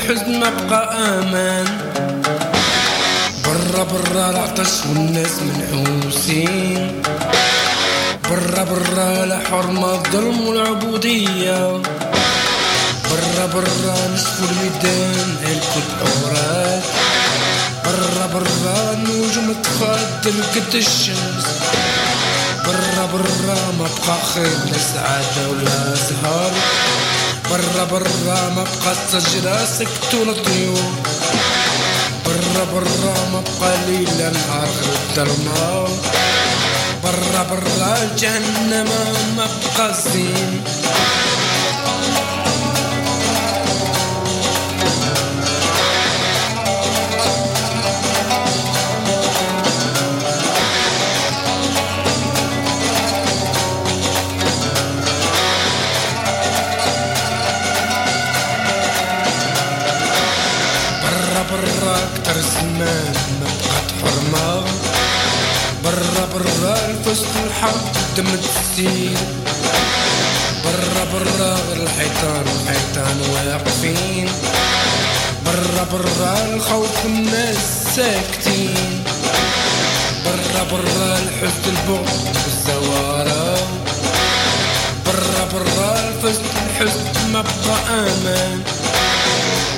الحزن ما بقى أمان برا برا العطش والناس منحوسين. برا برا الحرمة الظلم والعبودية. برا برا نشفوا الميدان الكل عورات برا برا النجوم تخدم قد الشمس. برا برا ما بقى خير لا سعادة ولا زهر برا برا ما بقى الشجرة سكتوا الطيور برا برا ما بقى ليل لا نهار غير الظلمة برا برا جهنم ما بقى زين. الفسق الحق دم تسيل برا برا الحيطان والحيطان واقفين. برا برا الخوف الناس ساكتين برا برا الحزن البعد والزوارة برا برا الفسق الحزن ما بقى أمان.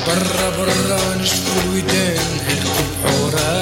برا برا نشفوا الودان هلكوا بحورات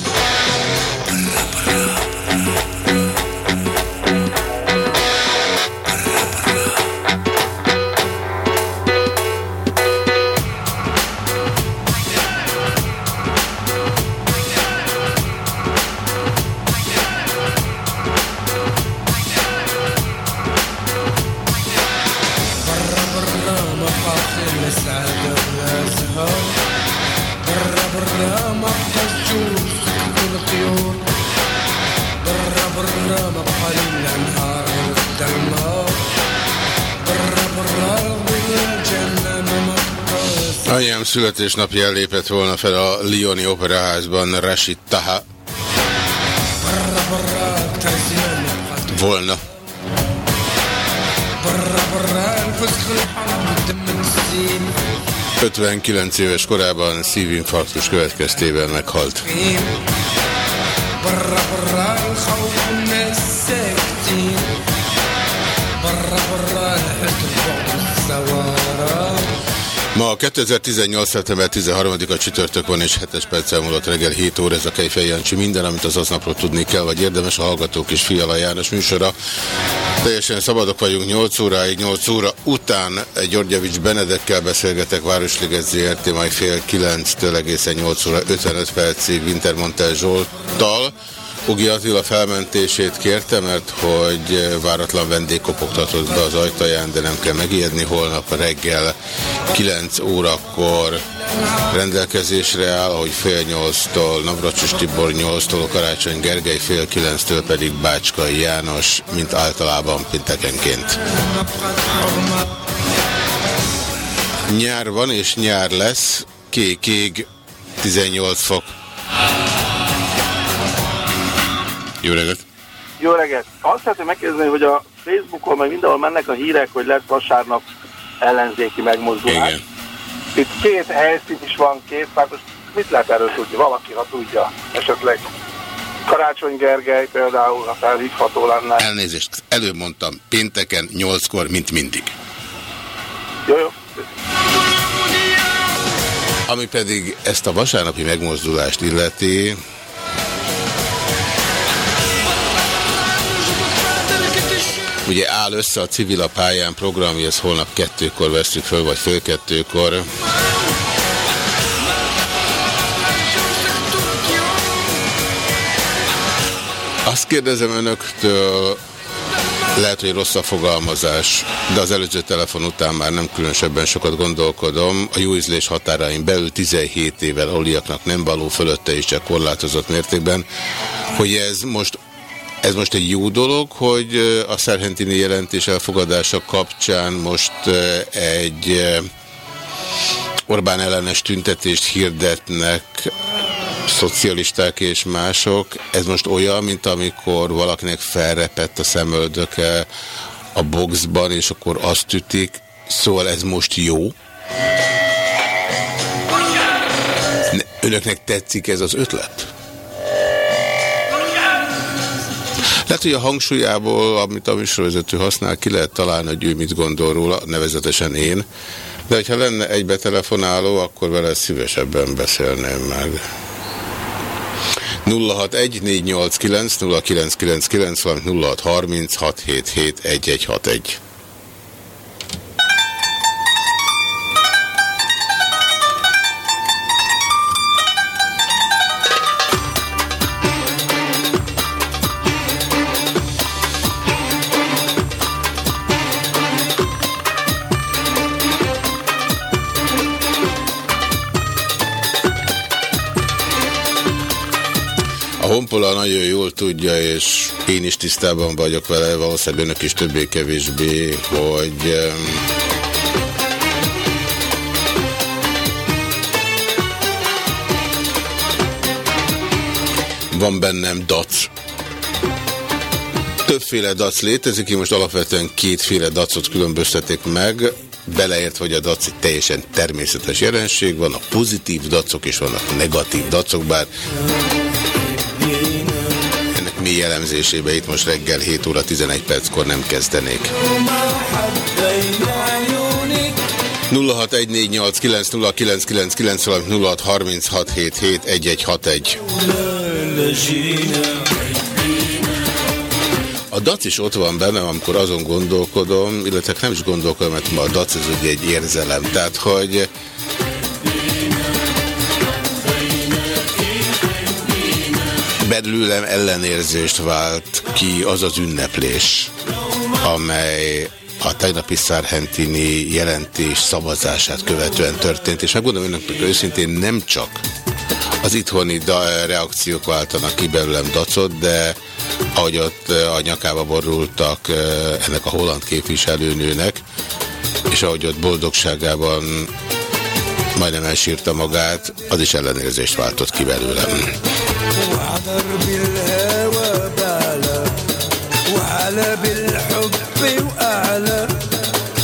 születésnapján lépett volna fel a Lioni Operaházban Rashid Taha. Volna. ...59 éves korában szívinfarktus következtében meghalt. Ma 2018. szeptember 13-a csütörtök van és 7 perccel múlott reggel 7 óra ez a Kejfej Jancsi. Minden, amit az aznapról tudni kell, vagy érdemes a Hallgatók és Fiala János műsora. Teljesen szabadok vagyunk 8 óráig, 8 óra után Györgyevics Benedekkel beszélgetek Városliget ZRT, majd fél 9-től egészen 8 óra 55 percig Wintermontel Zsolttal. Ugi Attila felmentését kérte, mert hogy váratlan vendég kopogtatott be az ajtaján, de nem kell megijedni. Holnap reggel 9 órakor rendelkezésre áll, ahogy fél nyolctól Navracsis Tibor 8-tól, Karácsony Gergely fél 9-től pedig Bácskai János, mint általában péntekenként. Nyár van és nyár lesz, kék-ég, 18 fok. Jó reggelt! Jó reggelt! Azt szeretném megkérdezni, hogy a Facebookon meg mindenhol mennek a hírek, hogy lesz vasárnap ellenzéki megmozdulás. Igen. Itt két helyszín is van, két párt, most mit lehet erről tudni? Valaki, ha tudja, esetleg Karácsony Gergely például, ha felhívható lenne. Elnézést, előbb mondtam, pénteken 8-kor, mint mindig. Jó, jó. Ami pedig ezt a vasárnapi megmozdulást illeti, ugye áll össze a civil a pályán programja, ez holnap kettőkor veszük föl, vagy fél kettőkor. Azt kérdezem önöktől, lehet, hogy rossz a fogalmazás, de az előző telefon után már nem különösebben sokat gondolkodom. A jó ízlés határain belül 17 évvel oliaknak nem való fölötte is csak korlátozott mértékben, hogy ez most ez most egy jó dolog, hogy a Szerhentini jelentés elfogadása kapcsán most egy Orbán ellenes tüntetést hirdetnek szocialisták és mások. Ez most olyan, mint amikor valakinek felrepett a szemöldöke a boxban, és akkor azt ütik. Szóval ez most jó. Önöknek tetszik ez az ötlet? Lehet, hogy a hangsúlyából, amit a műsorvezető használ, ki lehet találni, hogy ő mit gondol róla, nevezetesen én. De hogyha lenne egy betelefonáló, akkor vele szívesebben beszélném meg. 061489 0999 0636771161. Honpola nagyon jól tudja, és én is tisztában vagyok vele, valószínűleg önök is többé-kevésbé, hogy van bennem dac. Többféle dac létezik, én most alapvetően kétféle dacot különböztetek meg, beleért, hogy a dac egy teljesen természetes jelenség, van a pozitív dacok és vannak negatív dacok, bár mély jellemzésébe itt most reggel 7 óra 11 perckor nem kezdenék. 0614890999 0636771161. A dac is ott van bennem, amikor azon gondolkodom, illetve nem is gondolkodom, mert ma a dac ez ugye egy érzelem. Tehát, hogy belőlem ellenérzést vált ki az az ünneplés, amely a tegnapi Szárhentini jelentés szavazását követően történt, és megmondom önöknek őszintén nem csak az itthoni reakciók váltanak ki belőlem dacot, de ahogy ott a nyakába borultak ennek a holland képviselőnőnek, és ahogy ott boldogságában majdnem elsírta magát, az is ellenérzést váltott ki belőlem. وعذر بالهوى بالا وعلى بالحب وأعلى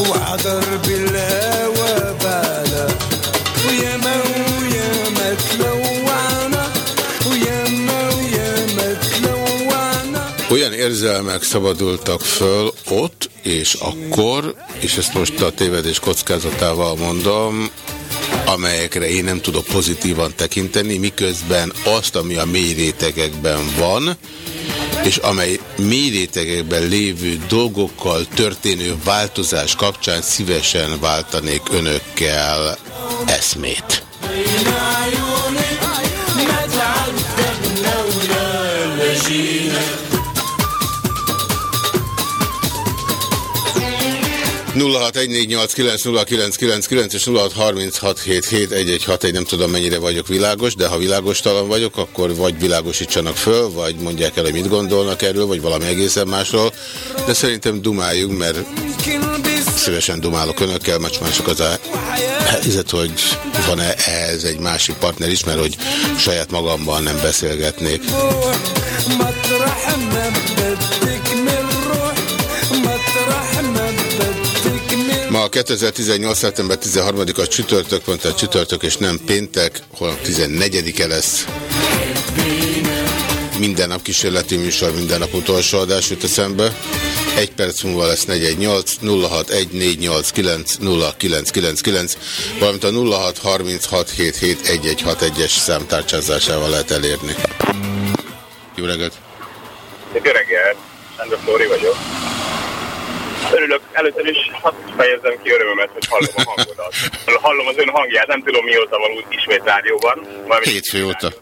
وعذر بالهوى بالا ويا ما ويا ما تلوعنا ويا ما ويا ما تلوعنا Olyan érzelmek szabadultak föl ott és akkor, és ezt most a tévedés kockázatával mondom, amelyekre én nem tudok pozitívan tekinteni, miközben azt, ami a mély rétegekben van, és amely mély rétegekben lévő dolgokkal történő változás kapcsán szívesen váltanék önökkel eszmét. 0614890999 és 0636771161, nem tudom mennyire vagyok világos, de ha világostalan vagyok, akkor vagy világosítsanak föl, vagy mondják el, hogy mit gondolnak erről, vagy valami egészen másról, de szerintem dumáljunk, mert szívesen dumálok önökkel, mert mások az a helyzet, hogy van-e ez egy másik partner is, mert hogy saját magamban nem beszélgetnék. Ma 2018. szeptember 13-a csütörtök van, tehát csütörtök és nem péntek, holnap 14-e lesz. minden nap kísérleti műsor, minden nap utolsó adás jut eszembe. Egy perc múlva lesz 418 0614890999, valamint a 0636771161-es számtárcsázásával lehet elérni. Jó reggelt! Jó reggelt! Sándor Flóri vagyok. Örülök, először is hadd fejezzem ki örömömet, hogy hallom a hangodat. Hallom az ön hangját, nem tudom mióta van úgy ismét rádióban. Hétfő óta.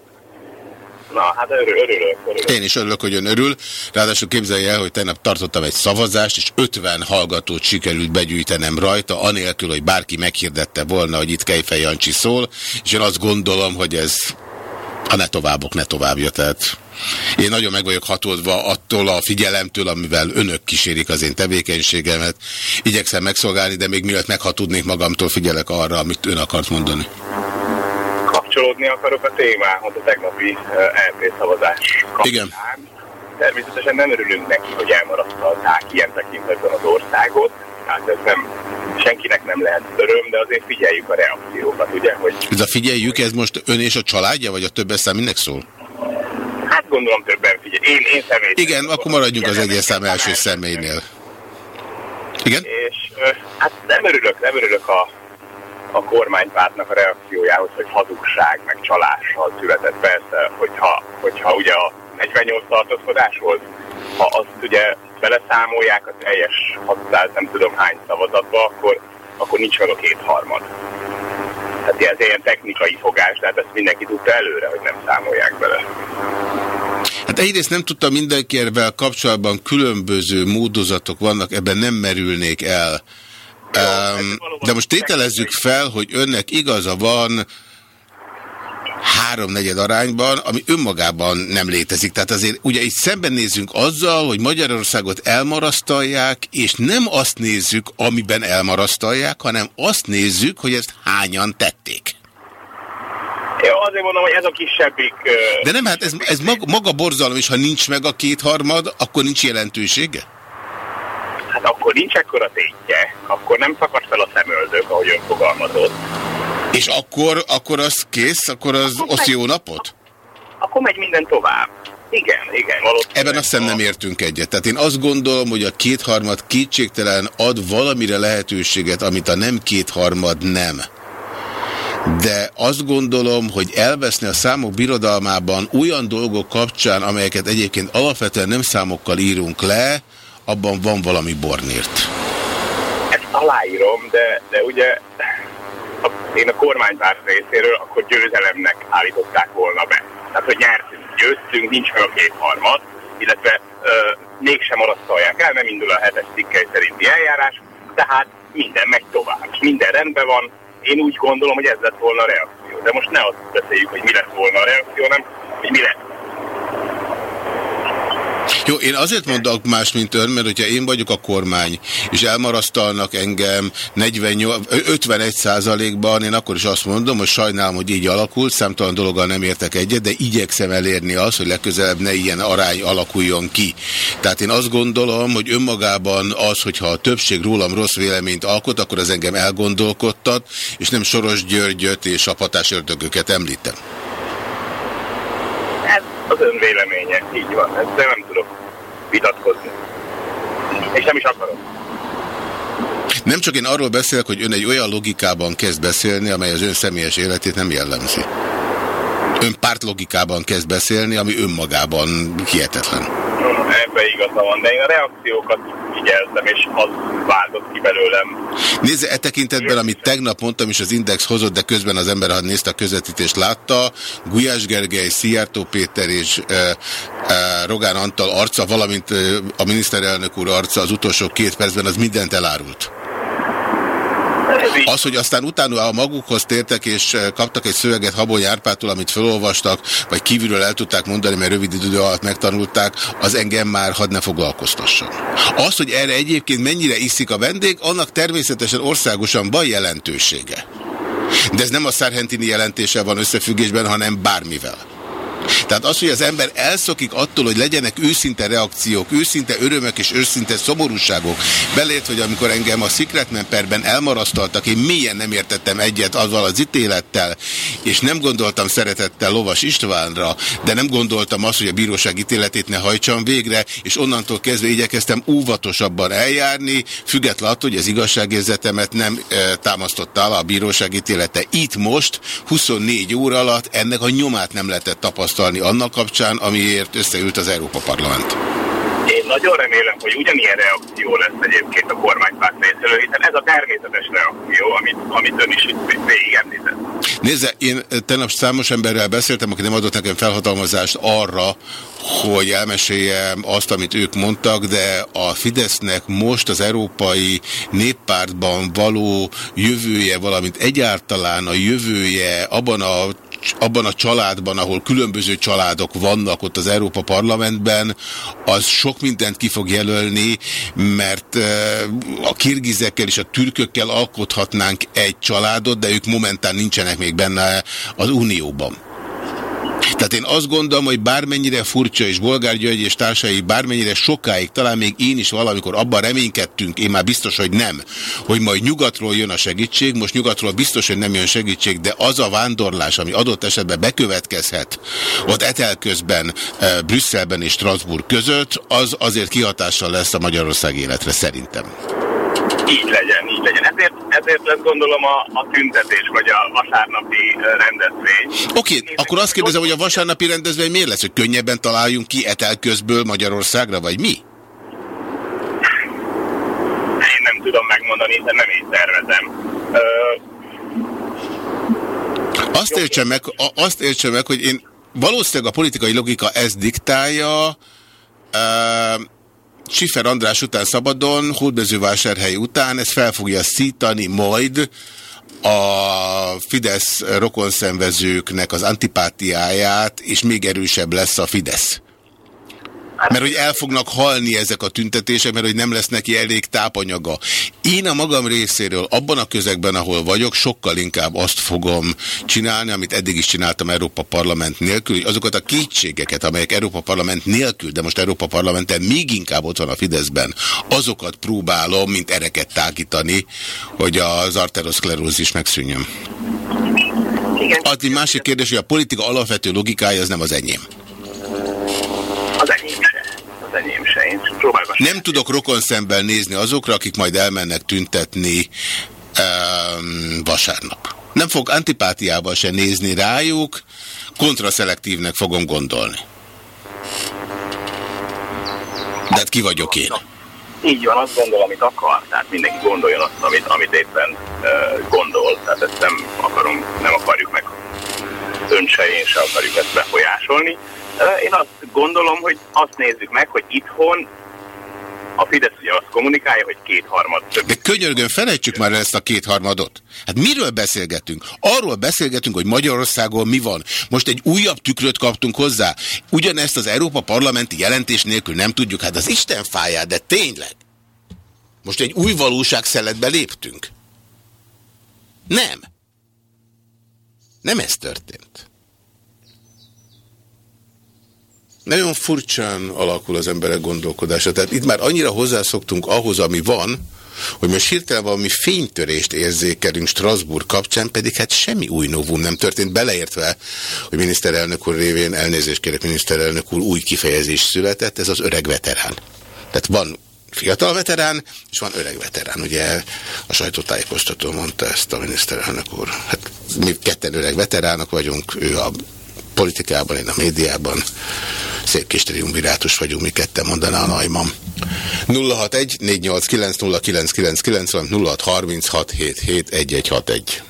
Na, hát örül, örülök, örülök. Én is örülök, hogy ön örül. Ráadásul képzelje el, hogy tegnap tartottam egy szavazást, és 50 hallgatót sikerült begyűjtenem rajta, anélkül, hogy bárki meghirdette volna, hogy itt Kejfej Jancsi szól, és én azt gondolom, hogy ez a ne továbbok, ne továbbja, tehát én nagyon meg vagyok hatódva attól a figyelemtől, amivel önök kísérik az én tevékenységemet. Igyekszem megszolgálni, de még mielőtt meghatódnék magamtól, figyelek arra, amit ön akart mondani. Kapcsolódni akarok a témához, a tegnapi LP szavazás kapcsán. Igen. Természetesen nem örülünk neki, hogy elmarasztalták ilyen tekintetben az országot. Hát ez nem, senkinek nem lehet öröm, de azért figyeljük a reakciókat, ugye? Hogy Ez a figyeljük, ez most ön és a családja, vagy a többes szám minek szól? hát gondolom többen figyel. Én, én személy. Igen, akkor maradjunk az egyes szám első személynél. Igen? És hát nem örülök, nem örülök a, a kormánypártnak a reakciójához, hogy hazugság, meg csalással született persze, hogyha, hogyha ugye a 48 tartózkodás volt, ha azt ugye beleszámolják a teljes 600 nem tudom hány szavazatba, akkor, akkor nincs meg a kétharmad. Tehát ez ilyen technikai fogás, tehát ezt mindenki tudta előre, hogy nem számolják bele. Hát egyrészt nem tudtam mindenkivel kapcsolatban különböző módozatok vannak, ebben nem merülnék el. Um, de most tételezzük fel, hogy önnek igaza van háromnegyed arányban, ami önmagában nem létezik. Tehát azért ugye itt szembenézünk azzal, hogy Magyarországot elmarasztalják, és nem azt nézzük, amiben elmarasztalják, hanem azt nézzük, hogy ezt hányan tették. Jó, azért mondom, hogy ez a kisebbik... De nem, hát ez, ez maga, maga borzalom, és ha nincs meg a kétharmad, akkor nincs jelentősége? Hát akkor nincs ekkora tétje, akkor nem szakad fel a szemöldök, ahogy ön fogalmazott. És akkor, akkor az kész? Akkor az osz jó napot? Akkor megy minden tovább. Igen, igen, valószínűleg. Ebben azt hiszem nem értünk egyet. Tehát én azt gondolom, hogy a kétharmad kétségtelen ad valamire lehetőséget, amit a nem kétharmad nem. De azt gondolom, hogy elveszni a számok birodalmában olyan dolgok kapcsán, amelyeket egyébként alapvetően nem számokkal írunk le, abban van valami bornért. Ezt aláírom, de, de ugye a, én a kormánypárt részéről akkor győzelemnek állították volna be. Tehát, hogy nyertünk, győztünk, nincs meg a kétharmad, illetve ö, mégsem marasztalják el, nem indul a hetes cikkely szerinti eljárás, tehát minden megy tovább. Minden rendben van, én úgy gondolom, hogy ez lett volna a reakció. De most ne azt beszéljük, hogy mi lett volna a reakció, hanem hogy mi lett. Jó, én azért mondok más, mint ön, mert hogyha én vagyok a kormány, és elmarasztalnak engem 48, 51 százalékban, én akkor is azt mondom, hogy sajnálom, hogy így alakult, számtalan dologgal nem értek egyet, de igyekszem elérni azt, hogy legközelebb ne ilyen arány alakuljon ki. Tehát én azt gondolom, hogy önmagában az, hogyha a többség rólam rossz véleményt alkot, akkor az engem elgondolkodtat, és nem Soros Györgyöt és a patás ördögöket említem. Az ön véleménye, így van. Ezzel nem tudok vitatkozni. És nem is akarok. Nem csak én arról beszélek, hogy ön egy olyan logikában kezd beszélni, amely az ön személyes életét nem jellemzi. Ön párt logikában kezd beszélni, ami önmagában hihetetlen. Ebbe igaza van, de én a reakciókat figyeltem, és az váltott ki belőlem. Nézze, e tekintetben, amit tegnap mondtam, és az Index hozott, de közben az ember, ha nézte a közvetítést, látta, Gulyás Gergely, Szijjártó Péter és e, e, Rogán Antal arca, valamint e, a miniszterelnök úr arca az utolsó két percben, az mindent elárult. Az, hogy aztán utána a magukhoz tértek, és eh, kaptak egy szöveget Habony Árpától, amit felolvastak, vagy kívülről el tudták mondani, mert rövid idő alatt megtanulták, az engem már hadd ne foglalkoztasson. Az, hogy erre egyébként mennyire iszik a vendég, annak természetesen országosan van jelentősége. De ez nem a Szerhentini jelentéssel van összefüggésben, hanem bármivel. Tehát az, hogy az ember elszokik attól, hogy legyenek őszinte reakciók, őszinte örömök és őszinte szomorúságok, belért, hogy amikor engem a Secret perben elmarasztaltak, én mélyen nem értettem egyet azzal az ítélettel, és nem gondoltam szeretettel Lovas Istvánra, de nem gondoltam azt, hogy a bíróság ítéletét ne hajtsam végre, és onnantól kezdve igyekeztem óvatosabban eljárni, függetlenül attól, hogy az igazságérzetemet nem e, támasztotta el a bíróság ítélete. Itt most, 24 óra alatt ennek a nyomát nem lehetett tapasztalni annak kapcsán, amiért összeült az Európa Parlament. Én nagyon remélem, hogy ugyanilyen reakció lesz egyébként a kormánypárt részéről, hiszen ez a természetes reakció, amit, amit ön is végig említett. Nézze, én tegnap számos emberrel beszéltem, aki nem adott nekem felhatalmazást arra, hogy elmeséljem azt, amit ők mondtak, de a Fidesznek most az Európai Néppártban való jövője, valamint egyáltalán a jövője abban a abban a családban, ahol különböző családok vannak ott az Európa Parlamentben, az sok mindent ki fog jelölni, mert a kirgizekkel és a türkökkel alkothatnánk egy családot, de ők momentán nincsenek még benne az Unióban. Tehát én azt gondolom, hogy bármennyire furcsa, és Bolgár György és társai bármennyire sokáig, talán még én is valamikor abban reménykedtünk, én már biztos, hogy nem, hogy majd nyugatról jön a segítség, most nyugatról biztos, hogy nem jön segítség, de az a vándorlás, ami adott esetben bekövetkezhet, ott etelközben e, Brüsszelben és Strasbourg között, az azért kihatással lesz a Magyarország életre, szerintem. Így legyen, így legyen. Ezért, ezért lesz gondolom a, a tüntetés, vagy a vasárnapi rendezvény. Oké, okay, akkor azt kérdezem, hogy a vasárnapi rendezvény miért lesz, hogy könnyebben találjunk ki etelközből Magyarországra, vagy mi? Én nem tudom megmondani, de nem én tervezem. Ö... Azt értsem meg, azt értsem meg, hogy én valószínűleg a politikai logika ezt diktálja, Sifer András után szabadon, Hódmezővásárhely után, ez fel fogja szítani majd a Fidesz rokonszenvezőknek az antipátiáját, és még erősebb lesz a Fidesz. Mert hogy el fognak halni ezek a tüntetések, mert hogy nem lesz neki elég tápanyaga. Én a magam részéről, abban a közegben, ahol vagyok, sokkal inkább azt fogom csinálni, amit eddig is csináltam Európa Parlament nélkül, hogy azokat a kétségeket, amelyek Európa Parlament nélkül, de most Európa Parlamenten még inkább ott van a Fideszben, azokat próbálom, mint ereket tágítani, hogy az arteroszklerózis megszűnjön. Igen. Az egy másik kérdés, hogy a politika alapvető logikája az nem az enyém. Az enyém se. Az enyém Nem tudok rokon szemben nézni azokra, akik majd elmennek tüntetni um, vasárnap. Nem fog antipátiával se nézni rájuk, kontraszelektívnek fogom gondolni. De hát ki vagyok én? Így van, azt gondol, amit akar. Tehát mindenki gondoljon azt, amit, amit éppen uh, gondol. Tehát ezt nem akarom, nem akarjuk meg ön se, én se akarjuk ezt befolyásolni. Én azt gondolom, hogy azt nézzük meg, hogy itthon a Fidesz ugye azt kommunikálja, hogy kétharmad több. De könyörgön, felejtsük már ezt a kétharmadot. Hát miről beszélgetünk? Arról beszélgetünk, hogy Magyarországon mi van. Most egy újabb tükröt kaptunk hozzá. Ugyanezt az Európa Parlamenti jelentés nélkül nem tudjuk. Hát az Isten fáját, de tényleg. Most egy új valóságszeletbe léptünk. Nem. Nem ez történt. Nagyon furcsán alakul az emberek gondolkodása. Tehát itt már annyira hozzászoktunk ahhoz, ami van, hogy most hirtelen valami fénytörést érzékelünk Strasbourg kapcsán, pedig hát semmi új novum nem történt, beleértve, hogy miniszterelnök úr révén elnézést kérek miniszterelnök úr új kifejezés született, ez az öreg veterán. Tehát van fiatal veterán, és van öreg veterán. Ugye a sajtótájékoztató mondta ezt a miniszterelnök úr. Hát mi ketten öreg veteránok vagyunk, ő a politikában, én a médiában. Szép kis triumvirátus vagyunk, mi ketten mondaná a najmam. 061 489 0999 0636 7 7 1161.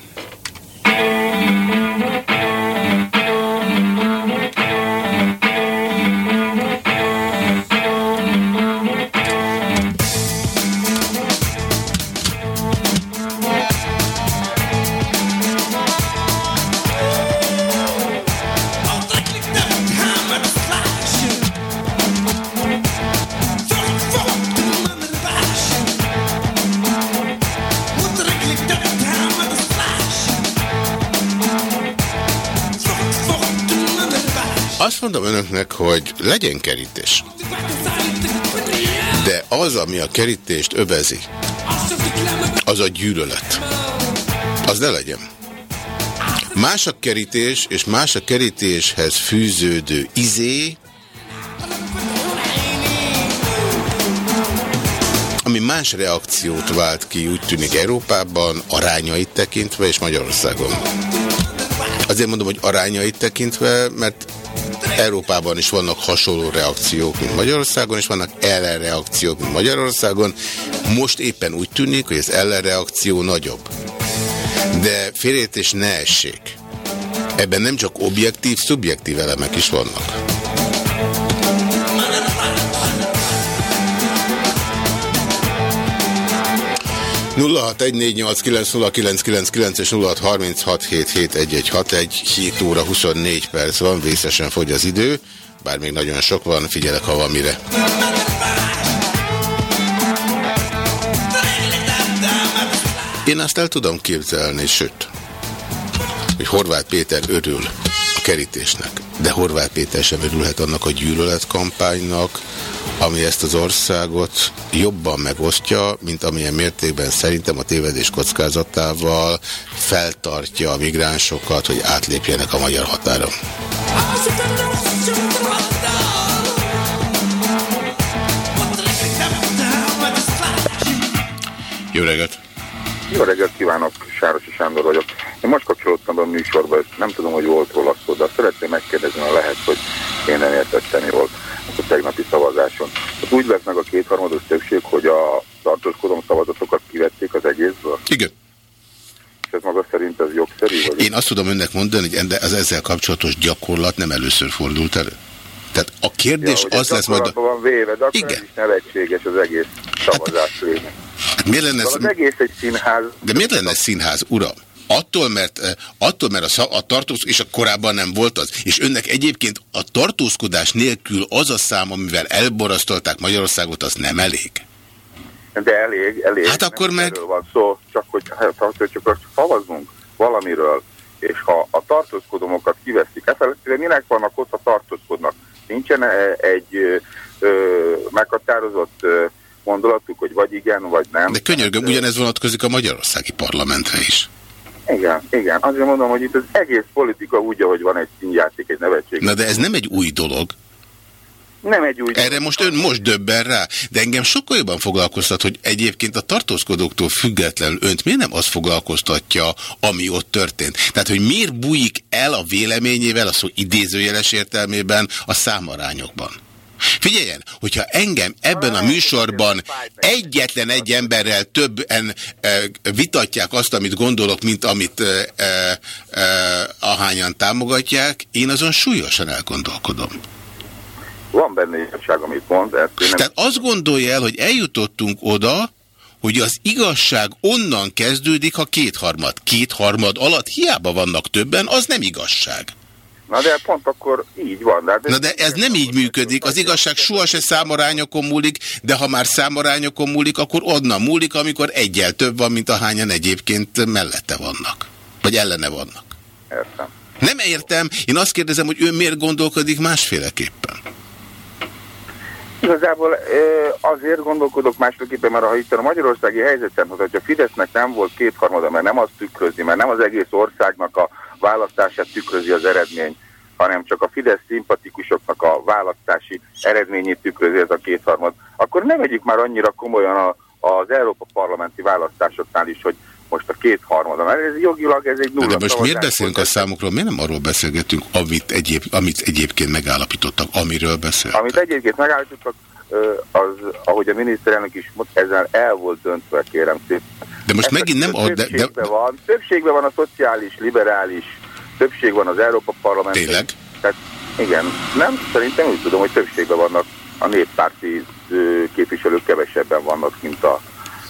legyen kerítés. De az, ami a kerítést övezi, az a gyűlölet. Az ne legyen. Más a kerítés, és más a kerítéshez fűződő izé, ami más reakciót vált ki, úgy tűnik Európában, arányait tekintve és Magyarországon. Azért mondom, hogy arányait tekintve, mert Európában is vannak hasonló reakciók, mint Magyarországon, és vannak ellenreakciók, mint Magyarországon. Most éppen úgy tűnik, hogy az ellenreakció nagyobb. De félértés ne essék. Ebben nem csak objektív, szubjektív elemek is vannak. Nulla és 0636771161 7 óra 24 perc van, vészesen fogy az idő, bár még nagyon sok van, figyelek, ha van mire. Én azt el tudom képzelni, sőt, hogy Horváth Péter örül kerítésnek, de Horváth Péter sem örülhet annak a gyűlöletkampánynak, ami ezt az országot jobban megosztja, mint amilyen mértékben szerintem a tévedés kockázatával feltartja a migránsokat, hogy átlépjenek a magyar határon. Jó reggelt! Jó reggelt kívánok, Sárosi Sándor vagyok. Én most kapcsolódtam a műsorba, nem tudom, hogy volt róla szó, de szeretném megkérdezni, ha lehet, hogy én nem értettem jól a tegnapi szavazáson. Hát úgy lett meg a kétharmados többség, hogy a tartózkodom szavazatokat kivették az egészből? Igen. És ez maga szerint ez jogszerű? Vagy? Én azt tudom önnek mondani, hogy az ezzel kapcsolatos gyakorlat nem először fordult elő. Tehát a kérdés ja, az lesz majd... van véve, de akkor Igen. is nevetséges az egész szavazás hát, hát miért lenne ez... Az egész egy színház. De miért lenne színház, uram? Attól, mert, eh, attól, mert a, a tartózkodás, és a korábban nem volt az, és önnek egyébként a tartózkodás nélkül az a szám, amivel elborasztolták Magyarországot, az nem elég? De elég, elég. Hát akkor meg... Erről van szó, csak hogy, hát, hogy csak szavazunk valamiről, és ha a tartózkodomokat kiveszik, efelejtően minek vannak ott, a tartózkodnak? Nincsen -e egy ö, ö, meghatározott ö, gondolatuk, hogy vagy igen, vagy nem. De könyörgöm, ugyanez vonatkozik a magyarországi parlamentre is. Igen, igen. Azért mondom, hogy itt az egész politika úgy, ahogy van egy színjáték, egy nevetség. Na de ez nem egy új dolog. Nem egy új Erre most ön most döbben rá, de engem sokkal jobban foglalkoztat, hogy egyébként a tartózkodóktól függetlenül önt miért nem az foglalkoztatja, ami ott történt. Tehát, hogy miért bújik el a véleményével, a szó idézőjeles értelmében a számarányokban. Figyeljen, hogyha engem ebben a műsorban egyetlen egy emberrel többen e, vitatják azt, amit gondolok, mint amit e, e, ahányan támogatják, én azon súlyosan elgondolkodom. Van benne igazság, amit mond. Ezt nem... Tehát azt gondolja el, hogy eljutottunk oda, hogy az igazság onnan kezdődik, ha kétharmad. Kétharmad alatt hiába vannak többen, az nem igazság. Na de pont akkor így van. De Na de ez nem így működik. Az igazság sohasem számarányokon múlik, de ha már számarányokon múlik, akkor onnan múlik, amikor egyel több van, mint ahányan egyébként mellette vannak. Vagy ellene vannak. Értem. Nem értem. Én azt kérdezem, hogy ő miért gondolkodik másféleképpen. Igazából azért gondolkodok másképpen, mert ha itt a magyarországi helyzeten, hogy a Fidesznek nem volt kétharmada, mert nem azt tükrözi, mert nem az egész országnak a választását tükrözi az eredmény, hanem csak a Fidesz szimpatikusoknak a választási eredményét tükrözi ez a kétharmad, akkor ne vegyük már annyira komolyan a, az Európa parlamenti választásoknál is, hogy most a kétharmada, mert ez jogilag ez egy nulla. De most miért beszélünk a számokról? Miért nem arról beszélgetünk, amit, egyéb, amit egyébként megállapítottak, amiről beszéltek? Amit egyébként megállapítottak, az, ahogy a miniszterelnök is mondta, ezzel el volt döntve, kérem szépen. De most Ezt megint nem... A, de, de... Van, többségben van a szociális, liberális, többség van az Európa Parlament. Tényleg? Tehát igen, nem, szerintem úgy tudom, hogy többségben vannak a néppárti képviselők kevesebben vannak, mint a,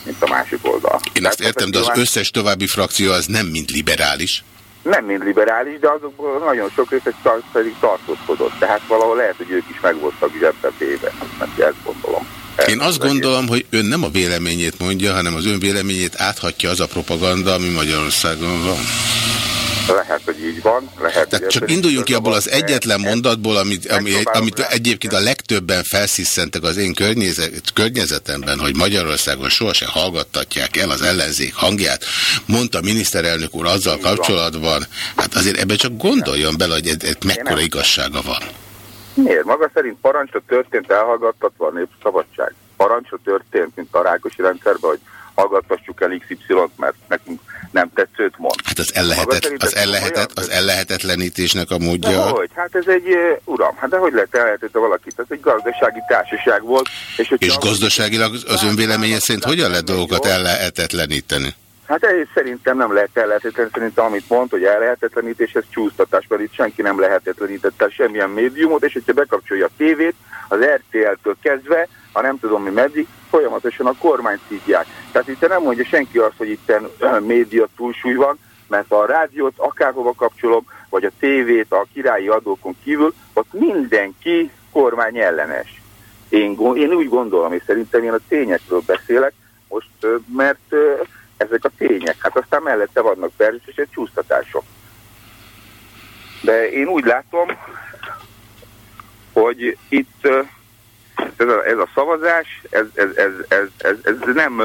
mint a másik oldal. Én ezt értem, de az összes további frakció az nem mint liberális. Nem mind liberális, de azokból nagyon sok részt pedig tartózkodott. Tehát valahol lehet, hogy ők is meg voltak zsebbe téve. Mert ezt gondolom. Én azt gondolom, hogy ön nem a véleményét mondja, hanem az ön véleményét áthatja az a propaganda, ami Magyarországon van. Lehet, hogy így van. Lehet, Tehát csak induljunk ki abból az egyetlen mondatból, amit, ami, amit egyébként a legtöbben felsziszentek az én környezet, környezetemben, hogy Magyarországon sohasem hallgattatják el az ellenzék hangját, mondta a miniszterelnök úr azzal kapcsolatban, hát azért ebbe csak gondoljon bele, hogy ez, mekkora igazsága van. Miért? Maga szerint parancsra történt elhallgattatva a népszabadság? Parancsra történt, mint a Rákosi rendszerben, hogy hallgattassuk el XY-t, mert nekünk nem tetszőt mond. Hát az, ellehetet, az, ellehetet, az ellehetetlenítésnek a módja. De hogy? Hát ez egy, uram, hát de hogy lehet ellehetetlen valakit? Ez egy gazdasági társaság volt. És, és gazdaságilag az önvéleménye szerint hogyan lehet dolgokat ellehetetleníteni? Hát ez szerintem nem lehet ellehetetlen, szerintem amit mond, hogy ellehetetlenítés, ez csúsztatás, mert itt senki nem lehetetlenített el semmilyen médiumot, és hogyha bekapcsolja a tévét, az RTL-től kezdve, ha nem tudom mi meddig, folyamatosan a kormányt szívják. Tehát itt nem mondja senki azt, hogy itt média túlsúly van, mert a rádiót akárhova kapcsolom, vagy a tévét a királyi adókon kívül, ott mindenki kormány ellenes. Én, én úgy gondolom, és szerintem én a tényekről beszélek most, mert ezek a tények. Hát aztán mellette vannak egy csúsztatások. De én úgy látom, hogy itt ez a, ez a szavazás, ez, ez, ez, ez, ez, ez nem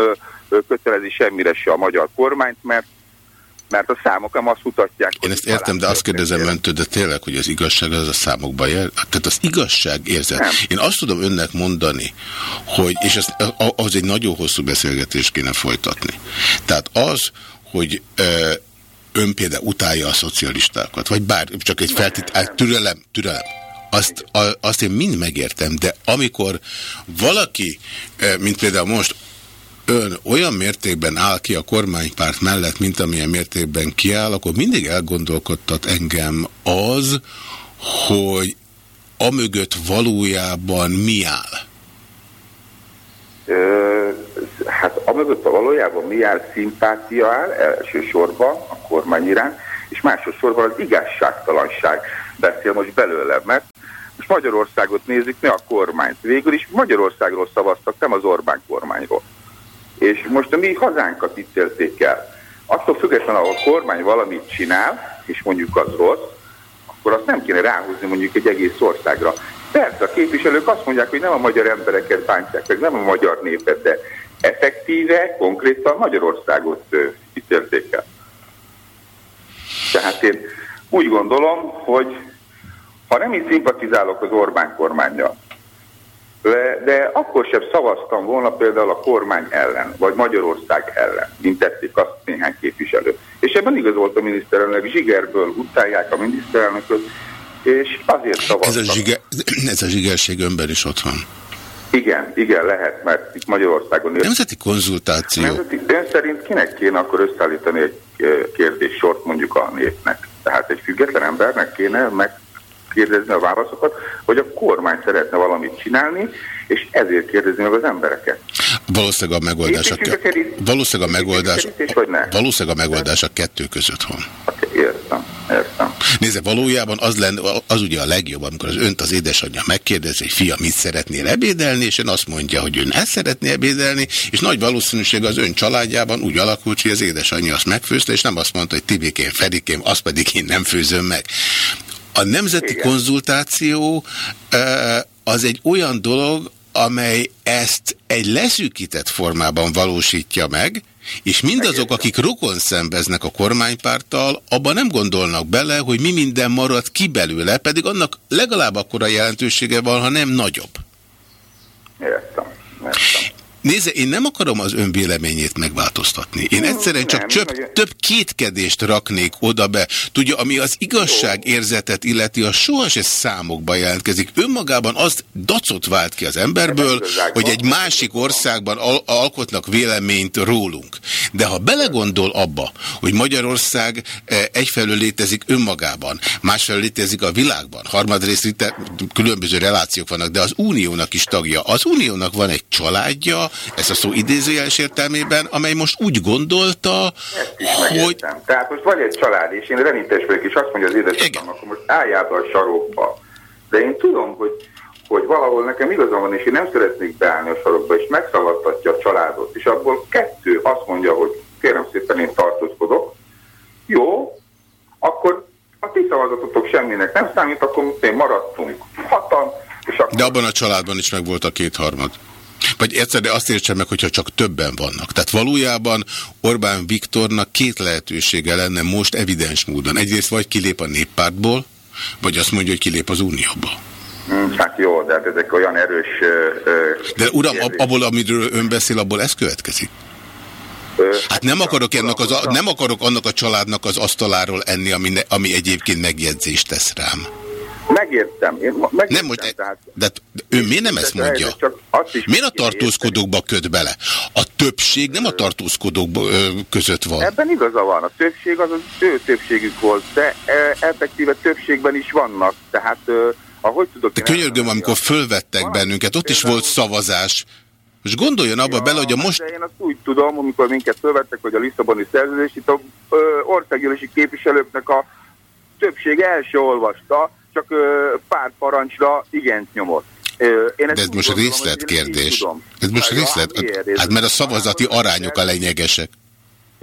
kötelezi semmire se a magyar kormányt, mert mert a számok nem azt mutatják. Én ezt értem, de azt kérdezem öntől, de tényleg, hogy az igazság az a számokban jel? Tehát az igazság érzet. Nem. Én azt tudom önnek mondani, hogy, és ez, az egy nagyon hosszú beszélgetést kéne folytatni. Tehát az, hogy ön például utálja a szocialistákat, vagy bár csak egy feltét, türelem, türelem, azt, a, azt én mind megértem, de amikor valaki, mint például most ön olyan mértékben áll ki a kormánypárt mellett, mint amilyen mértékben kiáll, akkor mindig elgondolkodtat engem az, hogy amögött valójában mi áll? Ö, hát amögött a valójában mi áll szimpátia áll elsősorban a kormány iránt, és másodszorban az igazságtalanság beszél most belőle, mert most Magyarországot nézzük, ne a kormányt. Végül is Magyarországról szavaztak, nem az Orbán kormányról. És most a mi hazánkat ítélték el. Attól függetlenül, ahol a kormány valamit csinál, és mondjuk az rossz, akkor azt nem kéne ráhúzni mondjuk egy egész országra. Persze, a képviselők azt mondják, hogy nem a magyar embereket bántják meg, nem a magyar népet, de effektíve, konkrétan Magyarországot ítélték el. Tehát én úgy gondolom, hogy ha nem is szimpatizálok az Orbán kormányjal, de, de akkor sem szavaztam volna például a kormány ellen, vagy Magyarország ellen, mint tették azt néhány képviselő. És ebben igaz volt a miniszterelnök, zsigerből utálják a miniszterelnököt, és azért szavaztam. Ez a, zsiger, ez a zsigerség önben is ott van. Igen, igen, lehet, mert itt Magyarországon... Nemzeti konzultáció. Nemzeti, ön szerint kinek kéne akkor összeállítani egy kérdéssort mondjuk a népnek? Tehát egy független embernek kéne meg kérdezni a válaszokat, hogy a kormány szeretne valamit csinálni, és ezért kérdezni meg az embereket. Valószínűleg a megoldás a, valószínűleg a megoldás, valószínűleg a megoldás a kettő között van. Értem, értem. Nézze, valójában az, lenne, az ugye a legjobb, amikor az önt az édesanyja megkérdezi, hogy fia, mit szeretnél ebédelni, és ön azt mondja, hogy ön ezt szeretné ebédelni, és nagy valószínűség az ön családjában úgy alakult, hogy az édesanyja azt megfőzte, és nem azt mondta, hogy Tibikém, Fedikém, azt pedig én nem főzöm meg. A nemzeti Igen. konzultáció az egy olyan dolog, amely ezt egy leszűkített formában valósítja meg, és mindazok, akik rokon szembeznek a kormánypárttal, abban nem gondolnak bele, hogy mi minden marad ki belőle, pedig annak legalább akkora jelentősége van, ha nem nagyobb. Értem. Értem. Nézze, én nem akarom az ön véleményét megváltoztatni. Én egyszerűen csak több, több kétkedést raknék oda be. Tudja, ami az igazság érzetet illeti, a sohasem számokba jelentkezik. Önmagában azt dacot vált ki az emberből, hogy egy másik országban al alkotnak véleményt rólunk. De ha belegondol abba, hogy Magyarország e, egyfelől létezik önmagában, másfelől létezik a világban, harmadrészt különböző relációk vannak, de az uniónak is tagja. Az uniónak van egy családja, ez a szó idézőjeles értelmében, amely most úgy gondolta, hogy... Tehát most van egy család, és én renítés vagyok, és azt mondja az édesapám, akkor most álljál a sarokba. De én tudom, hogy, hogy valahol nekem igazam van, és én nem szeretnék beállni a sarokba, és megszavaztatja a családot, és abból kettő azt mondja, hogy kérem szépen én tartózkodok, jó, akkor szavazatotok semminek nem számít, akkor mi maradtunk hatan, és akkor... De abban a családban is meg volt a kétharmad. Vagy egyszer, de azt értsen meg, hogyha csak többen vannak. Tehát valójában Orbán Viktornak két lehetősége lenne most evidens módon. Egyrészt vagy kilép a néppártból, vagy azt mondja, hogy kilép az Unióból. Hmm, hát jó, de hát ezek olyan erős... De uram, ab, abból, amiről ön beszél, abból ez következik? Hát nem akarok, ennek az, nem akarok annak a családnak az asztaláról enni, ami, ami egyébként megjegyzést tesz rám. Megértem. Én megértem nem, most, tehát, de ő miért nem ezt mondja? Miért a tartózkodókba köt bele? A többség nem a tartózkodók között van. Ebben igaza van. A többség az az ő többségük volt, de effektíve többségben is vannak. Tehát ahogy tudok... De könyörgöm, amikor fölvettek van, bennünket, ott is volt szavazás. Most gondoljon abba ja, bele, hogy a most... De én azt úgy tudom, amikor minket fölvettek, hogy a Lisszaboni szerződés, itt a országgyűlési képviselőknek a többség első olvasta, csak pár parancsra igent nyomott. Én De ez most részletkérdés. Ez most részlet. Hát mert a szavazati arányok a lényegesek.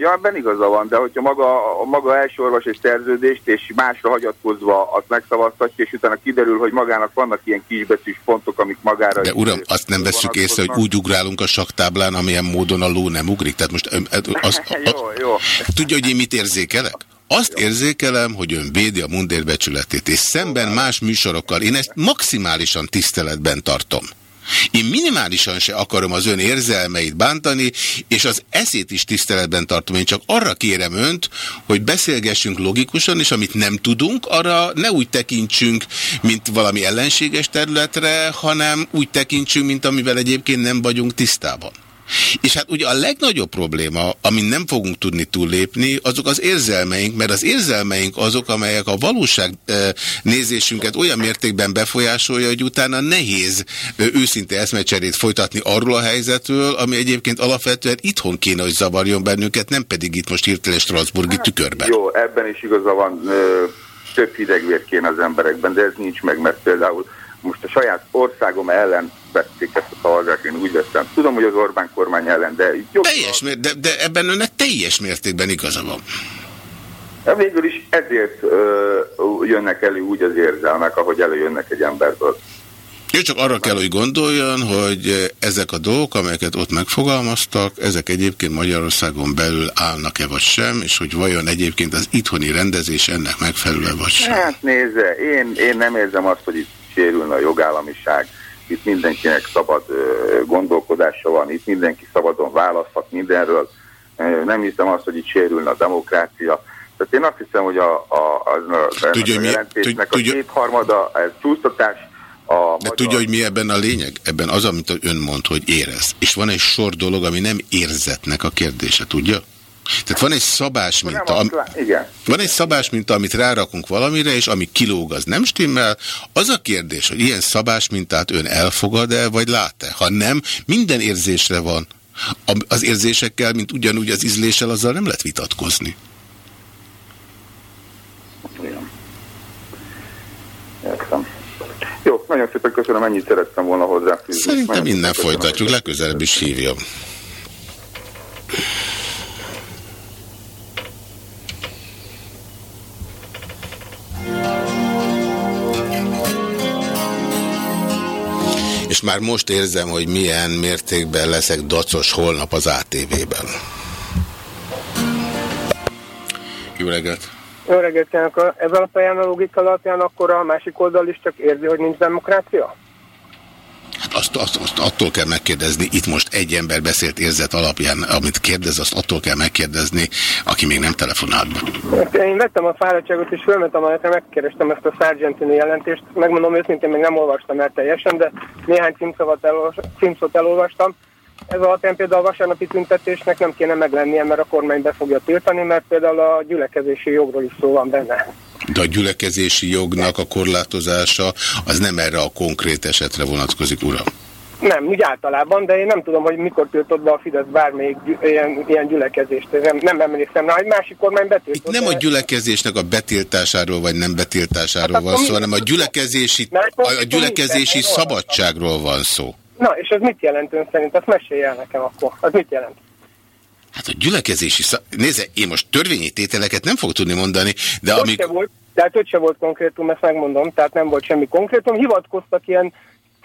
Ja, ebben igaza van, de hogyha maga, maga első olvas egy szerződést, és másra hagyatkozva azt megszavaztatja, és utána kiderül, hogy magának vannak ilyen kisbetűs pontok, amik magára... De uram, azt nem veszük észre, hogy úgy ugrálunk a saktáblán, amilyen módon a ló nem ugrik. Tehát most... Az, az, az, jó, jó. Tudja, hogy én mit érzékelek? Azt érzékelem, hogy ön védi a mundérbecsületét, és szemben más műsorokkal én ezt maximálisan tiszteletben tartom. Én minimálisan se akarom az ön érzelmeit bántani, és az eszét is tiszteletben tartom. Én csak arra kérem önt, hogy beszélgessünk logikusan, és amit nem tudunk, arra ne úgy tekintsünk, mint valami ellenséges területre, hanem úgy tekintsünk, mint amivel egyébként nem vagyunk tisztában. És hát ugye a legnagyobb probléma, amin nem fogunk tudni túllépni, azok az érzelmeink, mert az érzelmeink azok, amelyek a valóság nézésünket olyan mértékben befolyásolja, hogy utána nehéz őszinte eszmecserét folytatni arról a helyzetről, ami egyébként alapvetően itthon kéne, hogy zavarjon bennünket, nem pedig itt most hirtelen Strasburgi hát, tükörben. Jó, ebben is igaza van, több hidegvér kéne az emberekben, de ez nincs meg, mert például most a saját országom ellen vették ezt a szavazást, én úgy veszem. Tudom, hogy az Orbán kormány ellen, de... Jobb teljes mér, de, de ebben önnek teljes mértékben igaza van. De végül is ezért ö, jönnek elő úgy az érzelmek, ahogy előjönnek egy emberből. Jó, csak arra kell, hogy gondoljon, hogy ezek a dolgok, amelyeket ott megfogalmaztak, ezek egyébként Magyarországon belül állnak-e vagy sem, és hogy vajon egyébként az itthoni rendezés ennek megfelelő vagy sem. Hát nézze, én, én nem érzem azt, hogy itt sérülne a jogállamiság, itt mindenkinek szabad gondolkodása van, itt mindenki szabadon választhat mindenről, nem hiszem azt, hogy itt sérülne a demokrácia. Tehát én azt hiszem, hogy a, a, az, a, tudja, a jelentésnek tudja, a kétharmada, ez csúsztatás, a De magyar... tudja, hogy mi ebben a lényeg? Ebben az, amit ön mond, hogy érez. És van egy sor dolog, ami nem érzetnek a kérdése, tudja? Tehát van egy szabás minta, am... Igen. van egy szabás minta, amit rárakunk valamire, és ami kilóg, az nem stimmel. Az a kérdés, hogy ilyen szabás mintát ön elfogad-e, vagy lát-e? Ha nem, minden érzésre van. Az érzésekkel, mint ugyanúgy az ízléssel, azzal nem lehet vitatkozni. Igen. Jó, nagyon szépen köszönöm, ennyit szerettem volna hozzá. Szerintem innen folytatjuk, legközelebb is hívjam. És már most érzem, hogy milyen mértékben leszek dacos holnap az ATV-ben. Jó reggelt! Jó reggelt, Ebben alapján a logika alapján akkor a másik oldal is csak érzi, hogy nincs demokrácia? Hát azt, azt, azt attól kell megkérdezni, itt most egy ember beszélt érzet alapján, amit kérdez, azt attól kell megkérdezni, aki még nem telefonált. Én vettem a fáradtságot, és fölmentem a netre, megkerestem ezt a Sargentini jelentést. Megmondom őszintén, még nem olvastam el teljesen, de néhány címszót, elolvas, címszót elolvastam. Ez alapján például a vasárnapi tüntetésnek nem kéne meglennie, mert a kormány be fogja tiltani, mert például a gyülekezési jogról is szó van benne. De a gyülekezési jognak a korlátozása az nem erre a konkrét esetre vonatkozik, uram? Nem, úgy általában, de én nem tudom, hogy mikor tiltott be a Fidesz bármelyik ilyen, ilyen gyülekezést. Nem, nem emlékszem rá, egy másik kormány betiltott. Itt nem a gyülekezésnek a betiltásáról vagy nem betiltásáról hát van szó, hanem a gyülekezési, a, a gyülekezési szabadságról van szó. Na, és ez mit jelent ön szerint? Azt mesélj el nekem akkor. Az mit jelent? Hát a gyülekezési szab... Nézze, én most törvényi tételeket nem fog tudni mondani, de amíg... volt, Tehát ott se volt konkrétum, ezt megmondom, tehát nem volt semmi konkrétum. Hivatkoztak ilyen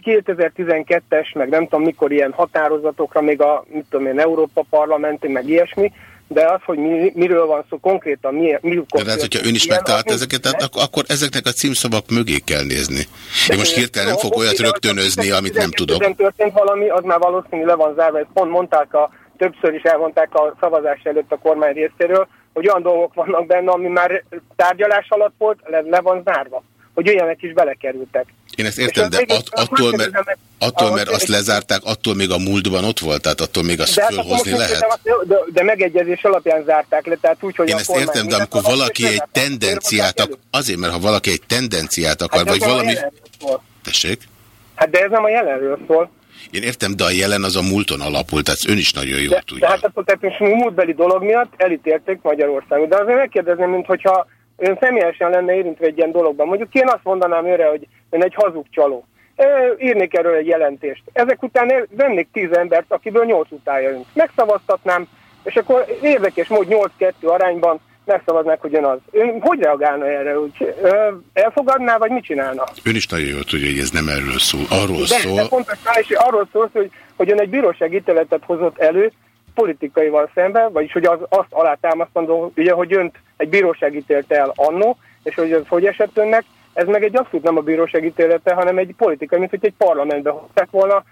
2012-es, meg nem tudom mikor ilyen határozatokra, még a, mit tudom én, Európa Parlamenti, meg ilyesmi, de az, hogy mi, miről van szó konkrétan, mi, mi De hát, hogyha ön is megtalálta ezeket, tehát ak- akkor ezeknek a címszavak mögé kell nézni. Én most hirtelen nem fog olyat rögtönözni, amit nem tudok. Nem történt valami, az már valószínű le van zárva, ezt pont mondták a, többször is elmondták a szavazás előtt a kormány részéről, hogy olyan dolgok vannak benne, ami már tárgyalás alatt volt, le, le van zárva. Hogy olyanek is belekerültek. Én ezt értem, de at, attól, mert, attól, mert azt lezárták, attól még a múltban ott volt, tehát attól még azt de fölhozni hát lehet. Azt, de, de megegyezés alapján zárták le, tehát úgy, hogy Én ezt értem, de amikor valaki egy tendenciát, ak- azért, mert ha valaki egy tendenciát akar, Hát vagy valami... Tessék? Hát de ez nem a jelenről szól. Én értem, de a jelen az a múlton alapul, tehát ön is nagyon jól De, tudja. de hát akkor tehát most múltbeli dolog miatt elítélték Magyarországot. De azért megkérdezném, mint hogyha ön személyesen lenne érintve egy ilyen dologban. Mondjuk én azt mondanám őre, hogy ön egy hazug csaló. Írnék erről egy jelentést. Ezek után vennék tíz embert, akiből nyolc utálja önt. Megszavaztatnám, és akkor érdekes mód 8-2 arányban megszavaznák, hogy ön az. Ön hogy reagálna erre? Úgy, ö, elfogadná, vagy mit csinálna? Ön is nagyon jól tudja, hogy ez nem erről szól. Arról De, de szól, pontosan, és arról szól, hogy, hogy ön egy bíróság ítéletet hozott elő politikaival szemben, vagyis hogy az, azt alátámasztandó, ugye, hogy önt egy bíróság ítélte el annó, és hogy ez hogy esett önnek, ez meg egy abszolút nem a bíróság ítélete, hanem egy politikai, mint hogy egy parlamentbe hozták volna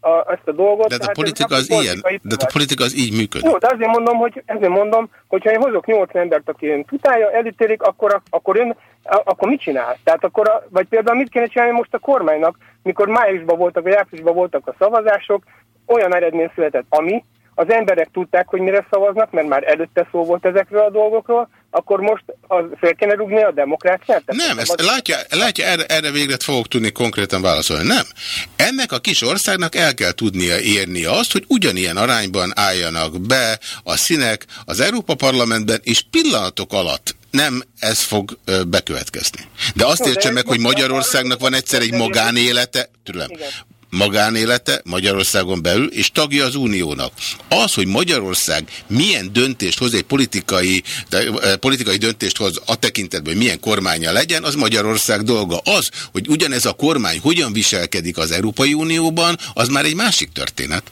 a, ezt a dolgot. de a politika az ilyen, de a politika az így működik. jó, de azért mondom, hogy ezért mondom, hogyha én hozok nyolc embert, aki ön tutálja, elítélik, akkor, akkor ön, akkor mit csinál? Tehát akkor, a, vagy például mit kéne csinálni most a kormánynak, mikor májusban voltak, vagy áprilisban voltak a szavazások, olyan eredmény született, ami az emberek tudták, hogy mire szavaznak, mert már előtte szó volt ezekről a dolgokról, akkor most az fel kéne rúgni a demokráciát? Tehát Nem, ezt látja, látja erre, erre végre fogok tudni konkrétan válaszolni. Nem. Ennek a kis országnak el kell tudnia érni azt, hogy ugyanilyen arányban álljanak be a színek az Európa Parlamentben, és pillanatok alatt nem ez fog bekövetkezni. De azt értse meg, hogy Magyarországnak van egyszer egy magánélete, tudom, magánélete Magyarországon belül, és tagja az Uniónak. Az, hogy Magyarország milyen döntést hoz, egy politikai, de, eh, politikai döntést hoz a tekintetben, hogy milyen kormánya legyen, az Magyarország dolga. Az, hogy ugyanez a kormány hogyan viselkedik az Európai Unióban, az már egy másik történet.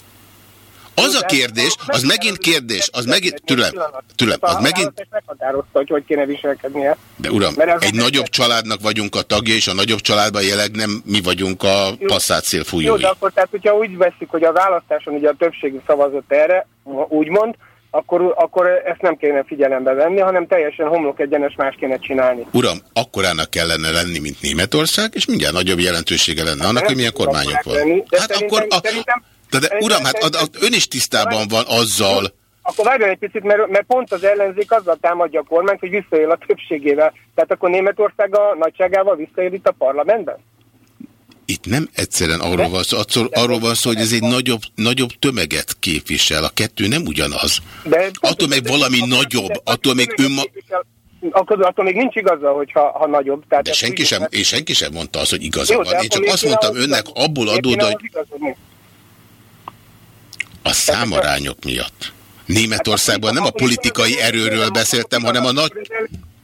Az a kérdés, az megint kérdés, az megint, tőlem, tőlem, az megint, meghatározta, hogy hogy kéne viselkednie. de uram, egy nagyobb családnak vagyunk a tagja, és a nagyobb családban jelenleg nem mi vagyunk a passzát Jó, szélfújói. de akkor tehát, hogyha úgy veszik, hogy a választáson ugye a többség szavazott erre, úgymond, akkor, akkor ezt nem kéne figyelembe venni, hanem teljesen homlok egyenes más kéne csinálni. Uram, akkorának kellene lenni, mint Németország, és mindjárt nagyobb jelentősége lenne annak, hogy milyen kormányok van. Hát szerintem- akkor, a, szerintem- de, de uram, hát a, a, ön is tisztában van azzal, Akkor várjon egy picit, mert, mert pont az ellenzék azzal támadja a kormányt, hogy visszaél a többségével. Tehát akkor Németország a nagyságával visszaél itt a parlamentben? itt nem egyszerűen arról van szó, attól, arról van szó, hogy ez egy nagyobb, nagyobb tömeget képvisel. A kettő nem ugyanaz. De Attól meg valami nagyobb, attól még önma... Akkor, attól még nincs igaza, hogyha ha nagyobb. Tehát De senki sem, és senki sem mondta azt, hogy igaza Jó, van. Én csak azt mondtam önnek abból adód, hogy? A számarányok miatt. Németországban nem a politikai erőről beszéltem, hanem a nagy...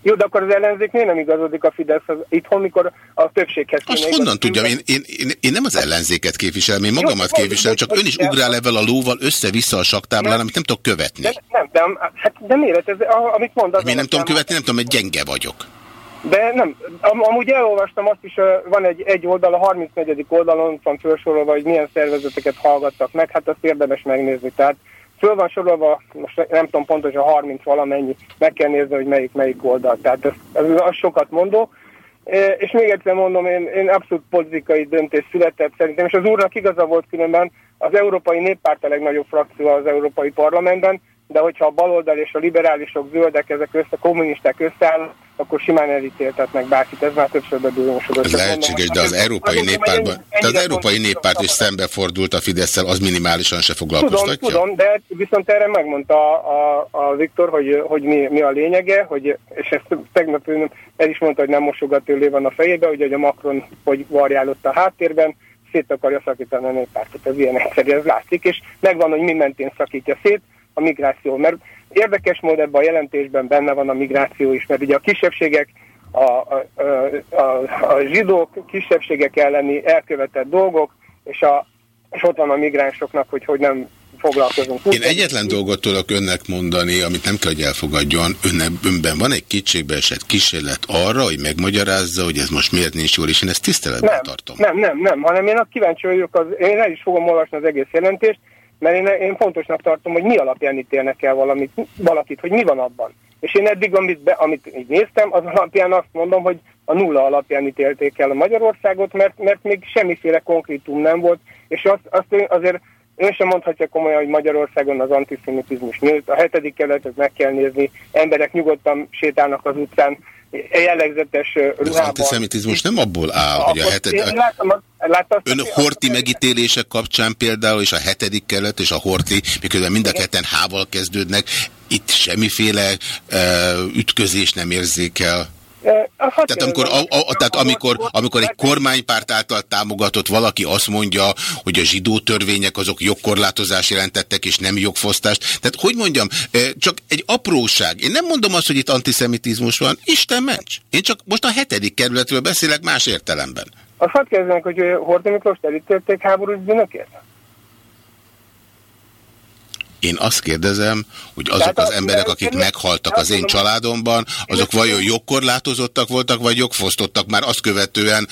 Jó, de akkor az ellenzék miért nem igazodik a Fidesz itthon, mikor a többséghez kéne Azt honnan tudjam? Én, én, én, én nem az ellenzéket képviselem, én magamat Jó, képviselem, csak ön is ugrál evel a lóval össze-vissza a saktáblán, amit nem tudok követni. De, nem, de, hát, de miért? Ez, amit mond, az Én nem tudom követni, nem tudom, hogy gyenge vagyok. De nem, am, amúgy elolvastam azt is, van egy, egy oldal, a 34. oldalon van felsorolva, hogy milyen szervezeteket hallgattak meg, hát azt érdemes megnézni. Tehát föl van sorolva, most nem tudom pontosan 30 valamennyi, meg kell nézni, hogy melyik melyik oldal. Tehát ez, ez az sokat mondó. És még egyszer mondom, én, én abszolút politikai döntés született szerintem, és az úrnak igaza volt különben, az Európai Néppárt a legnagyobb frakció az Európai Parlamentben, de hogyha a baloldal és a liberálisok, zöldek, ezek össze, kommunisták összeállnak, akkor simán elítéltetnek bárkit, ez már többször bebizonyosodott. Ez lehetséges, de az Európai Néppártban, de az Európai Néppárt is szembefordult a Fideszsel, az minimálisan se Tudom, foglalkoztatja? tudom, de viszont erre megmondta a, a, a Viktor, hogy, hogy mi, mi a lényege, hogy, és ezt tegnap ő el is mondta, hogy nem mosogatőlé van a fejébe, hogy a Macron hogy varjálott a háttérben, szét akarja szakítani a néppártot, ez ilyen egyszerű, ez látszik, és megvan, hogy mi mentén szakítja szét a migráció, mert érdekes módon ebben a jelentésben benne van a migráció is, mert ugye a kisebbségek a, a, a, a zsidók, kisebbségek elleni elkövetett dolgok, és, a, és ott van a migránsoknak, hogy, hogy nem foglalkozunk. Én egyetlen dolgot tudok önnek mondani, amit nem kell, hogy elfogadjon. Önnek, önben van egy kétségbeesett kísérlet arra, hogy megmagyarázza, hogy ez most miért nincs jól, és én ezt tiszteletben nem, tartom. Nem, nem, nem, hanem én kíváncsi vagyok, az, én el is fogom olvasni az egész jelentést, mert én, én fontosnak tartom, hogy mi alapján ítélnek el valamit, valakit, hogy mi van abban. És én eddig, amit, be, amit így néztem, az alapján azt mondom, hogy a nulla alapján ítélték el a Magyarországot, mert, mert még semmiféle konkrétum nem volt, és azt, azt azért Ön sem mondhatja komolyan, hogy Magyarországon az antiszemitizmus nőtt. A hetedik kerületet meg kell nézni, emberek nyugodtan sétálnak az utcán, jellegzetes ruhában. Az antiszemitizmus nem abból áll, hogy a hetedik... Ön horti megítélése kapcsán például, és a hetedik kerület és a horti, miközben mind a ketten hával kezdődnek, itt semmiféle uh, ütközés nem érzékel. Tehát amikor, a, a, tehát amikor, amikor egy kormánypárt által támogatott valaki azt mondja, hogy a zsidó törvények azok jogkorlátozást jelentettek, és nem jogfosztást. Tehát hogy mondjam, csak egy apróság. Én nem mondom azt, hogy itt antiszemitizmus van. Isten ments. Én csak most a hetedik kerületről beszélek más értelemben. Azt hadd kezdenek, hogy Horthy Miklós elítélték háborús bűnökért? Én azt kérdezem, hogy azok az emberek, akik meghaltak az én családomban, azok vajon jogkorlátozottak voltak, vagy jogfosztottak már azt követően,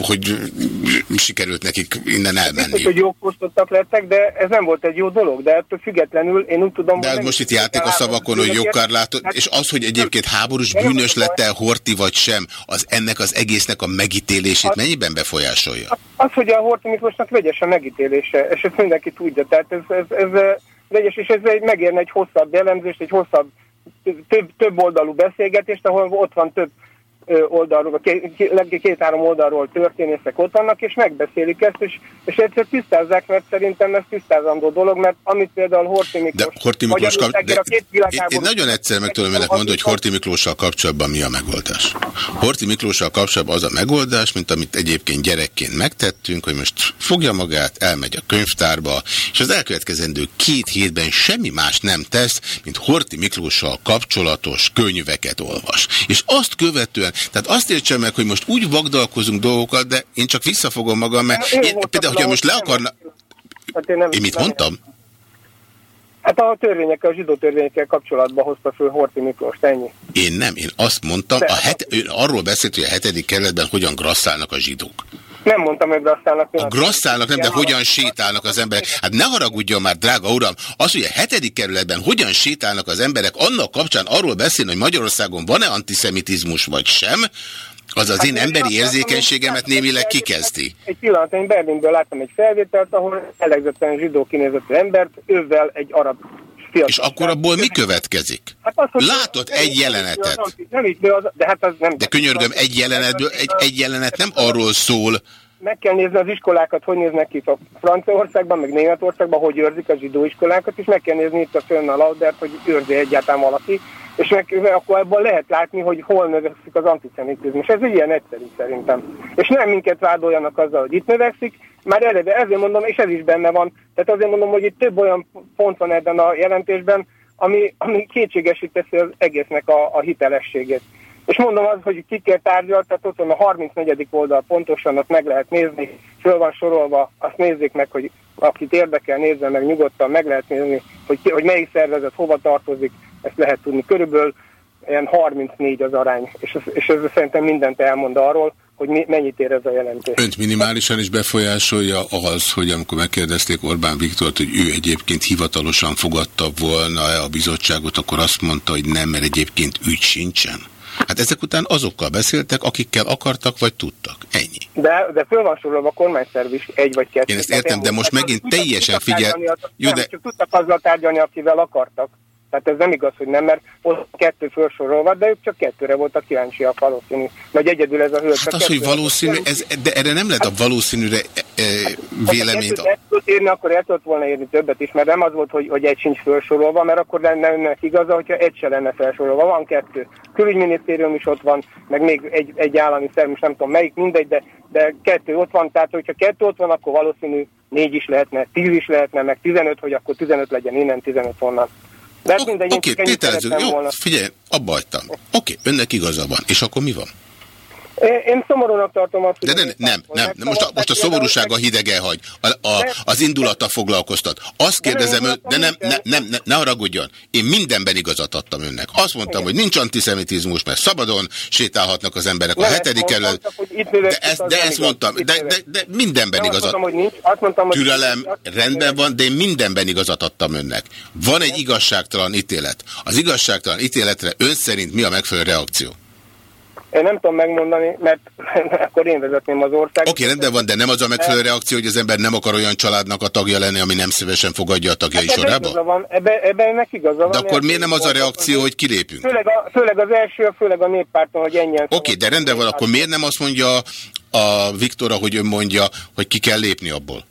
hogy sikerült nekik innen elmenni? Biztos, hogy jogfosztottak lettek, de ez nem volt egy jó dolog, de ettől függetlenül én úgy tudom... De hát most itt játék a szavakon, hogy jogkorlátot, hát, és az, hogy egyébként háborús bűnös lett-e Horti vagy sem, az ennek az egésznek a megítélését mennyiben befolyásolja? Az, hogy a Horti Miklósnak vegyes a megítélése, és ezt mindenki tudja, tehát ez, ez, ez vegyes, és ez egy, megérne egy hosszabb jellemzést, egy hosszabb, több, több oldalú beszélgetést, ahol ott van több oldalról, két-három oldalról történészek ott vannak, és megbeszélik ezt, és, és egyszer tisztázzák, mert szerintem ez tisztázandó dolog, mert amit például Horti Miklós... De Horti Miklós kap... de én, én nagyon egyszerűen meg tudom önnek mondani, hogy Horti Miklóssal kapcsolatban mi a megoldás. Horti Miklóssal kapcsolatban az a megoldás, mint amit egyébként gyerekként megtettünk, hogy most fogja magát, elmegy a könyvtárba, és az elkövetkezendő két hétben semmi más nem tesz, mint Horti Miklóssal kapcsolatos könyveket olvas. És azt követően tehát azt értsem meg, hogy most úgy vagdalkozunk dolgokat, de én csak visszafogom magam, mert én, én például, hogyha most le akarna... Hát én, nem, én mit mondtam? Hát a törvényekkel, a zsidó törvényekkel kapcsolatban hozta föl Horti Miklós, ennyi. Én nem, én azt mondtam, a het, arról beszélt, hogy a hetedik kerületben hogyan grasszálnak a zsidók. Nem mondtam, hogy grasszálnak. A grasszálnak nem, de hogyan sétálnak az emberek. Hát ne haragudjon már, drága uram, az, hogy a hetedik kerületben hogyan sétálnak az emberek, annak kapcsán arról beszélni, hogy Magyarországon van-e antiszemitizmus vagy sem, az az hát én emberi érzékenységemet némileg kikezdi. Egy pillanat, én Berlinből láttam egy felvételt, ahol elegzetten zsidó kinézetű embert, ővel egy arab fiatal. És akkor abból mi következik? Hát az, hogy Látott egy jelenetet. Nem így, de, az, de hát az nem. De könyörgöm, egy, jelenetből, egy, egy jelenet nem arról szól, meg kell nézni az iskolákat, hogy néznek ki a Franciaországban, meg Németországban, hogy őrzik a zsidó iskolákat, és meg kell nézni itt a fönn a Laudert, hogy őrzi egyáltalán valaki, és meg, akkor ebből lehet látni, hogy hol növekszik az antiszemitizmus. Ez ilyen egyszerű szerintem. És nem minket vádoljanak azzal, hogy itt növekszik, már eleve ezért mondom, és ez is benne van. Tehát azért mondom, hogy itt több olyan pont van ebben a jelentésben, ami, ami kétségesíteszi az egésznek a, a hitelességét. És mondom az, hogy ki kell tárgyal, tehát ott van a 34. oldal pontosan, azt meg lehet nézni, föl van sorolva, azt nézzék meg, hogy akit érdekel, nézze meg nyugodtan, meg lehet nézni, hogy, hogy melyik szervezet hova tartozik, ezt lehet tudni. Körülbelül ilyen 34 az arány, és ez, és ez szerintem mindent elmond arról, hogy mi, mennyit ér ez a jelentés. Önt minimálisan is befolyásolja az, hogy amikor megkérdezték Orbán Viktort, hogy ő egyébként hivatalosan fogadta volna-e a bizottságot, akkor azt mondta, hogy nem, mert egyébként ügy sincsen. Hát ezek után azokkal beszéltek, akikkel akartak vagy tudtak. Ennyi. De, de föl van sorolva a kormányszerv is egy vagy kettő. Én ezt értem, de most megint teljesen figyel... Jó, de... Csak tudtak azzal tárgyalni, akivel akartak. Tehát ez nem igaz, hogy nem, mert ott kettő felsorolva, de ők csak kettőre voltak kíváncsiak valószínű. Vagy egyedül ez a hölgy. Hát az, hogy valószínű, ez, de erre nem lehet a valószínűre e, e, véleményt... Ha tudott érni, akkor el tudott volna érni többet is, mert nem az volt, hogy, hogy egy sincs felsorolva, mert akkor lenne önnek igaza, hogyha egy se lenne felsorolva. Van kettő. Külügyminisztérium is ott van, meg még egy, egy állami szerv, most nem tudom melyik, mindegy, de, de kettő ott van, tehát hogyha kettő ott van, akkor valószínű négy is lehetne, tíz is lehetne, meg tizenöt, hogy akkor tizenöt legyen innen, tizenöt onnan. De hát mindegy, én Oké, ennyit tételezzük. Jó, volna. figyelj, abba hagytam. Oké, önnek igaza van. És akkor mi van? Én, én szomorúnak tartom azt, De nem, nem, nem, nem. Most a, most a szomorúsága hidegen hagy. A, a, az indulata foglalkoztat. Azt kérdezem, ön, de nem, ne, nem, ne, ne haragudjon. Én mindenben igazat adtam önnek. Azt mondtam, hogy nincs antiszemitizmus, mert szabadon sétálhatnak az emberek a Nem, hetedik kerület. itt De ezt, de nem ezt mondtam, de, de, de mindenben Nem igazat. Türelem rendben van, de én mindenben igazat adtam önnek. Van egy igazságtalan ítélet. Az igazságtalan ítéletre ön szerint mi a megfelelő reakció? Én nem tudom megmondani, mert akkor én vezetném az országot. Oké, rendben van, de nem az a megfelelő reakció, hogy az ember nem akar olyan családnak a tagja lenni, ami nem szívesen fogadja a tagjai Hát ebben sorába? igaza van, ebben, ebben ennek igaza van. De akkor miért nem az a reakció, hogy kilépünk? Főleg, a, főleg az első, főleg a néppárton, hogy ennyien... Oké, de rendben van, akkor miért nem azt mondja a Viktora, hogy ön mondja, hogy ki kell lépni abból?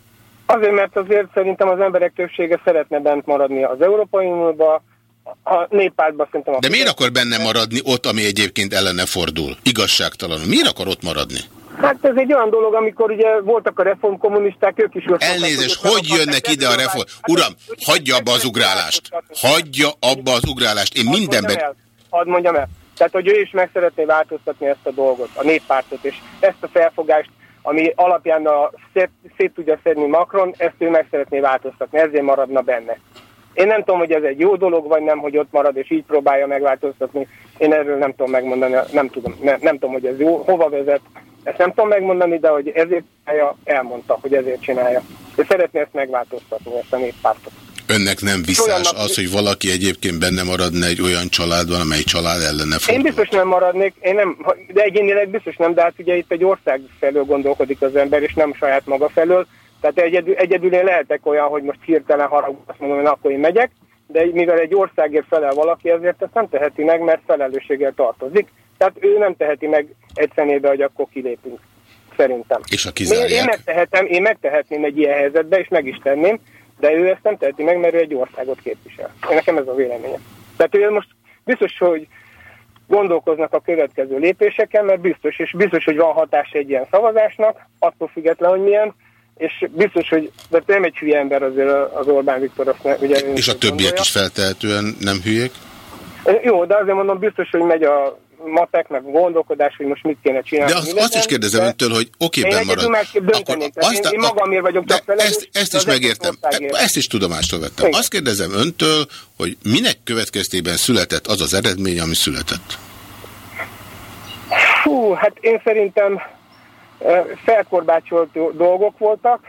Azért, mert azért szerintem az emberek többsége szeretne bent maradni az Európai Unióba, a néppártban szerintem... De miért akar benne maradni ott, ami egyébként ellene fordul? Igazságtalanul. Miért akar ott maradni? Hát ez egy olyan dolog, amikor ugye voltak a reformkommunisták, ők is... Elnézést, mondták, hogy jönnek ide a reform? Uram, hagyja abba az ugrálást. Hagyja abba az ugrálást. Én mindenben... Hadd mondjam el. Tehát, hogy ő is meg szeretné változtatni ezt a dolgot, a néppártot, és ezt a felfogást, ami alapján a szét, szét tudja szedni Macron, ezt ő meg szeretné változtatni, ezért maradna benne. Én nem tudom, hogy ez egy jó dolog, vagy nem, hogy ott marad, és így próbálja megváltoztatni. Én erről nem tudom megmondani, nem tudom, nem, nem tudom, hogy ez jó, hova vezet. Ezt nem tudom megmondani, de hogy ezért csinálja, elmondta, hogy ezért csinálja. És szeretné ezt megváltoztatni, ezt a néppártot. Önnek nem Olyannak- az, hogy valaki egyébként benne maradna egy olyan családban, amely család ellene Én fordul. biztos nem maradnék, én nem, de egyénileg biztos nem, de hát ugye itt egy ország felől gondolkodik az ember, és nem saját maga felől. Tehát egyedül, egyedül én lehetek olyan, hogy most hirtelen harag, azt mondom, hogy akkor én megyek, de mivel egy országért felel valaki, ezért ezt nem teheti meg, mert felelősséggel tartozik. Tehát ő nem teheti meg egy szemébe, hogy akkor kilépünk. Szerintem. És ha Én, én kizárják? megtehetem, én megtehetném egy ilyen helyzetbe, és meg is tenném, de ő ezt nem teheti meg, mert ő egy országot képvisel. Én nekem ez a véleményem. Tehát ő most biztos, hogy gondolkoznak a következő lépéseken, mert biztos, és biztos, hogy van hatás egy ilyen szavazásnak, attól független, hogy milyen, és biztos, hogy de nem egy hülye ember azért az Orbán Viktor, azt ne, ugye És a többiek gondolja. is feltehetően nem hülyék? Jó, de azért mondom, biztos, hogy megy a matek, meg a gondolkodás, hogy most mit kéne csinálni. De azt, azt is kérdezem de- öntől, hogy oké, Én ben egyedül marad. másképp döntenék. Tehát én, én magamért vagyok de felelős, ezt, ezt is megértem. Ezt is tudomástól vettem. Igen. Azt kérdezem öntől, hogy minek következtében született az az eredmény, ami született. Fú, hát én szerintem felkorbácsolt do- dolgok voltak,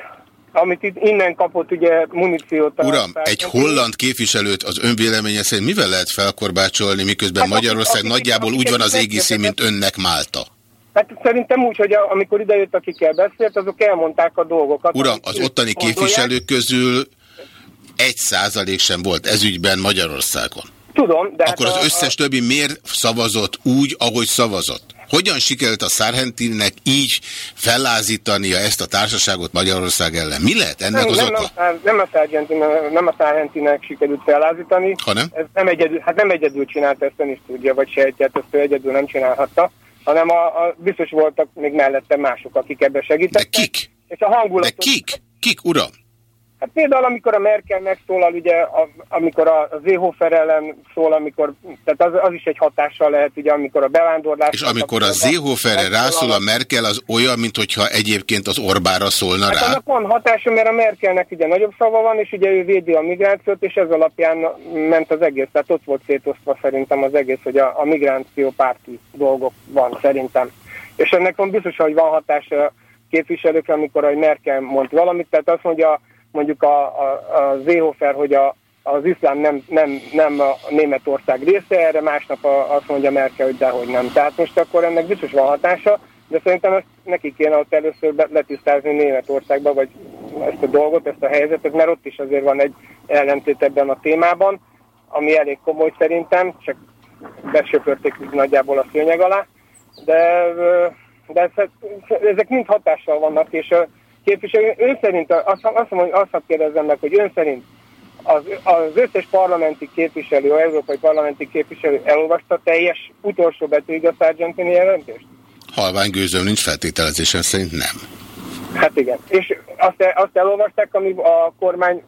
amit itt innen kapott ugye muníciót. Uram, egy holland képviselőt az önvéleménye szerint mivel lehet felkorbácsolni, miközben Hát Magyarország akik- nagyjából akik úgy van az egy égi szín, mint önnek Málta? Hát szerintem úgy, hogy amikor idejött, akikkel beszélt, azok elmondták a dolgokat. Uram, az ottani képviselők közül egy százalék sem volt ezügyben Magyarországon. Tudom, de Akkor hát az a- összes többi miért szavazott úgy, ahogy szavazott? Hogyan sikerült a Szárhentinnek így fellázítania ezt a társaságot Magyarország ellen? Mi lehet ennek nem, az nem, oka? nem, nem a Sargentini, nem a Sargentininek sikerült fellázítani. Hanem? Ez nem egyedül, hát nem egyedül csinálta, ezt ön is tudja, vagy sejtjét, ezt ő egyedül nem csinálhatta, hanem a, a, biztos voltak még mellette mások, akik ebbe segítettek. De kik? És a De hangulatot... kik? Kik, uram? Hát például, amikor a Merkel megszólal, ugye, a, amikor a, Seehofer ellen szól, amikor, tehát az, az is egy hatással lehet, ugye, amikor a bevándorlás... És amikor a Seehoferre rászól a Merkel, az olyan, mintha egyébként az Orbára szólna Hát rá. annak van hatása, mert a Merkelnek ugye nagyobb szava van, és ugye ő védi a migrációt, és ez alapján ment az egész. Tehát ott volt szétosztva szerintem az egész, hogy a, a migráció párti dolgok van szerintem. És ennek van biztos, hogy van hatása képviselőkre, amikor a Merkel mond valamit, tehát azt mondja mondjuk a, a, a Seehofer, hogy a, az iszlám nem, nem, nem a Németország része, erre másnap a, azt mondja Merkel, hogy dehogy nem. Tehát most akkor ennek biztos van hatása, de szerintem ezt neki kéne ott először letisztázni Németországba, vagy ezt a dolgot, ezt a helyzetet, mert ott is azért van egy ellentét ebben a témában, ami elég komoly szerintem, csak besöpörték nagyjából a szőnyeg alá, de, de ez, ezek mind hatással vannak, és képviselő, ön szerint, azt, azt, mondom, azt hadd kérdezzem meg, hogy ön szerint az, az összes parlamenti képviselő, az európai parlamenti képviselő elolvasta teljes utolsó betűig a Sargentini jelentést? Halvány gőzöm nincs feltételezésem szerint nem. Hát igen. És azt, azt elolvasták, ami a kormány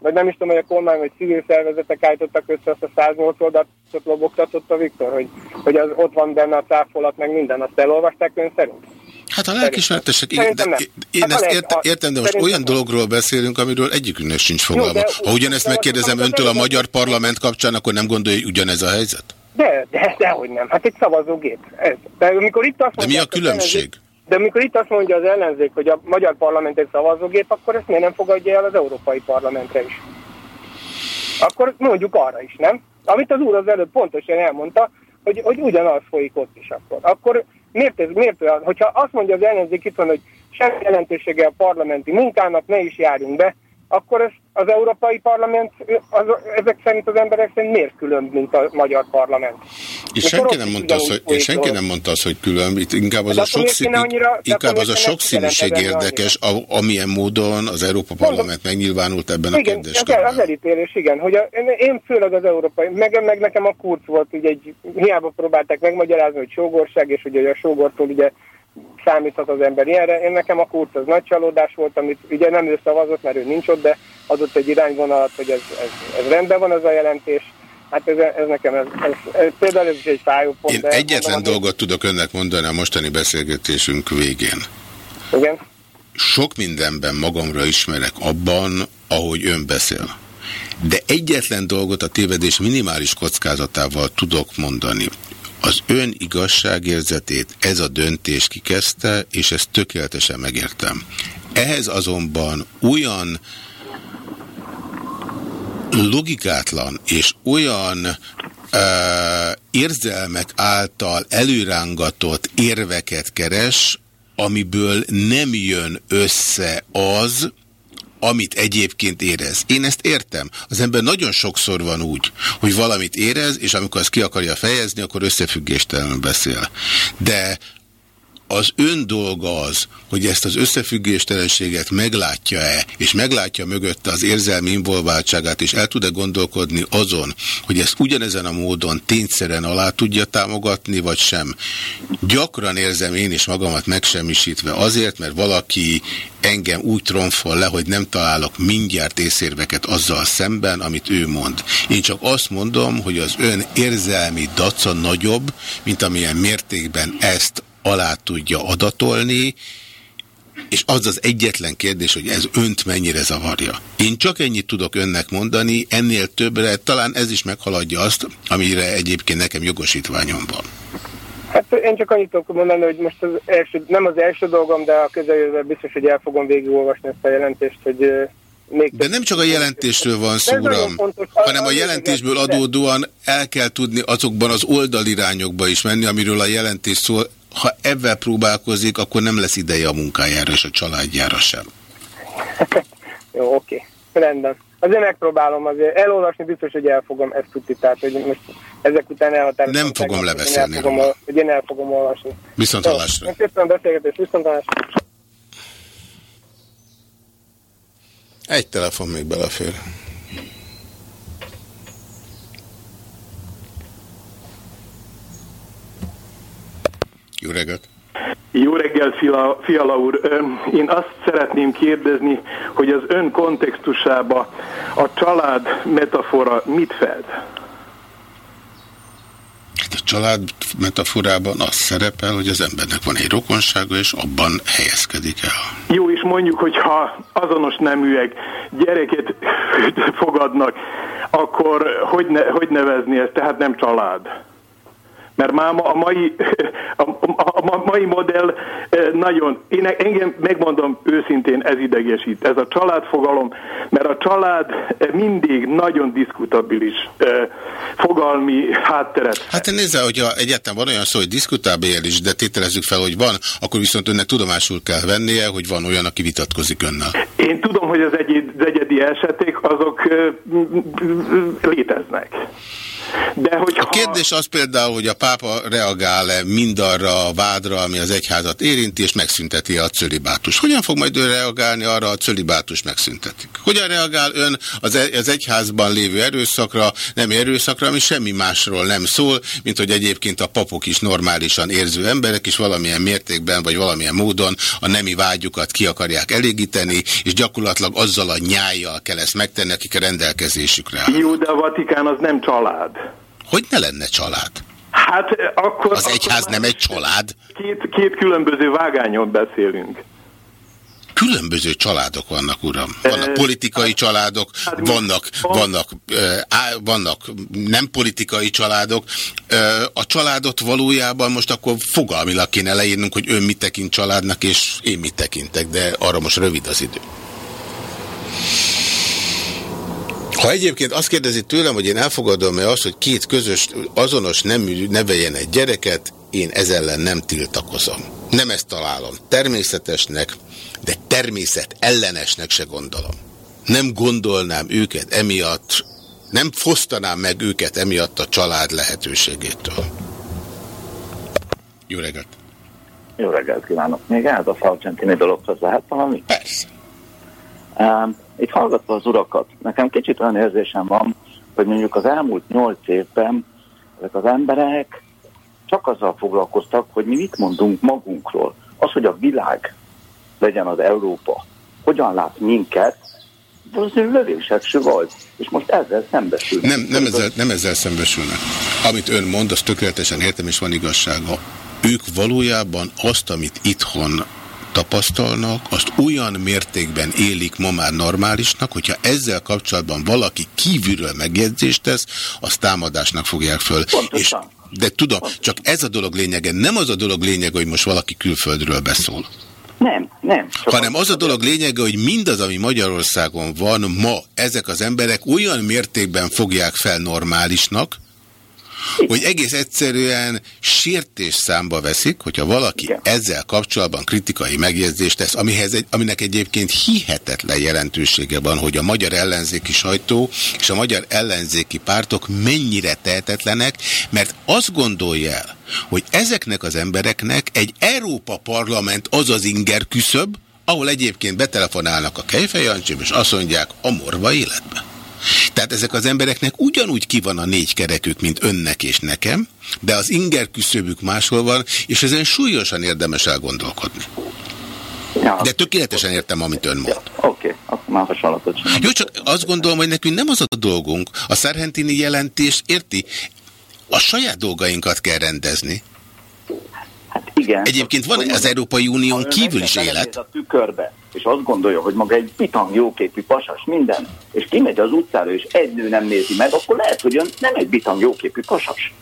vagy nem is tudom, hogy a kormány vagy civil szervezetek állítottak össze azt a 108 oldalt lobogtatott a Viktor, hogy, hogy az ott van benne a cáfolat, meg minden, azt elolvasták ön szerint? Hát a lelkismertesek, igen, de én Hát ezt értem, értem, de most olyan dologról beszélünk, amiről egyikünknek sincs fogalma. de- Ha ugyanezt de- megkérdezem de- öntől a de- magyar parlament kapcsán, akkor nem gondolja, hogy ugyanez a helyzet? De, de, dehogy nem. Hát egy szavazógép. Ez. De amikor itt azt De mi a mondják különbség? De amikor itt azt mondja az ellenzék, hogy a magyar parlament egy szavazógép, akkor ezt miért nem fogadja el az európai parlamentre is? Akkor mondjuk arra is, nem? Amit az úr az előbb pontosan elmondta, hogy, hogy ugyanaz folyik ott is akkor. Akkor miért ez, miért olyan? Hogyha azt mondja az ellenzék itt van, hogy semmi jelentősége a parlamenti munkának, ne is járjunk be, akkor ez, az Európai Parlament az, ezek szerint az emberek szerint miért különb, mint a magyar parlament? És Mikor senki nem mondta azt, hogy, és senki nem mondta azt, hogy külön, itt inkább az De a, kéne annyira- inkább az a sokszínűség érdekes, a, amilyen módon az Európa Parlament megnyilvánult ebben a Igen, az, kérdéskörben. az elítélés, igen. Hogy a, én- én főleg az európai, meg, meg nekem a kurc volt, ugye egy, hiába próbálták megmagyarázni, hogy sógorság, és ugye a sógortól ugye számíthat az ember ilyenre. Én nekem a kurc az nagy csalódás volt, amit ugye nem ő szavazott, mert ő nincs ott, de adott egy irányvonalat, hogy ez, ez, ez rendben van ez a jelentés. Hát ez, ez nekem, ez, ez, ez, például ez is egy fájó pont. Én de egyetlen mondom, dolgot tudok önnek mondani a mostani beszélgetésünk végén. Igen. Sok mindenben magamra ismerek abban, ahogy ön beszél. De egyetlen dolgot a tévedés minimális kockázatával tudok mondani. Az ön igazságérzetét ez a döntés kikezdte, és ezt tökéletesen megértem. Ehhez azonban olyan logikátlan és olyan uh, érzelmek által előrángatott érveket keres, amiből nem jön össze az, amit egyébként érez. Én ezt értem. Az ember nagyon sokszor van úgy, hogy valamit érez, és amikor azt ki akarja fejezni, akkor összefüggéstelenül beszél. De az ön dolga az, hogy ezt az összefüggéstelenséget meglátja-e, és meglátja mögötte az érzelmi involváltságát, és el tud-e gondolkodni azon, hogy ezt ugyanezen a módon tényszerűen alá tudja támogatni, vagy sem. Gyakran érzem én is magamat megsemmisítve azért, mert valaki engem úgy tronfol le, hogy nem találok mindjárt észérveket azzal szemben, amit ő mond. Én csak azt mondom, hogy az ön érzelmi daca nagyobb, mint amilyen mértékben ezt alá tudja adatolni, és az az egyetlen kérdés, hogy ez önt mennyire zavarja. Én csak ennyit tudok önnek mondani, ennél többre, talán ez is meghaladja azt, amire egyébként nekem jogosítványom van. Hát én csak annyit tudok mondani, hogy most az első, nem az első dolgom, de a közeljövőben biztos, hogy el fogom végigolvasni ezt a jelentést, hogy még De nem csak a jelentésről van szó, uram, fontos. hanem a jelentésből adódóan el kell tudni azokban az oldalirányokba is menni, amiről a jelentés szól. Ha ebben próbálkozik, akkor nem lesz ideje a munkájára és a családjára sem. Jó, oké. Rendben. Azért megpróbálom, azért elolvasni biztos, hogy el fogom ezt tudni, tehát hogy most ezek után elhatározom. Nem fogom lebeszélni Hogy én el fogom, hogy én el fogom olvasni. Viszont hallásra. Köszönöm a beszélgetést, viszont hallásra. Egy telefon még belefér. Jó reggelt! Jó reggelt, Fila, Fiala úr. Én azt szeretném kérdezni, hogy az ön kontextusába a család metafora mit fed? Hát a család metaforában az szerepel, hogy az embernek van egy rokonsága, és abban helyezkedik el. Jó, és mondjuk, hogyha azonos neműek gyereket fogadnak, akkor hogy, ne, hogy nevezni ezt? Tehát nem család. Mert már ma- a mai, a, a, a mai modell eh, nagyon, én engem megmondom őszintén, ez idegesít, ez a családfogalom, mert a család eh, mindig nagyon diskutabilis eh, fogalmi hátteret. Hát nézze, hogyha egyáltalán van olyan szó, hogy diskutábélis, de tételezzük fel, hogy van, akkor viszont önnek tudomásul kell vennie, hogy van olyan, aki vitatkozik önnel. Én tudom, hogy az, egyed, az egyedi esetek azok léteznek. De hogyha... A kérdés az például, hogy a pápa reagál-e mindarra a vádra, ami az egyházat érinti, és megszünteti a cölibátus. Hogyan fog majd ő reagálni arra, a cölibátus megszüntetik? Hogyan reagál ön az, e- egyházban lévő erőszakra, nem erőszakra, ami semmi másról nem szól, mint hogy egyébként a papok is normálisan érző emberek, és valamilyen mértékben, vagy valamilyen módon a nemi vágyukat ki akarják elégíteni, és gyakorlatilag azzal a nyájjal kell ezt megtenni, akik a rendelkezésükre áll. Jó, de a Vatikán az nem család. Hogy ne lenne család? Hát akkor... Az egyház nem egy család? Két, két különböző vágányon beszélünk. Különböző családok vannak, uram. Vannak politikai családok, vannak, vannak, á, vannak nem politikai családok. A családot valójában most akkor fogalmilag kéne leírnunk, hogy ön mit tekint családnak, és én mit tekintek, de arra most rövid az idő. Ha egyébként azt kérdezi tőlem, hogy én elfogadom-e azt, hogy két közös, azonos nemű neveljen egy gyereket, én ez ellen nem tiltakozom. Nem ezt találom természetesnek, de természet ellenesnek se gondolom. Nem gondolnám őket emiatt, nem fosztanám meg őket emiatt a család lehetőségétől. Jó reggelt! Jó reggelt kívánok! Még ehhez a Sargentini dologhoz lehet valami? Persze. Um, itt hallgatva az urakat, nekem kicsit olyan érzésem van, hogy mondjuk az elmúlt nyolc évben ezek az emberek csak azzal foglalkoztak, hogy mi mit mondunk magunkról. Az, hogy a világ legyen az Európa, hogyan lát minket, valószínűleg lövésekső volt, és most ezzel szembesülnek. Nem, nem, ezzel, nem ezzel szembesülnek. Amit ön mond, az tökéletesen értem, és van igazsága. Ők valójában azt, amit itthon tapasztalnak, azt olyan mértékben élik ma már normálisnak, hogyha ezzel kapcsolatban valaki kívülről megjegyzést tesz, azt támadásnak fogják föl. És, de tudom, csak ez a dolog lényege, nem az a dolog lényege, hogy most valaki külföldről beszól. Nem, nem. Hanem az a dolog lényege, hogy mindaz, ami Magyarországon van ma, ezek az emberek olyan mértékben fogják fel normálisnak, hogy egész egyszerűen sértés számba veszik, hogyha valaki Igen. ezzel kapcsolatban kritikai megjegyzést tesz, amihez egy, aminek egyébként hihetetlen jelentősége van, hogy a magyar ellenzéki sajtó és a magyar ellenzéki pártok mennyire tehetetlenek, mert azt gondolja el, hogy ezeknek az embereknek egy Európa Parlament az az inger küszöb, ahol egyébként betelefonálnak a Kejfejancsim, és azt mondják a morva életbe. Tehát ezek az embereknek ugyanúgy ki van a négy kerekük, mint önnek és nekem, de az inger küszöbük máshol van, és ezen súlyosan érdemes elgondolkodni. Ja. De tökéletesen értem, amit ön mond. Oké, okay. akkor már hasonlatot sem. Jó, csak azt gondolom, hogy nekünk nem az a dolgunk. A Szerhentini jelentés, érti? A saját dolgainkat kell rendezni. Igen. Egyébként van az Európai Unión kívül is élet. a tükörbe, és azt gondolja, hogy maga egy bitang jóképű pasas minden, és kimegy az utcára, és egy nő nem nézi meg, akkor lehet, hogy ön nem egy bitang jóképű pasas.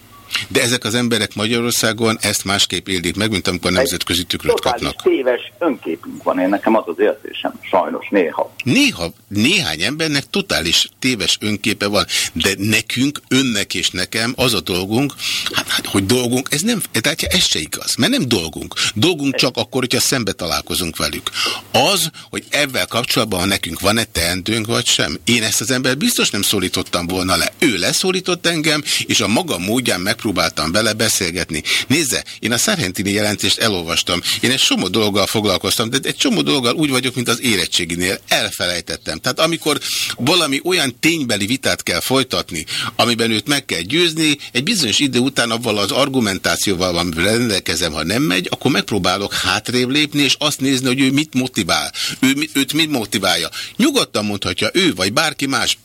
De ezek az emberek Magyarországon ezt másképp élik meg, mint amikor nemzetközi tükröt kapnak. téves önképünk van, én nekem az az érzésem, sajnos, néha. Néha, néhány embernek totális téves önképe van, de nekünk, önnek és nekem az a dolgunk, hát, hát hogy dolgunk, ez nem, tehát ez se igaz, mert nem dolgunk. Dolgunk csak akkor, hogyha szembe találkozunk velük. Az, hogy ebben kapcsolatban, ha nekünk van-e teendőnk, vagy sem, én ezt az ember biztos nem szólítottam volna le. Ő leszólított engem, és a maga módján meg megpróbáltam vele beszélgetni. Nézze, én a Szerhentini jelentést elolvastam. Én egy csomó dologgal foglalkoztam, de egy csomó dologgal úgy vagyok, mint az érettséginél. Elfelejtettem. Tehát amikor valami olyan ténybeli vitát kell folytatni, amiben őt meg kell győzni, egy bizonyos idő után avval az argumentációval, amivel rendelkezem, ha nem megy, akkor megpróbálok hátrébb lépni, és azt nézni, hogy ő mit motivál. Ő, őt mit motiválja. Nyugodtan mondhatja ő, vagy bárki más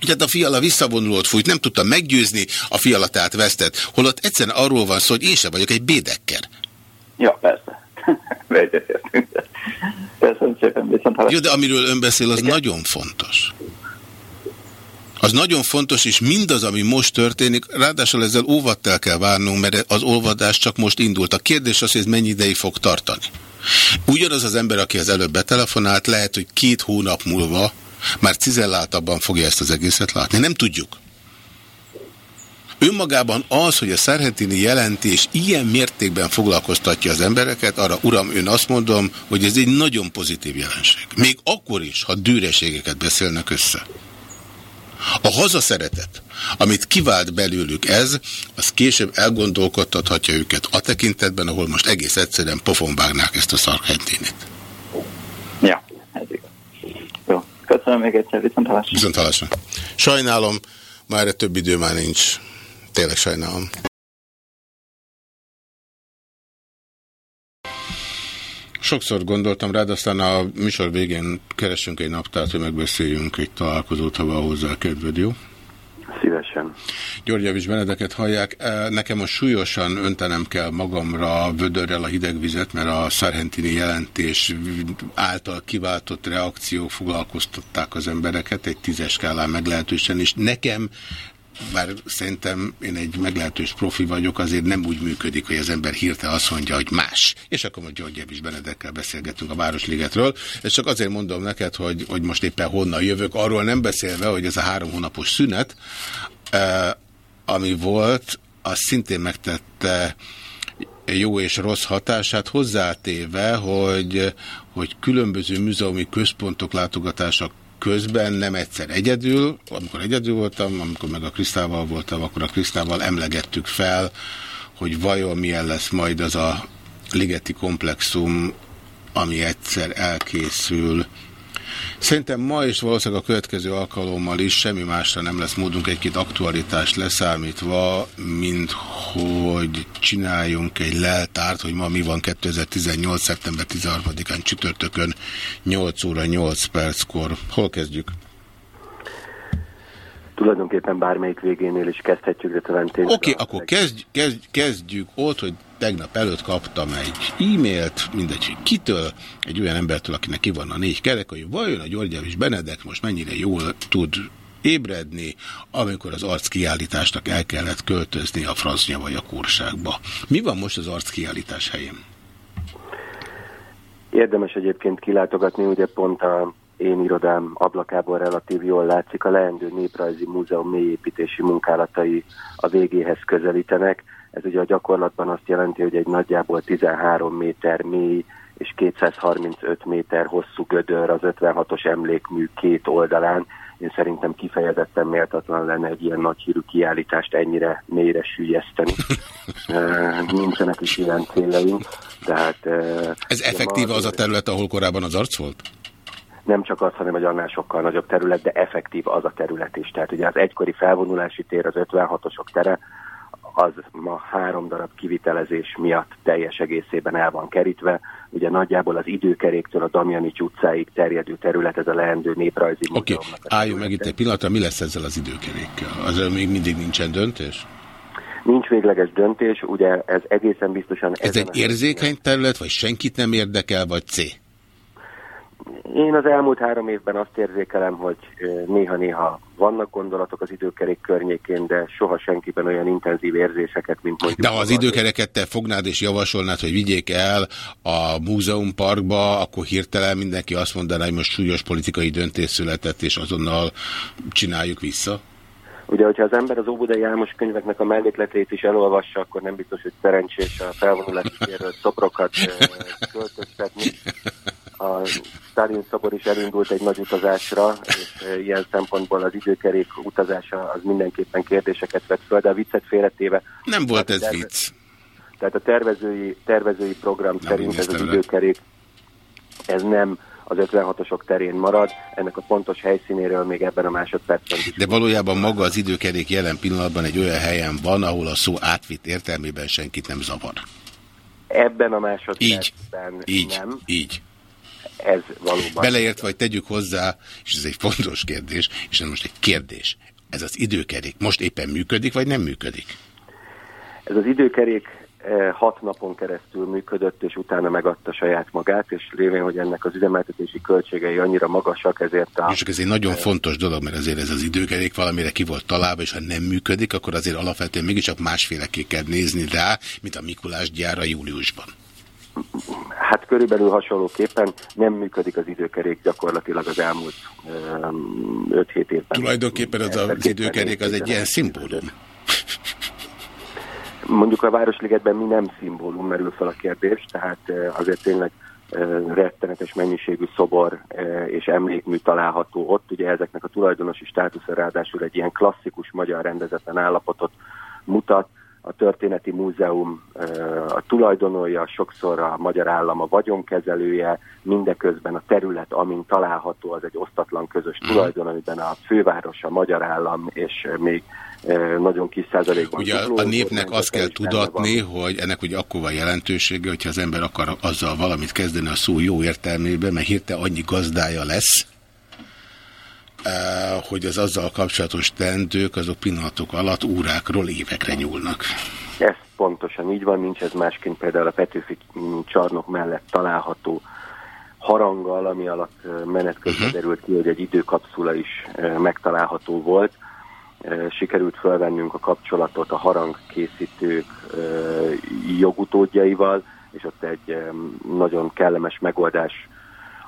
tehát a fiala visszavonulót fújt, nem tudta meggyőzni, a fiala tehát vesztett. Holott egyszerűen arról van szó, hogy én sem vagyok egy bédekker. Ja, persze. Köszönöm szépen, viszont Jó, de amiről ön beszél, az Igen? nagyon fontos. Az nagyon fontos, és mindaz, ami most történik, ráadásul ezzel óvattal kell várnunk, mert az olvadás csak most indult. A kérdés az, hogy ez mennyi ideig fog tartani. Ugyanaz az ember, aki az előbb betelefonált, lehet, hogy két hónap múlva már cizelláltabban fogja ezt az egészet látni. Nem tudjuk. Önmagában az, hogy a szerhetini jelentés ilyen mértékben foglalkoztatja az embereket, arra uram, ön azt mondom, hogy ez egy nagyon pozitív jelenség. Még akkor is, ha dűreségeket beszélnek össze. A hazaszeretet, amit kivált belőlük ez, az később elgondolkodtathatja őket a tekintetben, ahol most egész egyszerűen pofonvágnák ezt a szarhenténét. Ja, ez igaz. Jó, köszönöm még egyszer, viszont hallásra. Viszont hallásra. Sajnálom, már erre több idő már nincs. Tényleg sajnálom. Sokszor gondoltam rád, aztán a műsor végén keresünk egy naptárt, hogy megbeszéljünk egy találkozót, ha van hozzá kedved, jó? Szívesen. György Javis Benedeket hallják. E, Nekem most súlyosan öntenem kell magamra vödörrel a hideg vizet, mert a Szarhentini jelentés által kiváltott reakciók foglalkoztatták az embereket egy tízes skálán meglehetősen, és nekem bár szerintem én egy meglehetős profi vagyok, azért nem úgy működik, hogy az ember hirtelen azt mondja, hogy más. És akkor most György Javis Benedekkel beszélgetünk a Városligetről. És csak azért mondom neked, hogy, hogy most éppen honnan jövök, arról nem beszélve, hogy ez a három hónapos szünet, eh, ami volt, az szintén megtette jó és rossz hatását hozzátéve, hogy, hogy különböző múzeumi központok látogatása közben nem egyszer egyedül, amikor egyedül voltam, amikor meg a Krisztával voltam, akkor a Krisztával emlegettük fel, hogy vajon milyen lesz majd az a ligeti komplexum, ami egyszer elkészül. Szerintem ma és valószínűleg a következő alkalommal is semmi másra nem lesz módunk egy-két aktualitást leszámítva, mint hogy csináljunk egy leltárt, hogy ma mi van 2018. szeptember 13-án csütörtökön 8 óra 8 perckor. Hol kezdjük? Tulajdonképpen bármelyik végénél is kezdhetjük, de talán tényleg... Oké, okay, akkor kezd, kezd, kezdjük ott, hogy tegnap előtt kaptam egy e-mailt, mindegy, kitől, egy olyan embertől, akinek ki van a négy kerek, hogy vajon a György Benedek most mennyire jól tud ébredni, amikor az arckiállításnak el kellett költözni a franc nyavajakórságba. Mi van most az arckiállítás helyén? Érdemes egyébként kilátogatni, ugye pont a én irodám ablakából relatív jól látszik, a Leendő Néprajzi Múzeum mélyépítési munkálatai a végéhez közelítenek. Ez ugye a gyakorlatban azt jelenti, hogy egy nagyjából 13 méter mély és 235 méter hosszú gödör az 56-os emlékmű két oldalán. Én szerintem kifejezetten méltatlan lenne egy ilyen nagy hírű kiállítást ennyire mélyre sülyezteni. Nincsenek is ilyen céljaink. Tehát, Ez effektív az a terület, ahol korábban az arc volt? Nem csak az, hanem egy annál sokkal nagyobb terület, de effektív az a terület is. Tehát ugye az egykori felvonulási tér, az 56-osok tere, az ma három darab kivitelezés miatt teljes egészében el van kerítve. Ugye nagyjából az időkeréktől a Damjanics utcáig terjedő terület, ez a leendő néprajzi Oké, okay. álljunk meg itt egy pillanatra, mi lesz ezzel az időkerékkel? Az még mindig nincsen döntés? Nincs végleges döntés, ugye ez egészen biztosan... Ez egy érzékeny terület, vagy senkit nem érdekel, vagy C? Én az elmúlt három évben azt érzékelem, hogy néha-néha vannak gondolatok az időkerék környékén, de soha senkiben olyan intenzív érzéseket, mint mondjuk... De ha az időkereket te fognád és javasolnád, hogy vigyék el a múzeumparkba, akkor hirtelen mindenki azt mondaná, hogy most súlyos politikai döntés született, és azonnal csináljuk vissza? Ugye, hogyha az ember az Óbudai Álmos könyveknek a mellékletét is elolvassa, akkor nem biztos, hogy szerencsés a felvonulási térről szobrokat költöztetni a Stalin szobor is elindult egy nagy utazásra, és ilyen szempontból az időkerék utazása az mindenképpen kérdéseket vett föl, de a viccet félretéve... Nem volt ez vicc. Tehát a tervezői, tervezői program nem szerint ez az időkerék, ez nem az 56-osok terén marad, ennek a pontos helyszínéről még ebben a másodpercben is. De valójában maga az időkerék jelen pillanatban egy olyan helyen van, ahol a szó átvitt értelmében senkit nem zavar. Ebben a másodpercben így, így, nem. Így ez valóban... Beleértve, hogy tegyük hozzá, és ez egy fontos kérdés, és ez most egy kérdés. Ez az időkerék most éppen működik, vagy nem működik? Ez az időkerék eh, hat napon keresztül működött, és utána megadta saját magát, és lévén, hogy ennek az üzemeltetési költségei annyira magasak, ezért a... És ez egy nagyon fontos dolog, mert azért ez az időkerék valamire ki volt találva, és ha nem működik, akkor azért alapvetően mégiscsak másféleképp kell nézni rá, mint a Mikulás gyára júliusban. Hát körülbelül hasonlóképpen nem működik az időkerék gyakorlatilag az elmúlt 5-7 évben. Tulajdonképpen az, az időkerék az egy ilyen szimbólum. Mondjuk a Városligetben mi nem szimbólum merül fel a kérdés, tehát azért tényleg rettenetes mennyiségű szobor és emlékmű található ott. Ugye ezeknek a tulajdonosi státusza ráadásul egy ilyen klasszikus magyar rendezetlen állapotot mutat. A Történeti Múzeum a tulajdonolja, sokszor a magyar állam a vagyonkezelője, mindeközben a terület, amin található, az egy osztatlan közös tulajdon, amiben a főváros, a magyar állam és még nagyon kis százalékban. Ugye a népnek azt kell tudatni, hogy ennek ugye akkor van jelentősége, hogyha az ember akar azzal valamit kezdeni a szó jó értelmében, mert hirtelen annyi gazdája lesz, hogy az azzal kapcsolatos tendők azok pillanatok alatt órákról évekre nyúlnak. Ez pontosan így van, nincs ez másként például a Petőfi csarnok mellett található haranggal, ami alatt menet közben uh -huh. derült ki, hogy egy időkapszula is megtalálható volt sikerült felvennünk a kapcsolatot a harangkészítők jogutódjaival, és ott egy nagyon kellemes megoldás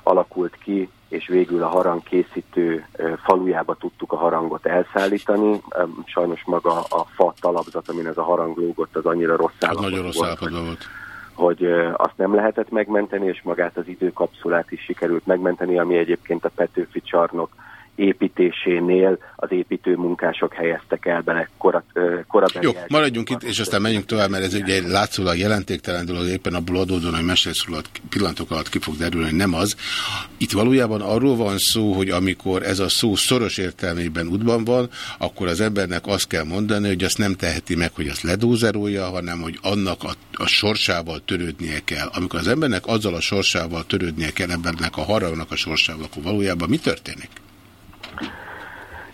alakult ki, és végül a harangkészítő falujába tudtuk a harangot elszállítani. Sajnos maga a fa talapzat, amin ez a harang lógott, az annyira rossz állapotban nagyon rossz volt, volt. hogy azt nem lehetett megmenteni, és magát az időkapszulát is sikerült megmenteni, ami egyébként a Petőfi csarnok építésénél az építő munkások helyeztek el bele kora, korabeli... Jó, maradjunk itt, és aztán menjünk tovább, mert ez ugye látszólag jelentéktelen dolog, éppen abból adódóan, hogy mesterszólat pillanatok alatt ki fog derülni, hogy nem az. Itt valójában arról van szó, hogy amikor ez a szó szoros értelmében útban van, akkor az embernek azt kell mondani, hogy azt nem teheti meg, hogy azt ledózerolja, hanem hogy annak a, a sorsával törődnie kell. Amikor az embernek azzal a sorsával törődnie kell, embernek a haragnak a sorsával, akkor valójában mi történik?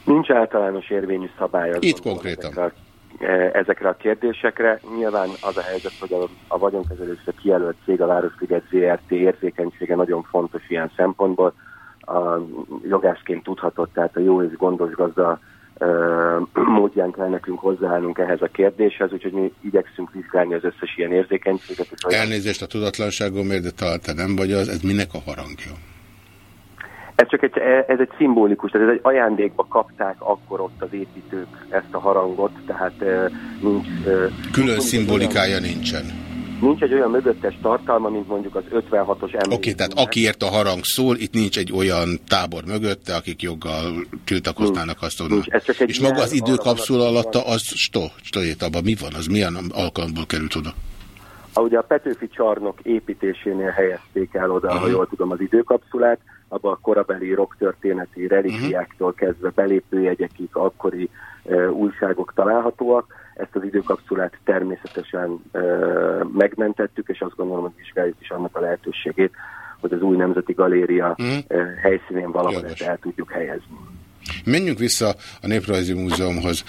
Nincs általános érvényű szabály. Itt konkrétan. Ezekre a, e, ezekre a kérdésekre. Nyilván az a helyzet, hogy a, a vagyonkezelésre kijelölt cég, a Városliget ZRT érzékenysége nagyon fontos ilyen szempontból. A jogászként tudhatott, tehát a jó és gondos gazda e, módján kell nekünk hozzáállnunk ehhez a kérdéshez, úgyhogy mi igyekszünk vizsgálni az összes ilyen érzékenységet. Elnézést a tudatlanságomért, de talán te nem vagy az, ez minek a harangja? Ez csak egy, ez egy szimbolikus, tehát ez egy ajándékba kapták akkor ott az építők ezt a harangot, tehát nincs... Külön nincs szimbolikája olyan, nincsen. Nincs egy olyan mögöttes tartalma, mint mondjuk az 56-os emlék. Oké, okay, tehát akiért a harang szól, itt nincs egy olyan tábor mögötte, akik joggal tiltakoznának azt onnan. És maga az időkapszula alatta az sto, abban mi van? Az milyen alkalomból került oda? Ugye a Petőfi csarnok építésénél helyezték el oda, -huh. ha jól tudom, az időkapszulát, abban a korabeli rocktörténeti relikviáktól kezdve belépőjegyekig akkori újságok találhatóak. Ezt az időkapszulát természetesen megmentettük, és azt gondolom, hogy vizsgáljuk is annak a lehetőségét, hogy az új Nemzeti Galéria mm. helyszínén valahol ezt el tudjuk helyezni. Menjünk vissza a Néprajzi Múzeumhoz.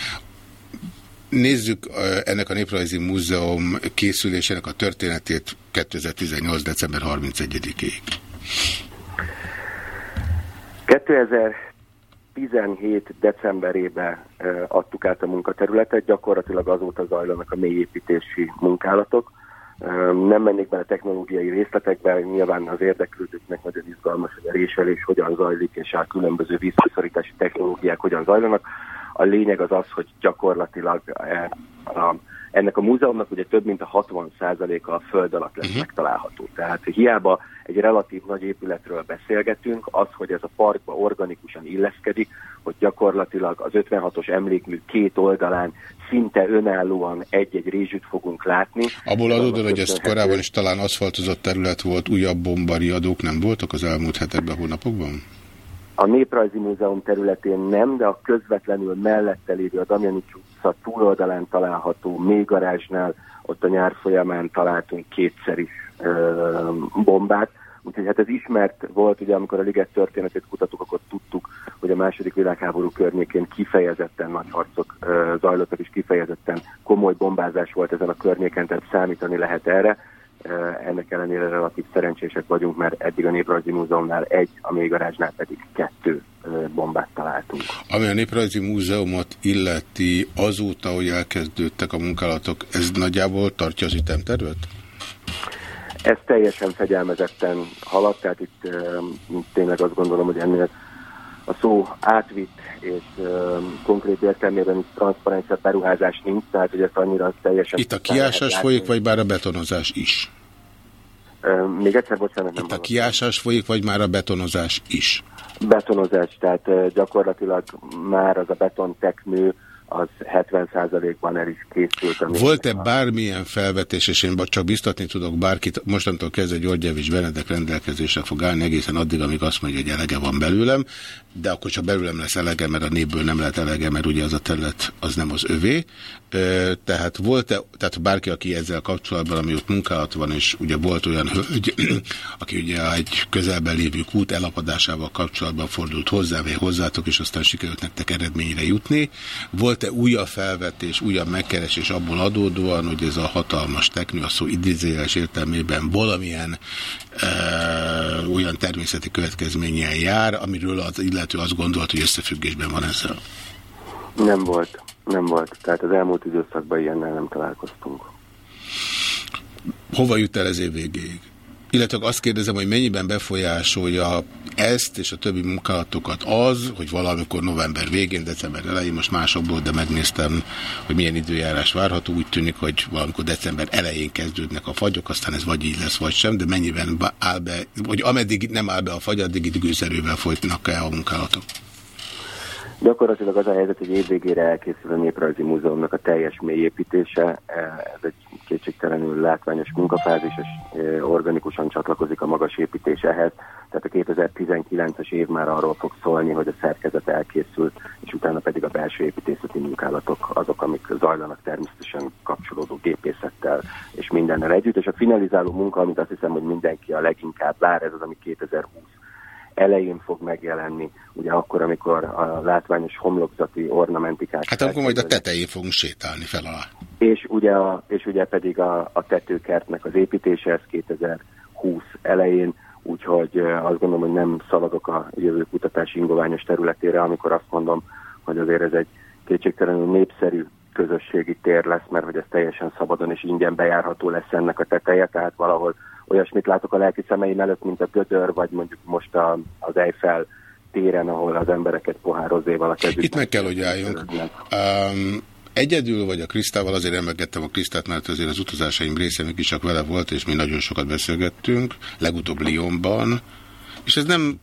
Nézzük ennek a Néprajzi Múzeum készülésének a történetét 2018. december 31-ig. 2017 decemberében adtuk át a munkaterületet, gyakorlatilag azóta zajlanak a mélyépítési munkálatok. Nem mennék bele technológiai részletekbe, nyilván az érdeklődőknek nagyon izgalmas, hogy a réselés hogyan zajlik, és a különböző vízkiszorítási technológiák hogyan zajlanak. A lényeg az az, hogy gyakorlatilag a ennek a múzeumnak ugye több mint a 60%-a a föld alatt lesz uh -huh. megtalálható. Tehát hiába egy relatív nagy épületről beszélgetünk, az, hogy ez a parkba organikusan illeszkedik, hogy gyakorlatilag az 56-os emlékmű két oldalán szinte önállóan egy-egy rézsűt fogunk látni. Abból adódóan, hogy ez korábban is talán aszfaltozott terület volt, újabb bombariadók nem voltak az elmúlt hetekben, hónapokban? A Néprajzi Múzeum területén nem, de a közvetlenül mellette lévő a Damjanics utca túloldalán található mélygarázsnál, ott a nyár folyamán találtunk kétszer is ö, bombát. Úgyhogy hát ez ismert volt, ugye amikor a liget történetét kutattuk, akkor tudtuk, hogy a második világháború környékén kifejezetten nagy harcok ö, zajlottak, és kifejezetten komoly bombázás volt ezen a környéken, tehát számítani lehet erre ennek ellenére relatív szerencsések vagyunk, mert eddig a Néprajzi Múzeumnál egy, a mélygarázsnál pedig kettő bombát találtunk. Ami a Néprajzi Múzeumot illeti azóta, hogy elkezdődtek a munkálatok, ez nagyjából tartja az ütemtervet? Ez teljesen fegyelmezetten haladt, tehát itt tényleg azt gondolom, hogy ennél a szó átvitt és konkrét értelmében is transzparensebb beruházás nincs, tehát hogy ezt annyira teljesen... Itt a kiásás folyik, vagy bár a betonozás is? Ö, még egyszer, bocsánat, nem Itt a kiásás folyik, vagy már a betonozás is? Betonozás, tehát ö, gyakorlatilag már az a betontekmű az 70%-ban el is készült. Volt-e bármilyen felvetés, és én csak biztatni tudok bárkit, mostantól kezdve György Javis Benedek rendelkezésre fog állni egészen addig, amíg azt mondja, hogy elege van belőlem, de akkor csak belőlem lesz elege, mert a népből nem lehet elege, mert ugye az a terület az nem az övé. Tehát volt-e, tehát bárki, aki ezzel kapcsolatban, ami ott munkálat van, és ugye volt olyan hölgy, aki ugye egy közelben lévő kút elapadásával kapcsolatban fordult hozzá, vagy hozzátok, és aztán sikerült nektek eredményre jutni. Volt-e újabb felvetés, újabb megkeresés abból adódóan, hogy ez a hatalmas teknő, a szó idézéles értelmében valamilyen e, olyan természeti következménnyel jár, amiről az illető azt gondolt, hogy összefüggésben van ezzel? Nem volt, nem volt. Tehát az elmúlt időszakban ilyennel nem találkoztunk. Hova jut el ez év végéig? Illetve azt kérdezem, hogy mennyiben befolyásolja ezt és a többi munkálatokat az, hogy valamikor november végén, december elején, most másokból, de megnéztem, hogy milyen időjárás várható. Úgy tűnik, hogy valamikor december elején kezdődnek a fagyok, aztán ez vagy így lesz, vagy sem, de mennyiben áll be, vagy ameddig nem áll be a fagy, addig itt gőzerővel folytnak-e a munkálatok? Gyakorlatilag az a helyzet, hogy évvégére elkészül a Néprajzi Múzeumnak a teljes mélyépítése. Ez egy kétségtelenül látványos munkafázis, és organikusan csatlakozik a magas építés. Tehát a 2019-es év már arról fog szólni, hogy a szerkezet elkészült, és utána pedig a belső építészeti munkálatok azok, amik zajlanak természetesen kapcsolódó gépészettel és mindennel együtt. És a finalizáló munka, amit azt hiszem, hogy mindenki a leginkább vár, ez az, ami 2020 elején fog megjelenni, ugye akkor, amikor a látványos homlokzati ornamentikák... Hát akkor majd a tetején fogunk sétálni fel alá. És ugye, a, és ugye pedig a, a tetőkertnek az építése, ez 2020 elején, úgyhogy azt gondolom, hogy nem szaladok a jövő kutatási ingoványos területére, amikor azt mondom, hogy azért ez egy kétségtelenül népszerű közösségi tér lesz, mert hogy ez teljesen szabadon és ingyen bejárható lesz ennek a teteje, tehát valahol olyasmit látok a lelki szemeim előtt, mint a Gödör, vagy mondjuk most a, az Eiffel téren, ahol az embereket pohározéval a kezükben. Itt meg kell, hogy álljunk. Um, egyedül vagy a Krisztával, azért emlegettem a Krisztát, mert azért az utazásaim része mégis csak vele volt, és mi nagyon sokat beszélgettünk, legutóbb Lyonban, és ez nem,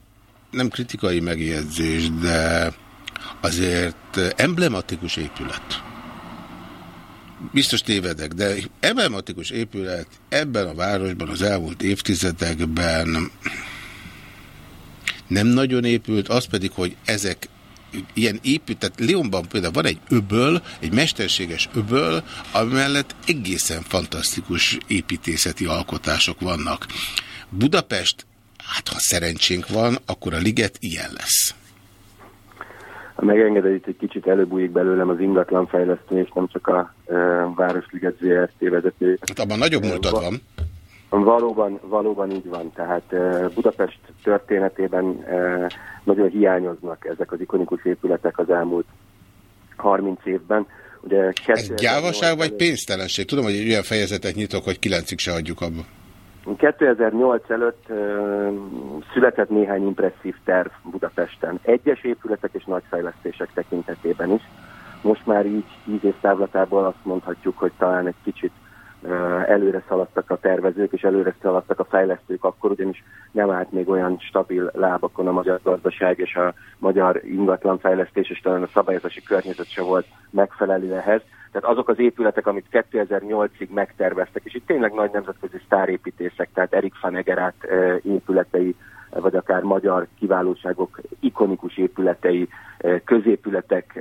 nem kritikai megjegyzés, de azért emblematikus épület. Biztos tévedek, de emblematikus épület ebben a városban az elmúlt évtizedekben nem nagyon épült, az pedig, hogy ezek ilyen épült, tehát Lyonban például van egy öböl, egy mesterséges öböl, ami mellett egészen fantasztikus építészeti alkotások vannak. Budapest, hát ha szerencsénk van, akkor a liget ilyen lesz. Ha megengeded, itt egy kicsit előbújik belőlem az ingatlanfejlesztő, és nem csak a e, Városliget ZRT vezető. Hát abban nagyobb múltad van. Valóban, valóban így van. Tehát Budapest történetében nagyon hiányoznak ezek az ikonikus épületek az elmúlt 30 évben. Ugye Ez gyávaság vagy pénztelenség? Tudom, hogy olyan fejezetet nyitok, hogy kilencig se adjuk abba. 2008 előtt uh, született néhány impresszív terv Budapesten. Egyes épületek és nagy fejlesztések tekintetében is. Most már így tíz év távlatából azt mondhatjuk, hogy talán egy kicsit uh, előre szaladtak a tervezők, és előre szaladtak a fejlesztők, akkor ugyanis nem állt még olyan stabil lábakon a magyar gazdaság és a magyar ingatlanfejlesztés, és talán a szabályozási környezet se volt megfelelő ehhez. Tehát azok az épületek, amit 2008-ig megterveztek, és itt tényleg nagy nemzetközi sztárépítészek, tehát Erik Fanegerát épületei, vagy akár magyar kiválóságok ikonikus épületei, középületek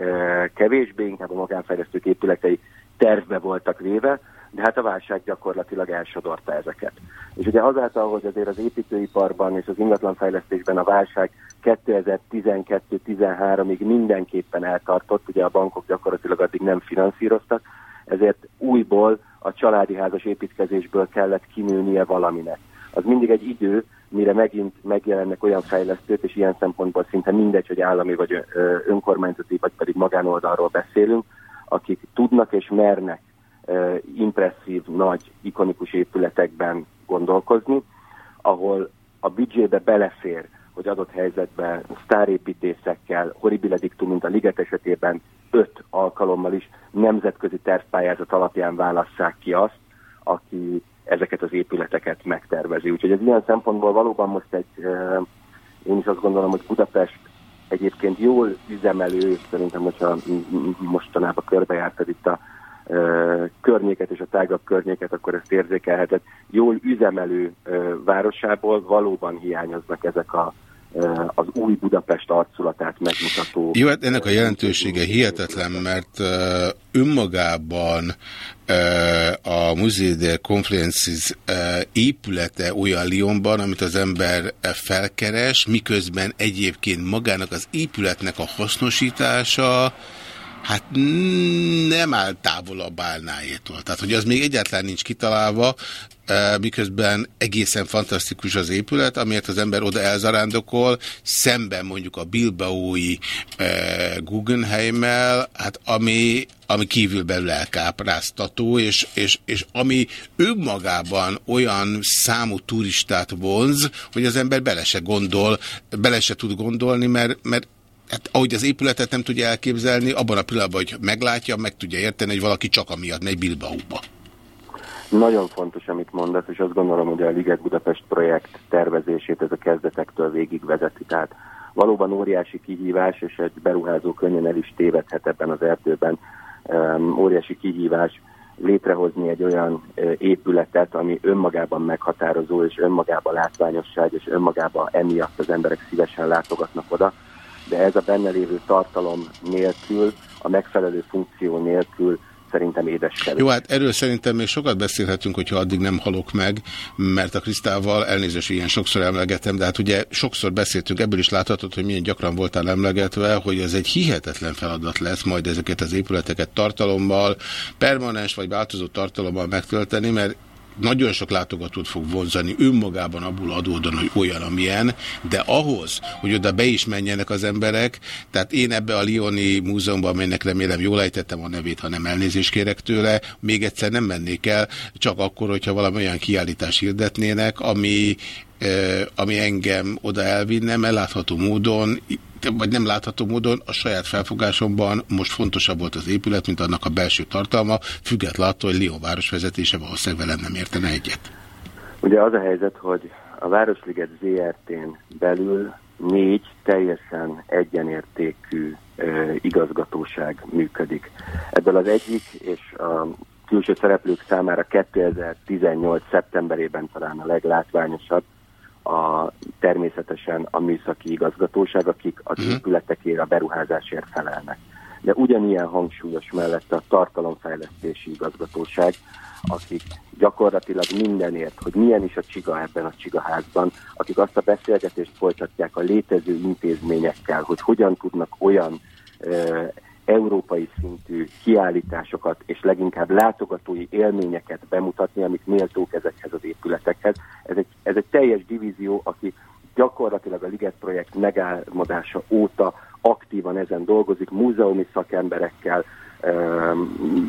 kevésbé, inkább a magánfejlesztők épületei tervbe voltak véve, de hát a válság gyakorlatilag elsodorta ezeket. És ugye azáltal, hogy azért az építőiparban és az ingatlanfejlesztésben a válság 2012-13-ig mindenképpen eltartott, ugye a bankok gyakorlatilag addig nem finanszíroztak, ezért újból a családi házas építkezésből kellett kinőnie valaminek. Az mindig egy idő, mire megint megjelennek olyan fejlesztők, és ilyen szempontból szinte mindegy, hogy állami vagy önkormányzati, vagy pedig magánoldalról beszélünk, akik tudnak és mernek impresszív, nagy, ikonikus épületekben gondolkozni, ahol a büdzsébe belefér, hogy adott helyzetben sztárépítészekkel, horribile dictum, mint a Liget esetében öt alkalommal is nemzetközi tervpályázat alapján válasszák ki azt, aki ezeket az épületeket megtervezi. Úgyhogy ez ilyen szempontból valóban most egy, én is azt gondolom, hogy Budapest egyébként jól üzemelő, szerintem, hogyha mostanában körbejártad itt a környéket és a tágabb környéket, akkor ezt érzékelheted. Jól üzemelő városából valóban hiányoznak ezek a az új Budapest arculatát megmutató. Jó, hát ennek a jelentősége hihetetlen, mert önmagában a Musée de Conferences épülete olyan Lyonban, amit az ember felkeres, miközben egyébként magának az épületnek a hasznosítása hát nem áll távolabb állnájétól. Tehát, hogy az még egyáltalán nincs kitalálva, e, miközben egészen fantasztikus az épület, amiért az ember oda elzarándokol, szemben mondjuk a Bilbaói e, Guggenheimmel, hát ami, ami kívül belül elkápráztató, és, és, és ami önmagában olyan számú turistát vonz, hogy az ember bele se gondol, bele se tud gondolni, mert, mert hát, ahogy az épületet nem tudja elképzelni, abban a pillanatban, hogy meglátja, meg tudja érteni, hogy valaki csak amiatt megy Bilbaóba. Nagyon fontos, amit mondasz, és azt gondolom, hogy a Liget Budapest projekt tervezését ez a kezdetektől végigvezeti. Tehát valóban óriási kihívás, és egy beruházó könnyen el is tévedhet ebben az erdőben. Um, óriási kihívás létrehozni egy olyan uh, épületet, ami önmagában meghatározó, és önmagában látványosság, és önmagában emiatt az emberek szívesen látogatnak oda de ez a benne lévő tartalom nélkül, a megfelelő funkció nélkül szerintem édeskedő. Jó, hát erről szerintem még sokat beszélhetünk, hogyha addig nem halok meg, mert a Krisztával elnézést, ilyen sokszor emlegetem, de hát ugye sokszor beszéltünk, ebből is láthatod, hogy milyen gyakran voltál emlegetve, hogy ez egy hihetetlen feladat lesz majd ezeket az épületeket tartalommal, permanens vagy változó tartalommal megtölteni, mert nagyon sok látogatót fog vonzani önmagában abból adódóan, hogy olyan, amilyen, de ahhoz, hogy oda be is menjenek az emberek, tehát én ebbe a Lioni múzeumban, amelynek remélem jól ejtettem a nevét, ha nem elnézést kérek tőle, még egyszer nem mennék el, csak akkor, hogyha valami olyan kiállítás hirdetnének, ami ami engem oda elvinne, mert látható módon, vagy nem látható módon a saját felfogásomban most fontosabb volt az épület, mint annak a belső tartalma, függetlenül attól, hogy Lyon vezetése valószínűleg velem nem értene egyet. Ugye az a helyzet, hogy a Városliget ZRT-n belül négy teljesen egyenértékű e, igazgatóság működik. Ebből az egyik, és a külső szereplők számára 2018. szeptemberében talán a leglátványosabb, a, természetesen a műszaki igazgatóság, akik az uh-huh. épületekért, a beruházásért felelnek. De ugyanilyen hangsúlyos mellett a tartalomfejlesztési igazgatóság, akik gyakorlatilag mindenért, hogy milyen is a csiga ebben a csigaházban, akik azt a beszélgetést folytatják a létező intézményekkel, hogy hogyan tudnak olyan európai szintű kiállításokat és leginkább látogatói élményeket bemutatni, amik méltók ezekhez az épületekhez. Ez egy, ez egy teljes divízió, aki gyakorlatilag a Liget projekt megálmodása óta aktívan ezen dolgozik, múzeumi szakemberekkel,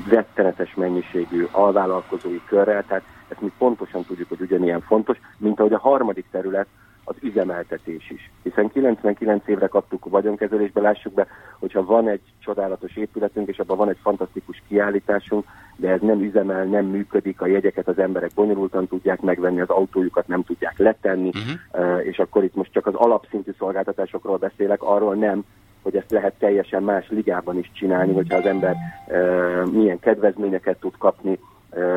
rettenetes mennyiségű alvállalkozói körrel, tehát ezt mi pontosan tudjuk, hogy ugyanilyen fontos, mint ahogy a harmadik terület, az üzemeltetés is. Hiszen 99 évre kaptuk a vagyonkezelésbe, lássuk be, hogyha van egy csodálatos épületünk, és abban van egy fantasztikus kiállításunk, de ez nem üzemel, nem működik, a jegyeket az emberek bonyolultan tudják megvenni, az autójukat nem tudják letenni, uh-huh. és akkor itt most csak az alapszintű szolgáltatásokról beszélek, arról nem, hogy ezt lehet teljesen más ligában is csinálni, hogyha az ember uh, milyen kedvezményeket tud kapni,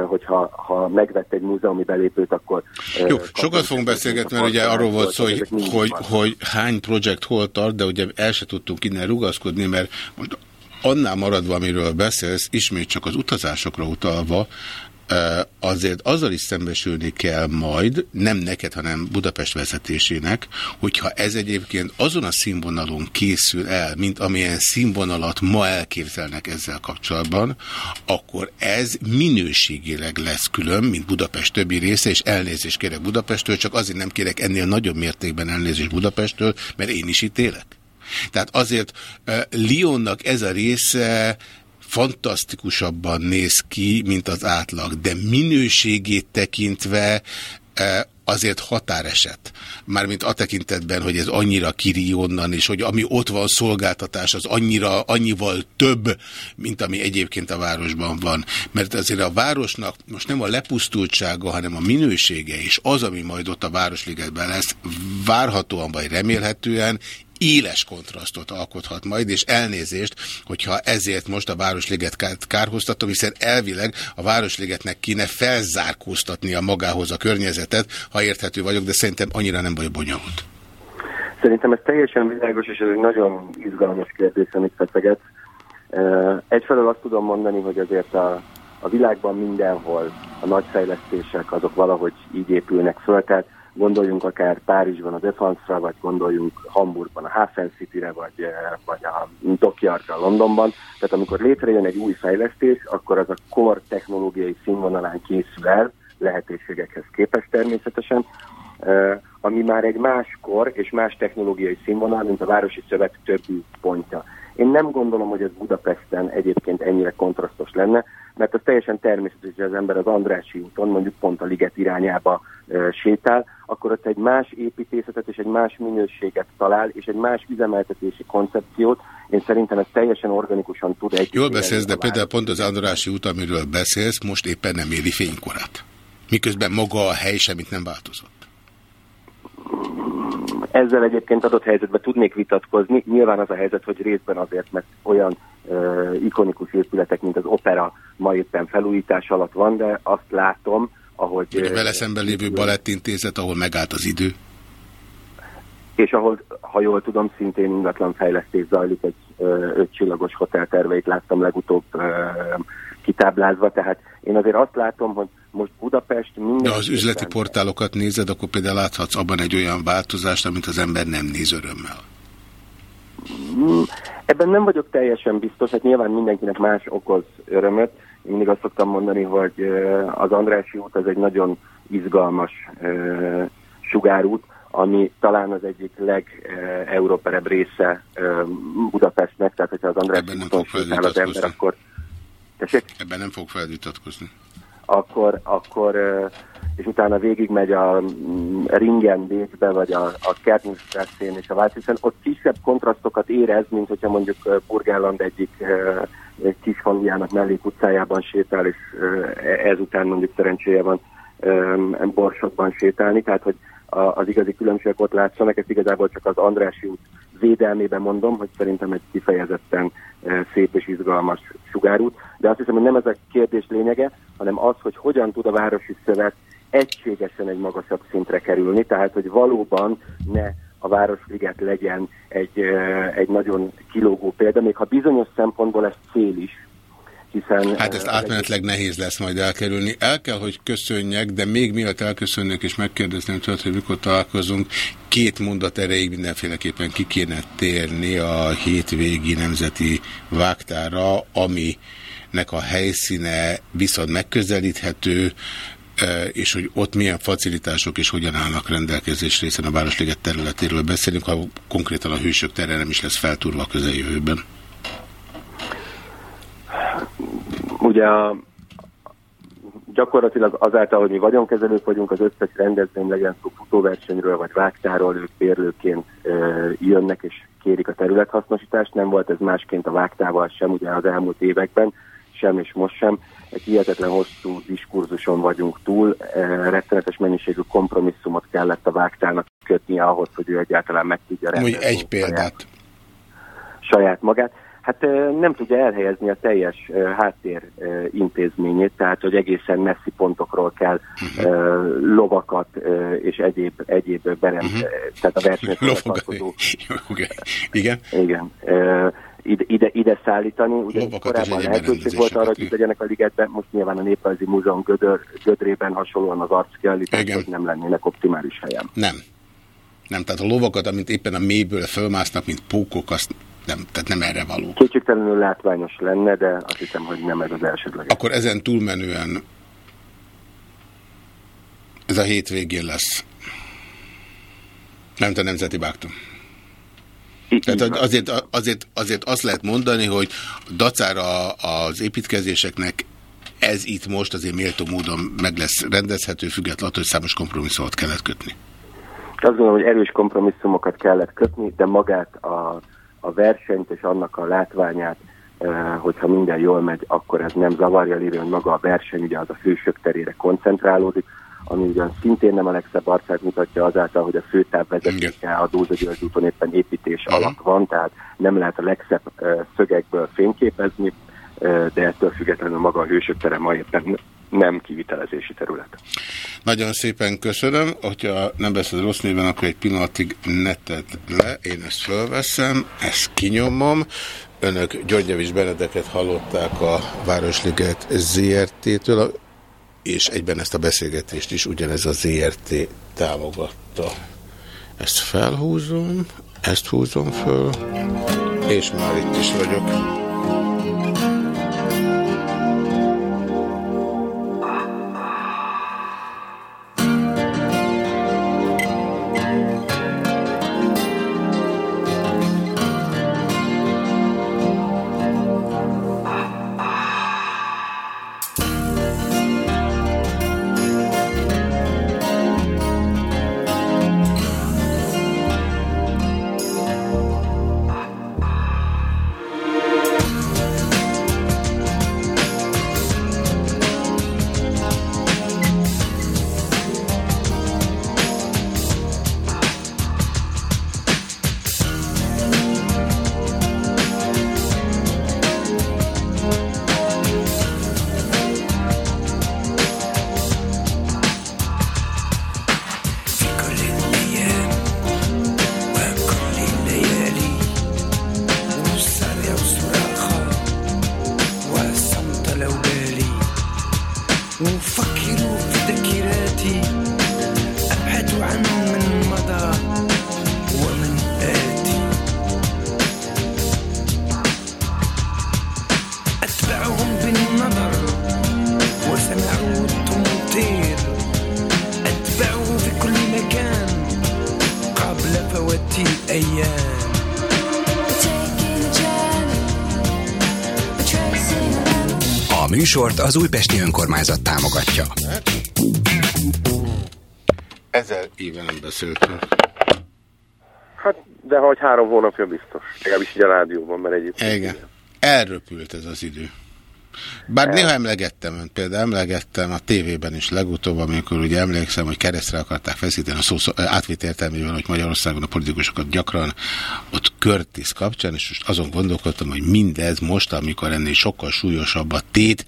hogyha ha megvett egy múzeumi belépőt, akkor... Jó, sokat fogunk beszélgetni, mert ugye arról volt szó, hogy, hogy, hogy hány projekt hol tart, de ugye el se tudtunk innen rugaszkodni, mert most annál maradva, amiről beszélsz, ismét csak az utazásokra utalva, azért azzal is szembesülni kell majd, nem neked, hanem Budapest vezetésének, hogyha ez egyébként azon a színvonalon készül el, mint amilyen színvonalat ma elképzelnek ezzel kapcsolatban, akkor ez minőségileg lesz külön, mint Budapest többi része, és elnézést kérek Budapesttől, csak azért nem kérek ennél nagyobb mértékben elnézést Budapesttől, mert én is itt élek. Tehát azért uh, Lyonnak ez a része fantasztikusabban néz ki, mint az átlag, de minőségét tekintve e, azért határeset. Mármint a tekintetben, hogy ez annyira kiri onnan, és hogy ami ott van szolgáltatás, az annyira, annyival több, mint ami egyébként a városban van. Mert azért a városnak most nem a lepusztultsága, hanem a minősége és az, ami majd ott a Városligetben lesz, várhatóan vagy remélhetően éles kontrasztot alkothat majd, és elnézést, hogyha ezért most a Városliget kárhoztatom, hiszen elvileg a Városligetnek kéne felzárkóztatnia magához a környezetet, ha érthető vagyok, de szerintem annyira nem vagy bonyolult. Szerintem ez teljesen világos, és ez egy nagyon izgalmas kérdés, amit feszegetsz. Egyfelől azt tudom mondani, hogy azért a, a világban mindenhol a nagy fejlesztések azok valahogy így épülnek föl, tehát Gondoljunk akár Párizsban a Defense-ra, vagy gondoljunk Hamburgban a Hafen City-re, vagy, eh, vagy a Dockyaardra Londonban. Tehát amikor létrejön egy új fejlesztés, akkor az a kor technológiai színvonalán készül el, lehetőségekhez képest természetesen, eh, ami már egy más kor és más technológiai színvonal, mint a Városi Szövet többi pontja. Én nem gondolom, hogy ez Budapesten egyébként ennyire kontrasztos lenne, mert az teljesen természetes, hogy az ember az Andrássy úton, mondjuk pont a liget irányába sétál, akkor ott egy más építészetet és egy más minőséget talál, és egy más üzemeltetési koncepciót. Én szerintem ez teljesen organikusan tud egy. Jól beszélsz, de például pont az Andrássy út, amiről beszélsz, most éppen nem éri fénykorát. Miközben maga a hely semmit nem változott. Ezzel egyébként adott helyzetben tudnék vitatkozni. Nyilván az a helyzet, hogy részben azért, mert olyan ikonikus épületek, mint az opera ma éppen felújítás alatt van, de azt látom, ahogy... Vagy a vele szemben lévő balettintézet, ahol megállt az idő. És ahol, ha jól tudom, szintén ingatlan fejlesztés zajlik, egy ötcsillagos hotel terveit láttam legutóbb kitáblázva, tehát én azért azt látom, hogy most Budapest minden... De az üzleti portálokat nézed, akkor például láthatsz abban egy olyan változást, amit az ember nem néz örömmel. Ebben nem vagyok teljesen biztos, hát nyilván mindenkinek más okoz örömöt. Én mindig azt szoktam mondani, hogy az Andrási út az egy nagyon izgalmas sugárút, ami talán az egyik legeuróperebb része Budapestnek, tehát hogyha az Andrási úton sétál az ember, akkor... Tessék? Ebben nem fog felvitatkozni akkor, akkor és utána végigmegy a mm, Ringen Bécsbe, vagy a, a Kertnisztrászén és a Vált, hiszen ott kisebb kontrasztokat érez, mint hogyha mondjuk Burgelland egyik kis falujának mellék utcájában sétál, és ezután mondjuk szerencséje van Borsodban sétálni, tehát hogy az igazi különbségek ott látszanak, ezt igazából csak az Andrási út védelmében mondom, hogy szerintem egy kifejezetten szép és izgalmas sugárút, de azt hiszem, hogy nem ez a kérdés lényege, hanem az, hogy hogyan tud a Városi Szövet egységesen egy magasabb szintre kerülni, tehát hogy valóban ne a Városliget legyen egy, egy nagyon kilógó példa, még ha bizonyos szempontból ez cél is, hiszen... Hát ezt átmenetleg nehéz lesz majd elkerülni. El kell, hogy köszönjek, de még miatt elköszönnék és megkérdezném tőled, hogy mikor találkozunk, két mondat erejéig mindenféleképpen ki kéne térni a hétvégi nemzeti vágtára, aminek a helyszíne viszont megközelíthető, és hogy ott milyen facilitások és hogyan állnak rendelkezésre, hiszen a Városliget területéről beszélünk, ha konkrétan a hősök terre nem is lesz feltúrva a közeljövőben. Ugye a, gyakorlatilag azáltal, hogy mi vagyonkezelők vagyunk, az összes rendezvény legyen szó futóversenyről vagy vágtáról, ők bérlőként e, jönnek és kérik a területhasznosítást. Nem volt ez másként a vágtával sem ugye az elmúlt években, sem és most sem. Egy hihetetlen hosszú diskurzuson vagyunk túl, e, rettenetes mennyiségű kompromisszumot kellett a vágtának kötnie ahhoz, hogy ő egyáltalán meg tudja rendezni. egy példát. Saját, saját magát hát nem tudja elhelyezni a teljes háttér intézményét, tehát hogy egészen messzi pontokról kell uh-huh. lovakat és egyéb, egyéb berend, uh-huh. tehát a versenyekről tartozó. Igen? Igen. Ide, ide, ide szállítani. Ugye korábban lehetőség volt arra, hogy legyenek a ligetben, most nyilván a Néprajzi Múzeum gödör, gödrében hasonlóan az arckiállítás, hogy nem lennének optimális helyen. Nem. Nem, tehát a lovakat, amint éppen a mélyből fölmásznak, mint pókok, azt nem, tehát nem erre való. Kétségtelenül látványos lenne, de azt hiszem, hogy nem ez az elsődleges. Akkor ezen túlmenően ez a hétvégén lesz. Nem a Nemzeti Bágtom. Tehát azért, azért, azért azt lehet mondani, hogy dacára az építkezéseknek ez itt most azért méltó módon meg lesz rendezhető, függetlenül, hogy számos kompromisszumot kellett kötni. Azt gondolom, hogy erős kompromisszumokat kellett kötni, de magát a, a versenyt és annak a látványát, hogyha minden jól megy, akkor ez nem zavarja lévő, hogy maga a verseny ugye az a fősök terére koncentrálódik, ami ugyan szintén nem a legszebb arcát mutatja azáltal, hogy a főtávvezetéke a Dózsa György úton éppen építés Aha. alatt van, tehát nem lehet a legszebb szögekből fényképezni, de ettől függetlenül maga a hősök tere ma éppen nem kivitelezési terület. Nagyon szépen köszönöm, hogyha nem beszél rossz néven, akkor egy pillanatig ne tedd le, én ezt fölveszem, ezt kinyomom. Önök Györgyevics Benedeket hallották a Városliget ZRT-től, és egyben ezt a beszélgetést is ugyanez a ZRT támogatta. Ezt felhúzom, ezt húzom föl, és már itt is vagyok. Műsort az Újpesti Önkormányzat támogatja. Ezer éve nem beszéltünk. Hát, de hogy három hónapja biztos. Legalábbis így a rádióban, mert egyébként. Igen. Elröpült ez az idő. Bár néha emlegettem például emlegettem a tévében is legutóbb, amikor ugye emlékszem, hogy keresztre akarták feszíteni a szó szó- átvitt értelmében, hogy Magyarországon a politikusokat gyakran ott körtisz kapcsán, és most azon gondolkodtam, hogy mindez most, amikor ennél sokkal súlyosabb a tét,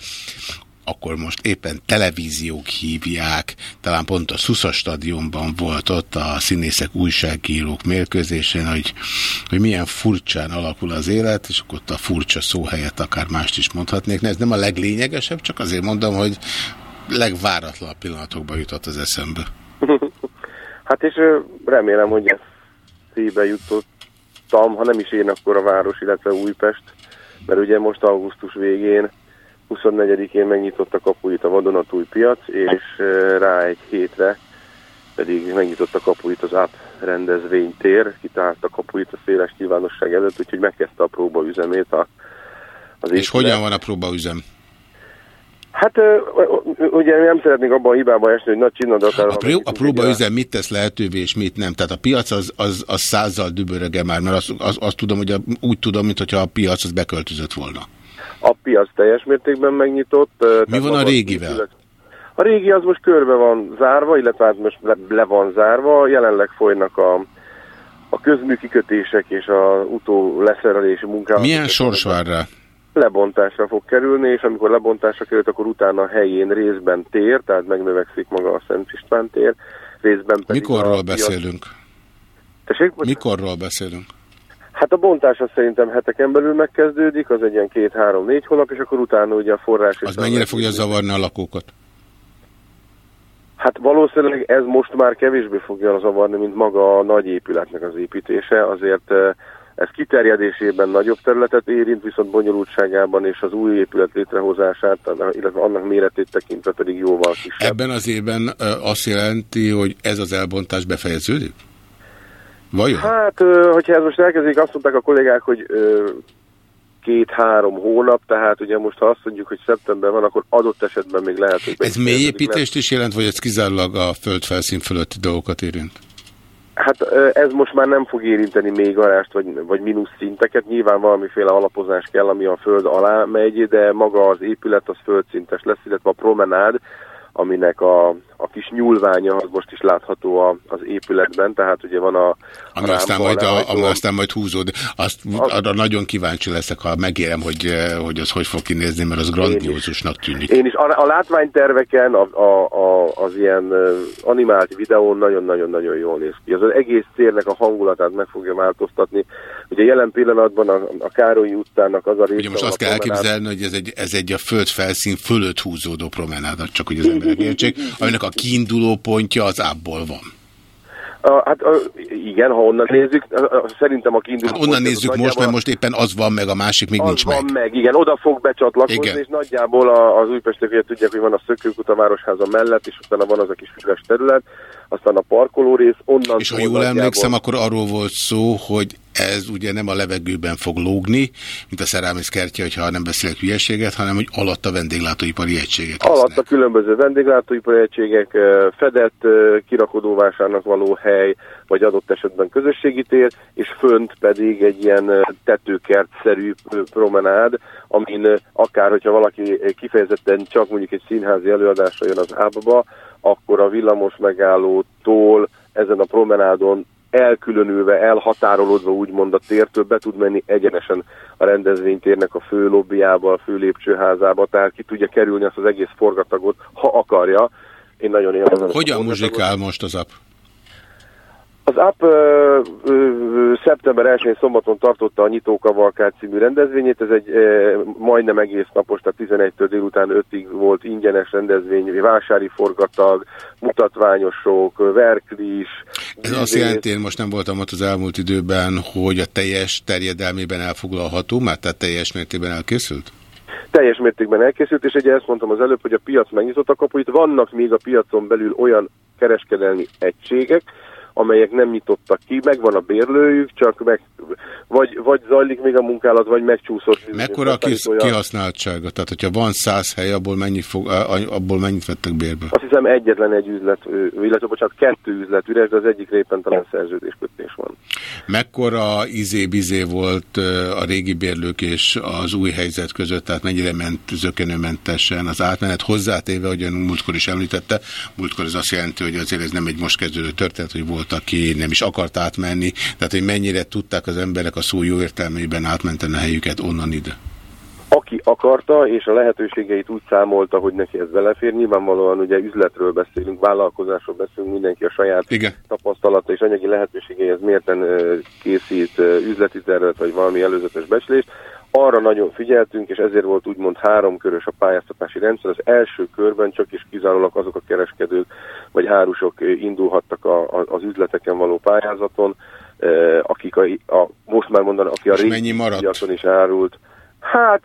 akkor most éppen televíziók hívják, talán pont a Szusza stadionban volt ott a színészek újságírók mérkőzésén, hogy, hogy milyen furcsán alakul az élet, és akkor ott a furcsa szó helyett akár mást is mondhatnék. Ne, Ez nem a leglényegesebb, csak azért mondom, hogy legváratlanabb pillanatokban jutott az eszembe. Hát és remélem, hogy ezt szíve jutottam, ha nem is én, akkor a város, illetve Újpest, mert ugye most augusztus végén 24-én megnyitott a kapuit a vadonatúj piac, és rá egy hétre pedig megnyitott a kapuit az átrendezvénytér, kitárt a kapuit a széles nyilvánosság előtt, úgyhogy megkezdte a próbaüzemét a, az És hogyan van a próbaüzem? Hát ugye nem szeretnék abban a hibába esni, hogy nagy csinadatára... A, pró a próbaüzem mit tesz lehetővé, és mit nem? Tehát a piac az, az, az százzal düböröge már, mert azt az, az tudom, hogy a, úgy tudom, mintha a piac az beköltözött volna. A piac teljes mértékben megnyitott. Mi van a régivel? A régi az most körbe van zárva, illetve hát most le, le van zárva. Jelenleg folynak a, a közműkikötések és a utó leszerelési munkálatok. Milyen sors vár rá? Lebontásra fog kerülni, és amikor lebontásra került, akkor utána a helyén részben tér, tehát megnövekszik maga a Szent István tér, részben pedig Mikorról a beszélünk? Tessék? Mikorról beszélünk? Hát a bontás az szerintem heteken belül megkezdődik, az egy ilyen két-három-négy hónap, és akkor utána ugye a forrás... Az mennyire fogja zavarni a lakókat? Hát valószínűleg ez most már kevésbé fogja zavarni, mint maga a nagy épületnek az építése, azért ez kiterjedésében nagyobb területet érint, viszont bonyolultságában és az új épület létrehozását, illetve annak méretét tekintve pedig jóval kisebb. Ebben az évben azt jelenti, hogy ez az elbontás befejeződik? Vajon? Hát, hogyha ez most elkezdik, azt mondták a kollégák, hogy két-három hónap, tehát ugye most ha azt mondjuk, hogy szeptember van, akkor adott esetben még lehet, hogy... Ez mélyépítést is jelent, vagy ez kizárólag a földfelszín fölötti dolgokat érint? Hát ez most már nem fog érinteni még arást, vagy, vagy mínusz szinteket. Nyilván valamiféle alapozás kell, ami a föld alá megy, de maga az épület az földszintes lesz, illetve a promenád, aminek a, a kis nyúlványa az most is látható a, az épületben, tehát ugye van a... Ami aztán majd, a, ami aztán majd húzód. Azt, arra nagyon kíváncsi leszek, ha megérem, hogy, eh, hogy az hogy fog kinézni, mert az grandiózusnak tűnik. Én is. A, a látványterveken, a, a, a, az ilyen ö, animált videón nagyon-nagyon-nagyon jól néz ki. Az, az egész térnek a hangulatát meg fogja változtatni. Ugye jelen pillanatban a, a Károlyi utcának az a része... Ugye most azt kell a promenád- elképzelni, hogy ez egy, ez egy a földfelszín fölött húzódó promenádat, csak hogy az emberek értsék, aminek a kiinduló pontja az ábból van. A, hát a, igen, ha onnan nézzük, a, szerintem a kiinduló... Hát onnan nézzük most, mert most éppen az van meg, a másik még az nincs meg. van meg. Igen, oda fog becsatlakozni, Igen. és nagyjából a, az újpestiek ugye tudják, hogy van a szökőkút a Városháza mellett, és utána van az a kis füves terület, aztán a parkoló rész, onnan... És ha jól emlékszem, akkor arról volt szó, hogy ez ugye nem a levegőben fog lógni, mint a szerelmész kertje, hogyha nem beszélek hülyeséget, hanem hogy alatt a vendéglátóipari egységek. Alatt a különböző vendéglátóipari egységek, fedett kirakodóvásárnak való hely, vagy adott esetben közösségi tér, és fönt pedig egy ilyen tetőkertszerű promenád, amin akár, hogyha valaki kifejezetten csak mondjuk egy színházi előadásra jön az ábba, akkor a villamos megállótól ezen a promenádon elkülönülve, elhatárolódva úgymond a tértől be tud menni egyenesen a rendezvénytérnek a fő lobbyába, a fő lépcsőházába, tehát ki tudja kerülni azt az egész forgatagot, ha akarja. Én nagyon élvezem. Hogyan muzsikál most az app? Az app ö, ö, szeptember 1-én szombaton tartotta a Nyitókavalkád című rendezvényét, ez egy ö, majdnem egész napos, tehát 11-től délután 5-ig volt ingyenes rendezvény, vásári forgatag, mutatványosok, verklis. Ez azt jelenti, én most nem voltam ott az elmúlt időben, hogy a teljes terjedelmében elfoglalható, már tehát teljes mértékben elkészült? teljes mértékben elkészült, és ugye ezt mondtam az előbb, hogy a piac megnyitott a kapuit, vannak még a piacon belül olyan kereskedelmi egységek, amelyek nem nyitottak ki, megvan a bérlőjük, csak meg, vagy, vagy zajlik még a munkálat, vagy megcsúszott. Mekkora a kis, Olyan- kihasználtsága? Tehát, hogyha van száz hely, abból, mennyi fog, abból mennyit vettek bérbe? Azt hiszem egyetlen egy üzlet, illetve bocsánat, kettő üzlet üres, de az egyik répen talán szerződéskötés van. Mekkora izé-bizé volt a régi bérlők és az új helyzet között, tehát mennyire ment zökenőmentesen az átmenet, hozzátéve, hogy ön múltkor is említette, múltkor ez azt jelenti, hogy azért ez nem egy most kezdődő történet, hogy volt, aki nem is akart átmenni, tehát hogy mennyire tudták az emberek a szó jó értelmében átmenteni a helyüket onnan ide. Aki akarta, és a lehetőségeit úgy számolta, hogy neki ez belefér, nyilvánvalóan ugye üzletről beszélünk, vállalkozásról beszélünk, mindenki a saját Igen. tapasztalata és anyagi lehetőségeihez mérten készít üzleti tervet, vagy valami előzetes becslést. Arra nagyon figyeltünk, és ezért volt úgymond háromkörös a pályáztatási rendszer. Az első körben csak is kizárólag azok a kereskedők vagy hárusok indulhattak a, a, az üzleteken való pályázaton, akik a, a most már mondaná, aki a régi piacon is árult. Hát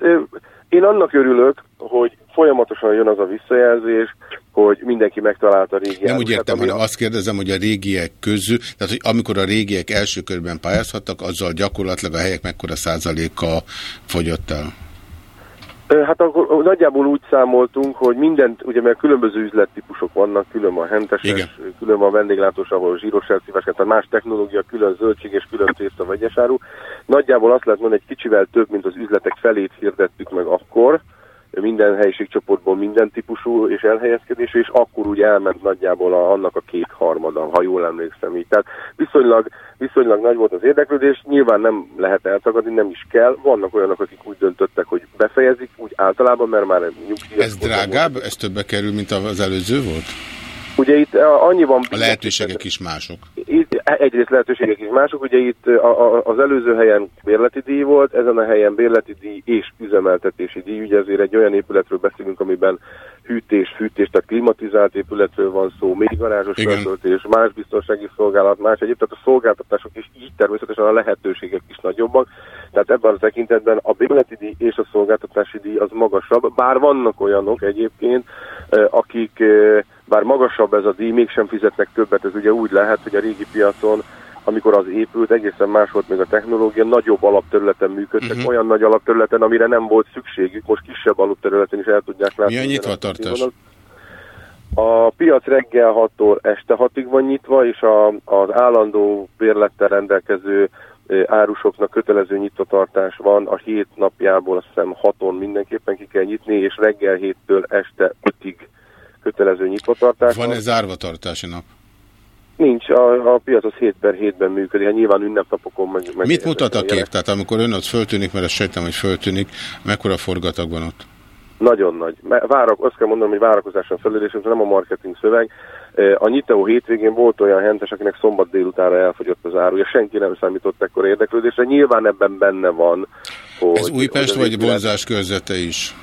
én annak örülök, hogy folyamatosan jön az a visszajelzés, hogy mindenki megtalálta a régi Nem úgy értem, ami- hanem azt kérdezem, hogy a régiek közül, tehát hogy amikor a régiek első körben pályázhattak, azzal gyakorlatilag a helyek mekkora százaléka fogyott el? Hát akkor nagyjából úgy számoltunk, hogy mindent, ugye mert különböző üzlettípusok vannak, külön henteses, Igen. külön van vendéglátós, ahol zsíros elszívás, tehát más technológia, külön zöldség és külön tészta vegyesáru. Nagyjából azt lehet mondani, hogy kicsivel több, mint az üzletek felét hirdettük meg akkor, minden helyiségcsoportból minden típusú és elhelyezkedésű, és akkor úgy elment nagyjából a, annak a kétharmada, ha jól emlékszem így. Tehát viszonylag, viszonylag nagy volt az érdeklődés, nyilván nem lehet eltagadni, nem is kell. Vannak olyanok, akik úgy döntöttek, hogy befejezik, úgy általában, mert már nyugdíjas. Ez drágább? Ez többe kerül, mint az előző volt? Ugye itt eh, annyiban... A lehetőségek is mások. Itt egyrészt lehetőségek is mások, ugye itt a, a, az előző helyen bérleti díj volt, ezen a helyen bérleti díj és üzemeltetési díj, ugye ezért egy olyan épületről beszélünk, amiben hűtés, fűtés, tehát klimatizált épületről van szó, még garázsos feltöltés, más biztonsági szolgálat, más egyéb, tehát a szolgáltatások is így természetesen a lehetőségek is nagyobbak, tehát ebben a tekintetben a bérleti díj és a szolgáltatási díj az magasabb, bár vannak olyanok egyébként, akik bár magasabb ez a díj, mégsem fizetnek többet, ez ugye úgy lehet, hogy a régi piacon amikor az épült, egészen más volt még a technológia, nagyobb alapterületen működtek, uh-huh. olyan nagy alapterületen, amire nem volt szükségük, most kisebb alapterületen is el tudják látni. Mi a nyitvatartás? A piac reggel 6-tól este 6-ig van nyitva, és a, az állandó bérlettel rendelkező árusoknak kötelező nyitvatartás van. A hét napjából azt hiszem 6-on mindenképpen ki kell nyitni, és reggel 7-től este 5-ig kötelező nyitvatartás Van-e zárvatartási nap? Nincs, a, a piac az 7 per 7-ben működik, hát nyilván ünnepnapokon meg... meg Mit mutat a kép? Tehát amikor ön ott föltűnik, mert azt sejtem, hogy föltűnik, mekkora forgatag van ott? Nagyon nagy. Várak, azt kell mondanom, hogy várakozáson felül, és ez nem a marketing szöveg. A nyitó hétvégén volt olyan hentes, akinek szombat délutánra elfogyott az áruja. Senki nem számított ekkor érdeklődésre. Nyilván ebben benne van, hogy... Ez Újpest hogy vagy vonzás körzete is?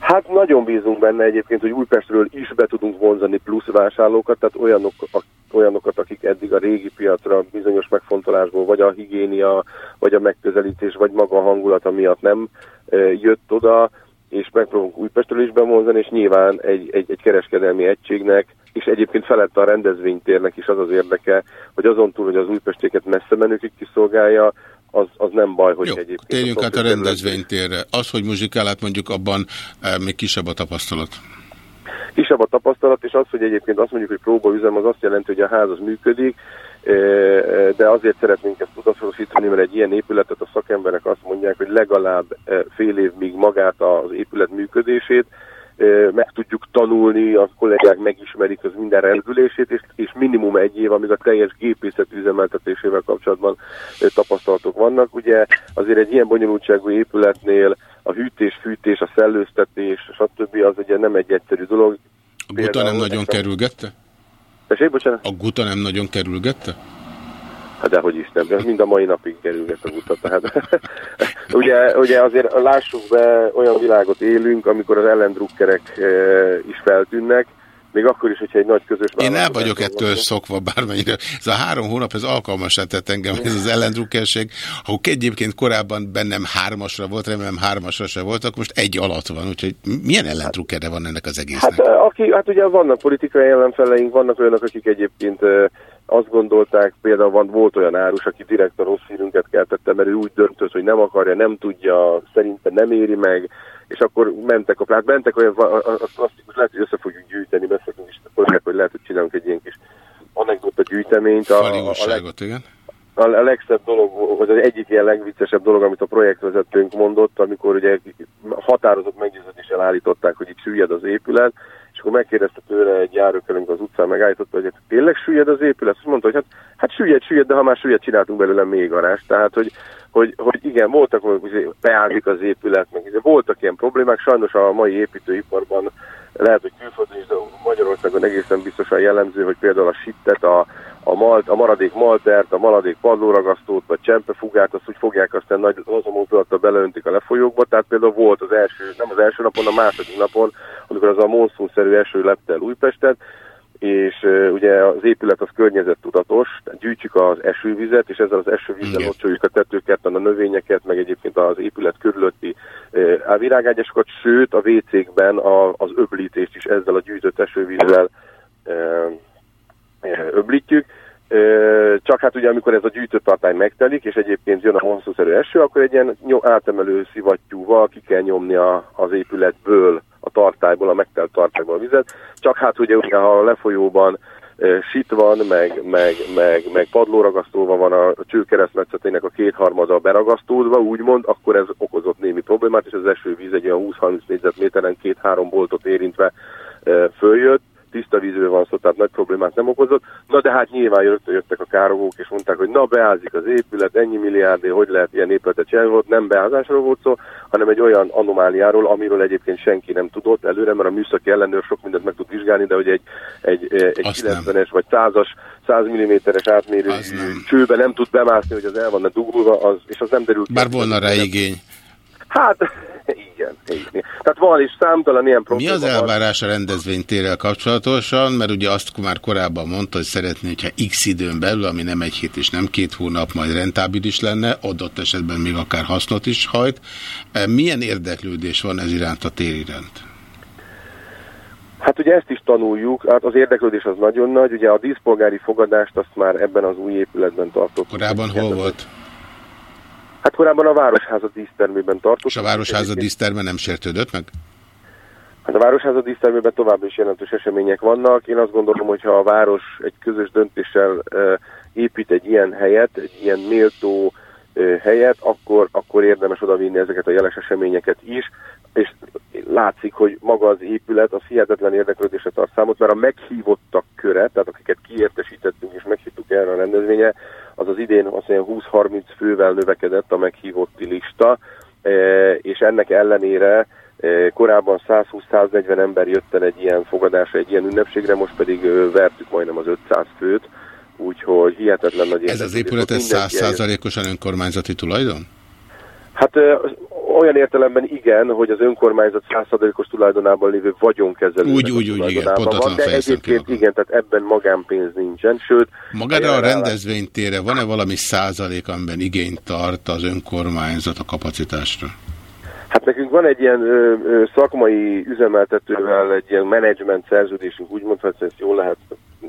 Hát nagyon bízunk benne egyébként, hogy Újpestről is be tudunk vonzani plusz vásárlókat, tehát olyanok, a, olyanokat, akik eddig a régi piacra bizonyos megfontolásból, vagy a higiénia, vagy a megközelítés, vagy maga a hangulata miatt nem e, jött oda, és megpróbálunk Újpestről is bevonzani, és nyilván egy, egy, egy kereskedelmi egységnek, és egyébként felett a rendezvénytérnek is az az érdeke, hogy azon túl, hogy az újpestéket messze menőkig kiszolgálja, az, az nem baj, hogy Jó, egyébként... térjünk a át a rendezvénytérre. Az, hogy muzsikálát mondjuk abban e, még kisebb a tapasztalat. kisebb a tapasztalat, és az, hogy egyébként azt mondjuk, hogy próbaüzem, az azt jelenti, hogy a ház az működik, de azért szeretnénk ezt tudatosítani, mert egy ilyen épületet a szakemberek azt mondják, hogy legalább fél évig magát az épület működését meg tudjuk tanulni, a kollégák megismerik az minden rendülését, és, és minimum egy év, amíg a teljes gépészet üzemeltetésével kapcsolatban tapasztalatok vannak. Ugye azért egy ilyen bonyolultságú épületnél a hűtés, fűtés, a szellőztetés, stb. az ugye nem egy egyszerű dolog. A guta nem nagyon kerülgette? Tessék, bocsánat? A guta nem nagyon kerülgette? Hát dehogy is nem, de mind a mai napig kerülget a utat. Tehát, ugye, ugye azért lássuk be, olyan világot élünk, amikor az ellendrukkerek e, is feltűnnek, még akkor is, hogyha egy nagy közös Én el vagyok van. ettől szokva bármennyire. Ez a három hónap, ez alkalmasá tett engem, ez az ellendrukkerség. Ha egyébként korábban bennem hármasra volt, remélem hármasra se voltak, most egy alatt van, úgyhogy milyen ellendrukkere van ennek az egésznek? Hát, eh, aki, hát ugye vannak politikai ellenfeleink, vannak olyanok, akik egyébként eh, azt gondolták, például van, volt olyan árus, aki direkt a rossz hírünket keltette, mert ő úgy döntött, hogy nem akarja, nem tudja, szerintem nem éri meg, és akkor mentek a plát, mentek olyan, klasszikus, lehet, hogy össze fogjuk gyűjteni, beszélünk is, akkor hogy lehet, hogy csinálunk egy ilyen kis anekdota gyűjteményt. A, a, a, leg, igen. a a legszebb dolog, vagy az egyik ilyen legviccesebb dolog, amit a projektvezetőnk mondott, amikor ugye határozott meggyőződéssel állították, hogy itt süllyed az épület, akkor megkérdezte tőle egy járókelünk az utcán, megállította, hogy hát tényleg süllyed az épület? Azt mondta, hogy hát, hát süllyed, süllyed, de ha már süllyed, csináltunk belőle még garást. Tehát, hogy, hogy, hogy igen, voltak, hogy beállik az épület, meg voltak ilyen problémák, sajnos a mai építőiparban lehet, hogy külföldön is, de Magyarországon egészen biztosan jellemző, hogy például a sittet, a, a, malt, a maradék maltert, a maradék padlóragasztót, vagy csempefugát, azt úgy fogják, aztán nagy lazomótulattal beleöntik a lefolyókba, tehát például volt az első, nem az első napon, a második napon, amikor az a monszunszerű eső lepte el Újpestet, és ugye az épület az környezettudatos, gyűjtjük az esővizet, és ezzel az esővízzel locsoljuk a tetőket, a növényeket, meg egyébként az épület körülötti elvirágágyasokat, sőt a WC-kben az öblítést is ezzel a gyűjtött esővízzel öblítjük. Csak hát ugye amikor ez a gyűjtőtartály megtelik, és egyébként jön a monszószerű eső, akkor egy ilyen átemelő szivattyúval ki kell nyomni a, az épületből, a tartályból, a megtelt tartályból a vizet. Csak hát ugye, ugye ha a lefolyóban sit van, meg, meg, meg, meg padlóragasztóva van a csőkeresztmetszetének a kétharmada beragasztódva, úgymond, akkor ez okozott némi problémát, és az esővíz egy olyan 20-30 négyzetméteren két-három boltot érintve följött tiszta vízről van szó, tehát nagy problémát nem okozott. Na de hát nyilván rögtön jöttek a károgók, és mondták, hogy na beázik az épület, ennyi milliárdé, hogy lehet ilyen épületet csinálni, volt nem beázásról volt szó, hanem egy olyan anomáliáról, amiről egyébként senki nem tudott előre, mert a műszaki ellenőr sok mindent meg tud vizsgálni, de hogy egy, egy, egy 90-es vagy 100-as, 100 mm-es átmérő csőbe nem tud bemászni, hogy az el van dugulva, az, és az nem derül ki. Bár volna rá igény. Hát, igen, igen. Tehát van is számtalan ilyen Mi probléma. az van. elvárás a rendezvénytérrel kapcsolatosan? Mert ugye azt már korábban mondta, hogy szeretné, hogyha x időn belül, ami nem egy hét és nem két hónap, majd rentábilis lenne, adott esetben még akár hasznot is hajt. Milyen érdeklődés van ez iránt a tér iránt? Hát ugye ezt is tanuljuk, hát az érdeklődés az nagyon nagy, ugye a díszpolgári fogadást azt már ebben az új épületben tartottuk. Korábban hol volt? Hát korábban a Városháza dísztermében tartottuk. És a Városháza díszterme nem sértődött meg? Hát a Városháza dísztermében továbbra is jelentős események vannak. Én azt gondolom, hogy ha a város egy közös döntéssel épít egy ilyen helyet, egy ilyen méltó helyet, akkor, akkor érdemes odavinni ezeket a jeles eseményeket is és látszik, hogy maga az épület az hihetetlen érdeklődésre tart számot, mert a meghívottak köre, tehát akiket kiértesítettünk és meghívtuk erre a rendezvénye, az az idén azt 20-30 fővel növekedett a meghívotti lista, e, és ennek ellenére e, korábban 120-140 ember jött el egy ilyen fogadásra, egy ilyen ünnepségre, most pedig vertük majdnem az 500 főt, úgyhogy hihetetlen nagy Ez az épület, ez 100%-osan önkormányzati tulajdon? Hát olyan értelemben igen, hogy az önkormányzat százszerzalékos tulajdonában lévő vagyonkezelő. Úgy, úgy, úgy, igen, van, de egyébként igen, tehát ebben magánpénz nincsen, sőt... Magára a rendezvénytére van-e valami százalék, amiben igényt tart az önkormányzat a kapacitásra? Hát nekünk van egy ilyen ö, ö, szakmai üzemeltetővel egy ilyen menedzsment szerződésünk, úgy mondhatsz, ezt jól lehet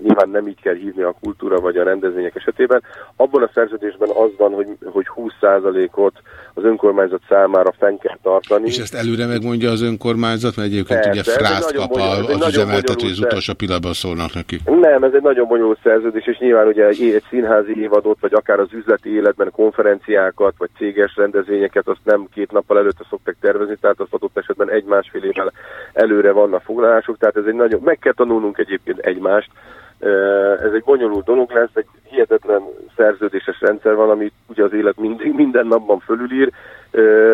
nyilván nem így kell hívni a kultúra vagy a rendezvények esetében. Abban a szerződésben az van, hogy, hogy 20%-ot az önkormányzat számára fenn kell tartani. És ezt előre megmondja az önkormányzat, mert egyébként Persze, ugye frászt kap bonyolul, az üzemeltető, hogy az utolsó pillanatban szólnak neki. Nem, ez egy nagyon bonyolult szerződés, és nyilván ugye egy színházi évadot, vagy akár az üzleti életben konferenciákat, vagy céges rendezvényeket, azt nem két nappal előtte szoktak tervezni, tehát az adott esetben egy-másfél évvel előre vannak foglalások, tehát ez egy nagyon, meg kell tanulnunk egyébként egymást, ez egy bonyolult dolog lesz, egy hihetetlen szerződéses rendszer van, amit ugye az élet mindig, minden napban fölülír,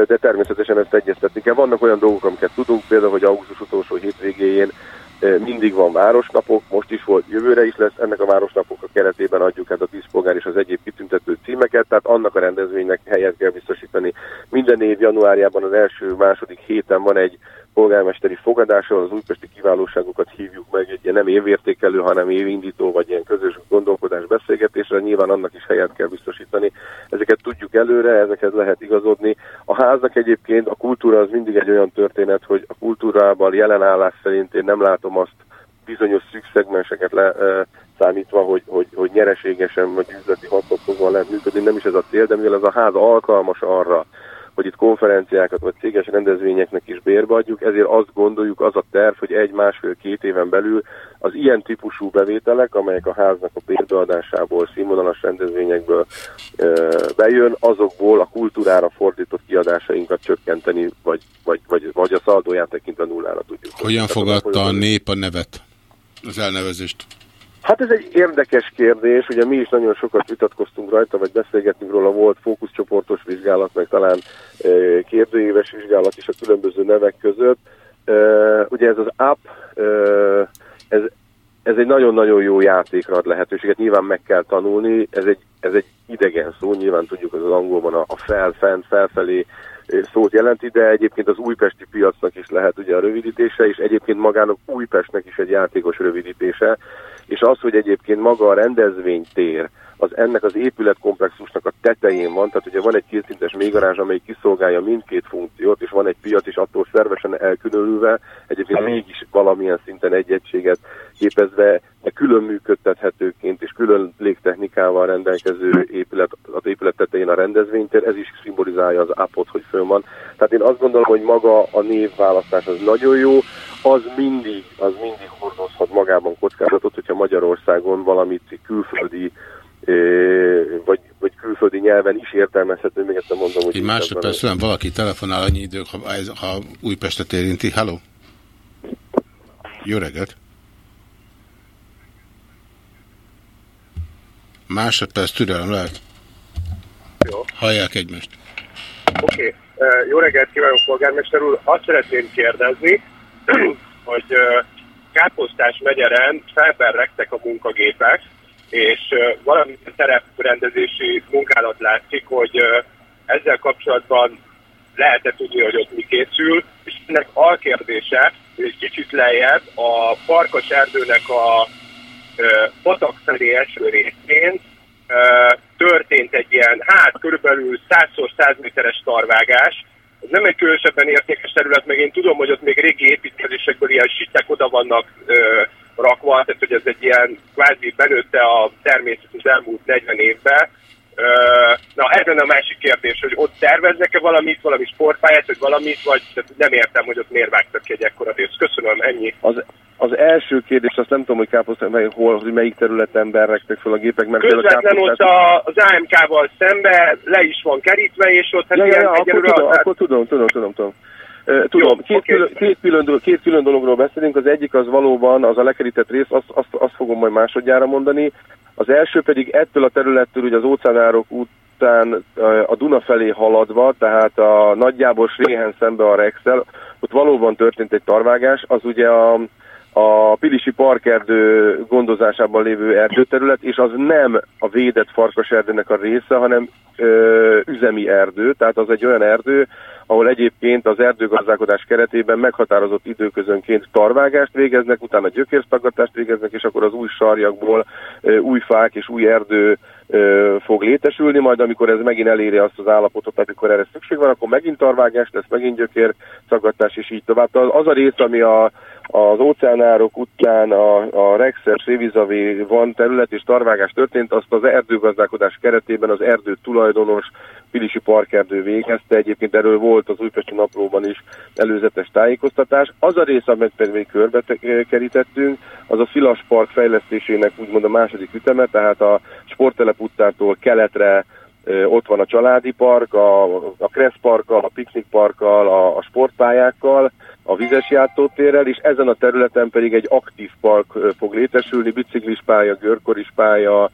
de természetesen ezt egyeztetni kell. Vannak olyan dolgok, amiket tudunk, például, hogy augusztus utolsó hétvégéjén mindig van városnapok, most is volt, jövőre is lesz, ennek a városnapok a keretében adjuk hát a díszpolgár és az egyéb kitüntető címeket, tehát annak a rendezvénynek helyet kell biztosítani. Minden év januárjában az első-második héten van egy polgármesteri fogadása, az újpesti kiválóságokat hívjuk meg egy nem évértékelő, hanem évindító, vagy ilyen közös gondolkodás beszélgetésre, nyilván annak is helyet kell biztosítani. Ezeket tudjuk előre, ezeket lehet igazodni. A háznak egyébként a kultúra az mindig egy olyan történet, hogy a kultúrában jelenállás szerint én nem látom azt bizonyos szűk szegmenseket le, e, számítva, hogy, hogy, hogy nyereségesen vagy üzleti hatokhoz lehet működni, nem is ez a cél, de mivel ez a ház alkalmas arra, hogy itt konferenciákat vagy céges rendezvényeknek is bérbe adjuk, ezért azt gondoljuk, az a terv, hogy egy-másfél-két éven belül az ilyen típusú bevételek, amelyek a háznak a bérbeadásából, színvonalas rendezvényekből e, bejön, azokból a kultúrára fordított kiadásainkat csökkenteni, vagy, vagy, vagy, vagy a szaldóját tekintve nullára tudjuk. Hogyan fogadta a nép a nevet, az elnevezést? Hát ez egy érdekes kérdés, ugye mi is nagyon sokat vitatkoztunk rajta, vagy beszélgetünk róla, volt fókuszcsoportos vizsgálat, meg talán e, kérdőéves vizsgálat is a különböző nevek között. E, ugye ez az app, e, ez, ez egy nagyon-nagyon jó játékra ad lehetőséget, nyilván meg kell tanulni, ez egy, ez egy idegen szó, nyilván tudjuk, az, az angolban a, a fel, fent, felfelé szót jelenti, de egyébként az újpesti piacnak is lehet ugye a rövidítése, és egyébként magának Újpestnek is egy játékos rövidítése, és az, hogy egyébként maga a rendezvénytér, az ennek az épületkomplexusnak a tetején van, tehát ugye van egy kétszintes mélygarázs, amely kiszolgálja mindkét funkciót, és van egy piac is attól szervesen elkülönülve, egyébként mégis valamilyen szinten egy egységet képezve, de külön működtethetőként és külön légtechnikával rendelkező épület, az épület tetején a rendezvénytér, ez is szimbolizálja az ápot, hogy fönn van. Tehát én azt gondolom, hogy maga a névválasztás az nagyon jó, az mindig, az mindig hordozhat magában kockázatot, hogyha Magyarországon valamit külföldi vagy, vagy külföldi nyelven is értelmezhető, még nem mondom, hogy... Egy másodperc, olyan valaki telefonál annyi idők, ha, ez, ha Újpestet érinti. Halló? Jó reggelt! Másodperc türelem lehet. Jó. Hallják egymást. Oké. Okay. Jó reggelt kívánok, polgármester úr. Azt szeretném kérdezni, hogy Káposztás megyeren felberregtek a munkagépek, és valami tereprendezési munkálat látszik, hogy ezzel kapcsolatban lehet-e tudni, hogy ott mi készül, és ennek alkérdése, hogy egy kicsit lejjebb a Farkas erdőnek a patak felé eső részén történt egy ilyen, hát körülbelül 100 100 méteres tarvágás, ez nem egy különösebben értékes terület, meg én tudom, hogy ott még régi építkezésekből ilyen sitek oda vannak rakva, tehát hogy ez egy ilyen kvázi benőtte a természet az elmúlt 40 évben. Na ez lenne a másik kérdés, hogy ott terveznek-e valamit, valami sportpályát, vagy valamit, vagy tehát nem értem, hogy ott miért vágtak ki egy ekkora részt. Köszönöm, ennyi. Az, az első kérdés, azt nem tudom, hogy káposztán, mely, hol, hogy melyik területen berrektek fel a gépek, mert Közvetlen ott káposztás- a, az AMK-val szembe le is van kerítve, és ott hát Ja, ja, ilyen ja, akkor egyelőre tudom, akkor tudom, tudom, tudom, tudom. Tudom, két, külön, két, külön, dolog- két külön dologról beszélünk, az egyik az valóban az a lekerített rész, azt, azt, azt fogom majd másodjára mondani, az első pedig ettől a területtől, ugye az óceánárok után a Duna felé haladva, tehát a nagyjából Sréhen szembe a Rexel, ott valóban történt egy tarvágás, az ugye a, a Pilisi parkerdő gondozásában lévő erdőterület, és az nem a védett farkaserdőnek a része, hanem ö, üzemi erdő, tehát az egy olyan erdő, ahol egyébként az erdőgazdálkodás keretében meghatározott időközönként tarvágást végeznek, utána gyökérszaggatást végeznek, és akkor az új sarjakból új fák és új erdő fog létesülni, majd amikor ez megint eléri azt az állapotot, amikor erre szükség van, akkor megint tarvágás lesz, megint gyökér szaggatás, és így tovább. Az a rész, ami a, az óceánárok után a, a Rexer, Sévizavé van terület és tarvágás történt, azt az erdőgazdálkodás keretében az erdő tulajdonos Pilisi Parkerdő végezte. Egyébként erről volt az Újpesti Naplóban is előzetes tájékoztatás. Az a rész, amit pedig körbe te- kerítettünk, az a Szilas Park fejlesztésének úgymond a második üteme, tehát a sporttelep utcától keletre ö, ott van a családi park, a, a Kressz parkkal, a piknik parkkal, a, a sportpályákkal, a vizes játszótérrel, és ezen a területen pedig egy aktív park ö, fog létesülni, biciklispálya, görkorispálya,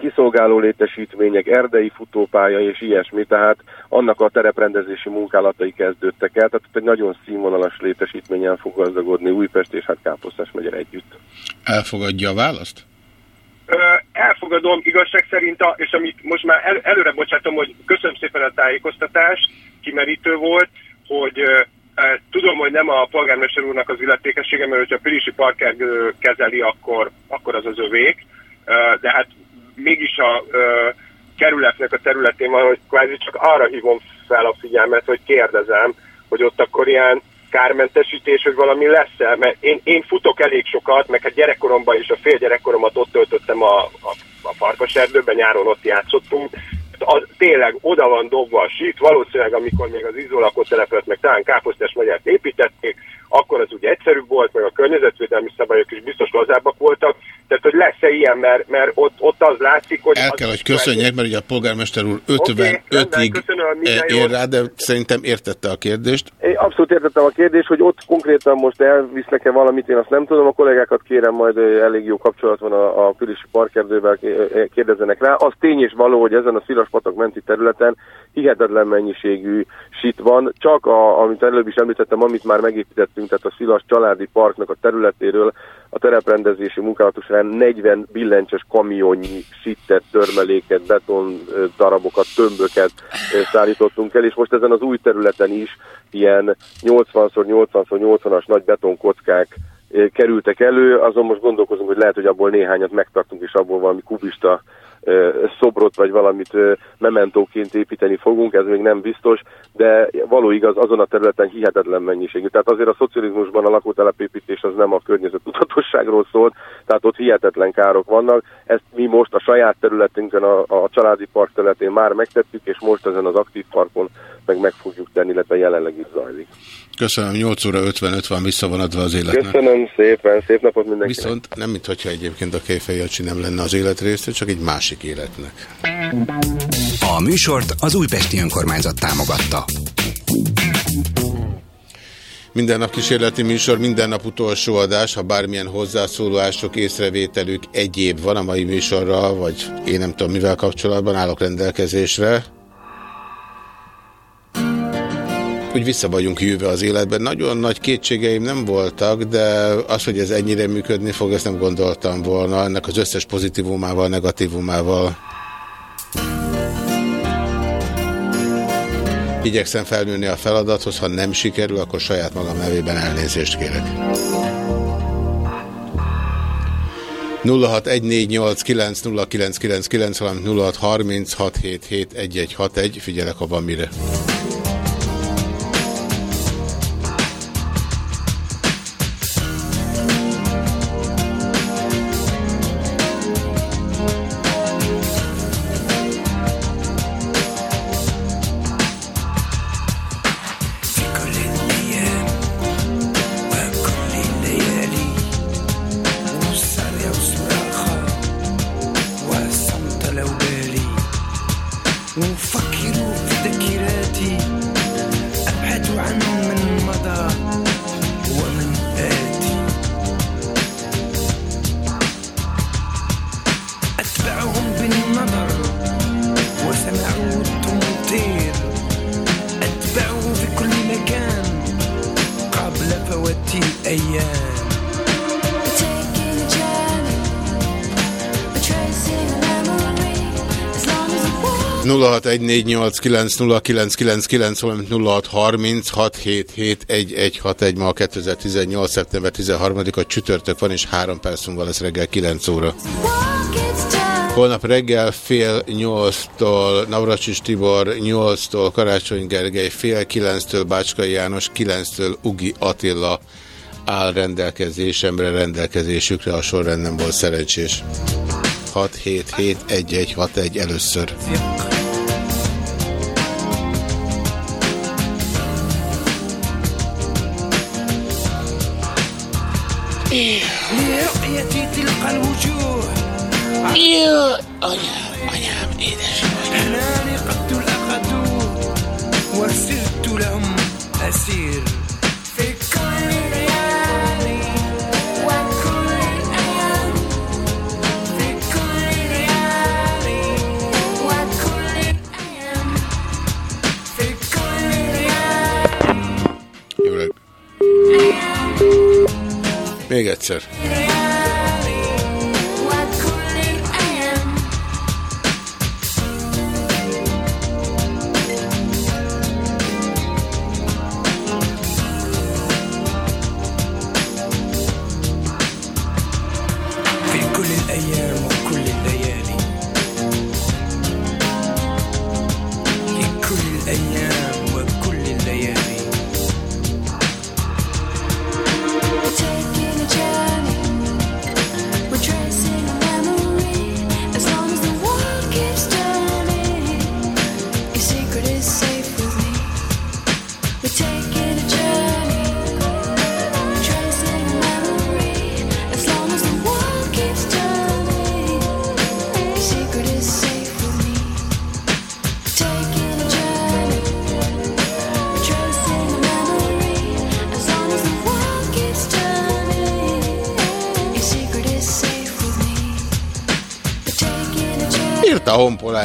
kiszolgáló létesítmények, erdei futópálya és ilyesmi, tehát annak a tereprendezési munkálatai kezdődtek el, tehát egy nagyon színvonalas létesítményen fog gazdagodni Újpest és hát Káposztás megye együtt. Elfogadja a választ? Ö, elfogadom igazság szerint, a, és amit most már el, előre bocsátom, hogy köszönöm szépen a tájékoztatást, kimerítő volt, hogy ö, tudom, hogy nem a polgármester úrnak az illetékessége, mert hogyha a Pilisi Parker kezeli, akkor, akkor az az övék, Ö, de hát mégis a ö, kerületnek a területén van, hogy kvázi csak arra hívom fel a figyelmet, hogy kérdezem, hogy ott akkor ilyen kármentesítés, hogy valami lesz-e, mert én, én futok elég sokat, meg hát gyerekkoromban is a fél gyerekkoromat ott töltöttem a, a, a farkas erdőben, nyáron ott játszottunk, az, tényleg oda van dobva a sít, valószínűleg amikor még az izolakot telepet, meg talán káposztás megyert építették, akkor az ugye egyszerűbb volt, meg a környezetvédelmi szabályok is biztos lazábbak voltak, tehát hogy lesz-e ilyen, mert, mert ott, ott az látszik, hogy... El kell, hogy köszönjek, mert ugye a polgármester úr 55-ig köszönöm, minden ér rá, de szerintem értette a kérdést. Én abszolút értettem a kérdést, hogy ott konkrétan most elvisznek-e valamit, én azt nem tudom, a kollégákat kérem, majd elég jó kapcsolat van a, a Pilisi Parkerdővel, kérdezzenek rá. Az tény és való, hogy ezen a Szilaspatak menti területen hihetetlen mennyiségű sit van, csak a, amit előbb is említettem, amit már megépítettünk, tehát a Szilas családi parknak a területéről a tereprendezési munkálatok során 40 billencses kamionnyi sittet, törmeléket, beton darabokat, tömböket szállítottunk el, és most ezen az új területen is ilyen 80x80x80-as nagy betonkockák kerültek elő, azon most gondolkozunk, hogy lehet, hogy abból néhányat megtartunk, és abból valami kubista szobrot vagy valamit mementóként építeni fogunk, ez még nem biztos, de való igaz, azon a területen hihetetlen mennyiségű. Tehát azért a szocializmusban a lakótelepépítés az nem a környezetudatosságról szólt, tehát ott hihetetlen károk vannak. Ezt mi most a saját területünkön, a, a családi park területén már megtettük, és most ezen az aktív parkon meg meg fogjuk tenni, illetve jelenleg is zajlik. Köszönöm, 8 óra 55 van visszavonadva az életnek. Köszönöm szépen, szép napot mindenkinek. Viszont nem mintha egyébként a Kejfejjelcsi nem lenne az élet része, csak egy másik életnek. A műsort az Újpesti Önkormányzat támogatta. Minden nap kísérleti műsor, minden nap utolsó adás, ha bármilyen hozzászólások, észrevételük egyéb van a mai műsorral, vagy én nem tudom mivel kapcsolatban állok rendelkezésre. Úgy vissza vagyunk jövő az életben. Nagyon nagy kétségeim nem voltak, de az, hogy ez ennyire működni fog, ezt nem gondoltam volna. Ennek az összes pozitívumával, negatívumával. Igyekszem felnőni a feladathoz, ha nem sikerül, akkor saját magam nevében elnézést kérek. 0614890999, valamint 0636771161, figyelek, ha van mire. 0614890999, valamint 0636771161 ma a 2018. szeptember 13-a csütörtök van, és három perc múlva lesz reggel 9 óra. Holnap reggel fél nyolctól Navracsis Tibor, nyolctól Karácsony Gergely, fél kilenctől Bácskai János, kilenctől Ugi Attila áll rendelkezésemre, rendelkezésükre, a sorrend nem volt szerencsés. 6771161 először. لرؤيتي تلقى الوجوه يا أنام أنام إيدش أناني قدت الأخذوه وسرت لهم أسير Még egyszer.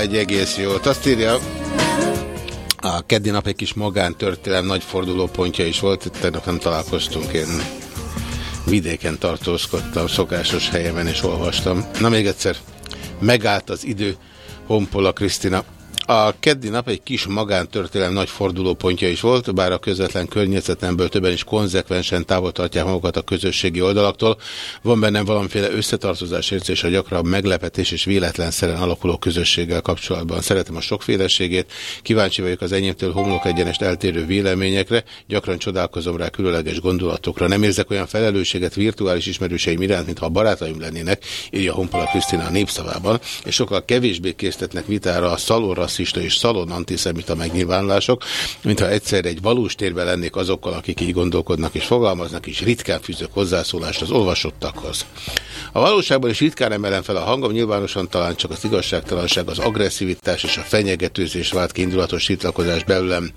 Egy egész jót. Azt írja, a keddi nap egy kis magántörténelem nagy fordulópontja is volt. Tegnap nem találkoztunk, én vidéken tartózkodtam, szokásos helyemen és olvastam. Na még egyszer, megállt az idő, Honpola Krisztina. A keddi nap egy kis magántörténelem nagy fordulópontja is volt, bár a közvetlen környezetemből többen is konzekvensen távol tartják magukat a közösségi oldalaktól. Van bennem valamiféle összetartozás érzés a gyakran meglepetés és véletlenszeren alakuló közösséggel kapcsolatban. Szeretem a sokféleségét, kíváncsi vagyok az enyémtől homlok egyenest eltérő véleményekre, gyakran csodálkozom rá különleges gondolatokra. Nem érzek olyan felelősséget virtuális ismerőseim iránt, mintha a barátaim lennének, írja Honpola Krisztina a népszavában, és sokkal kevésbé késztetnek vitára a szalonrasszista és szalon antiszemita megnyilvánulások, mintha egyszer egy valós térben lennék azokkal, akik így gondolkodnak és fogalmaznak, és ritkán fűzök hozzászólást az olvasottakhoz. A valóságban is ritkán emelem fel a hangom, nyilvánosan talán csak az igazságtalanság, az agresszivitás és a fenyegetőzés vált ki indulatos szitlakozás belőlem.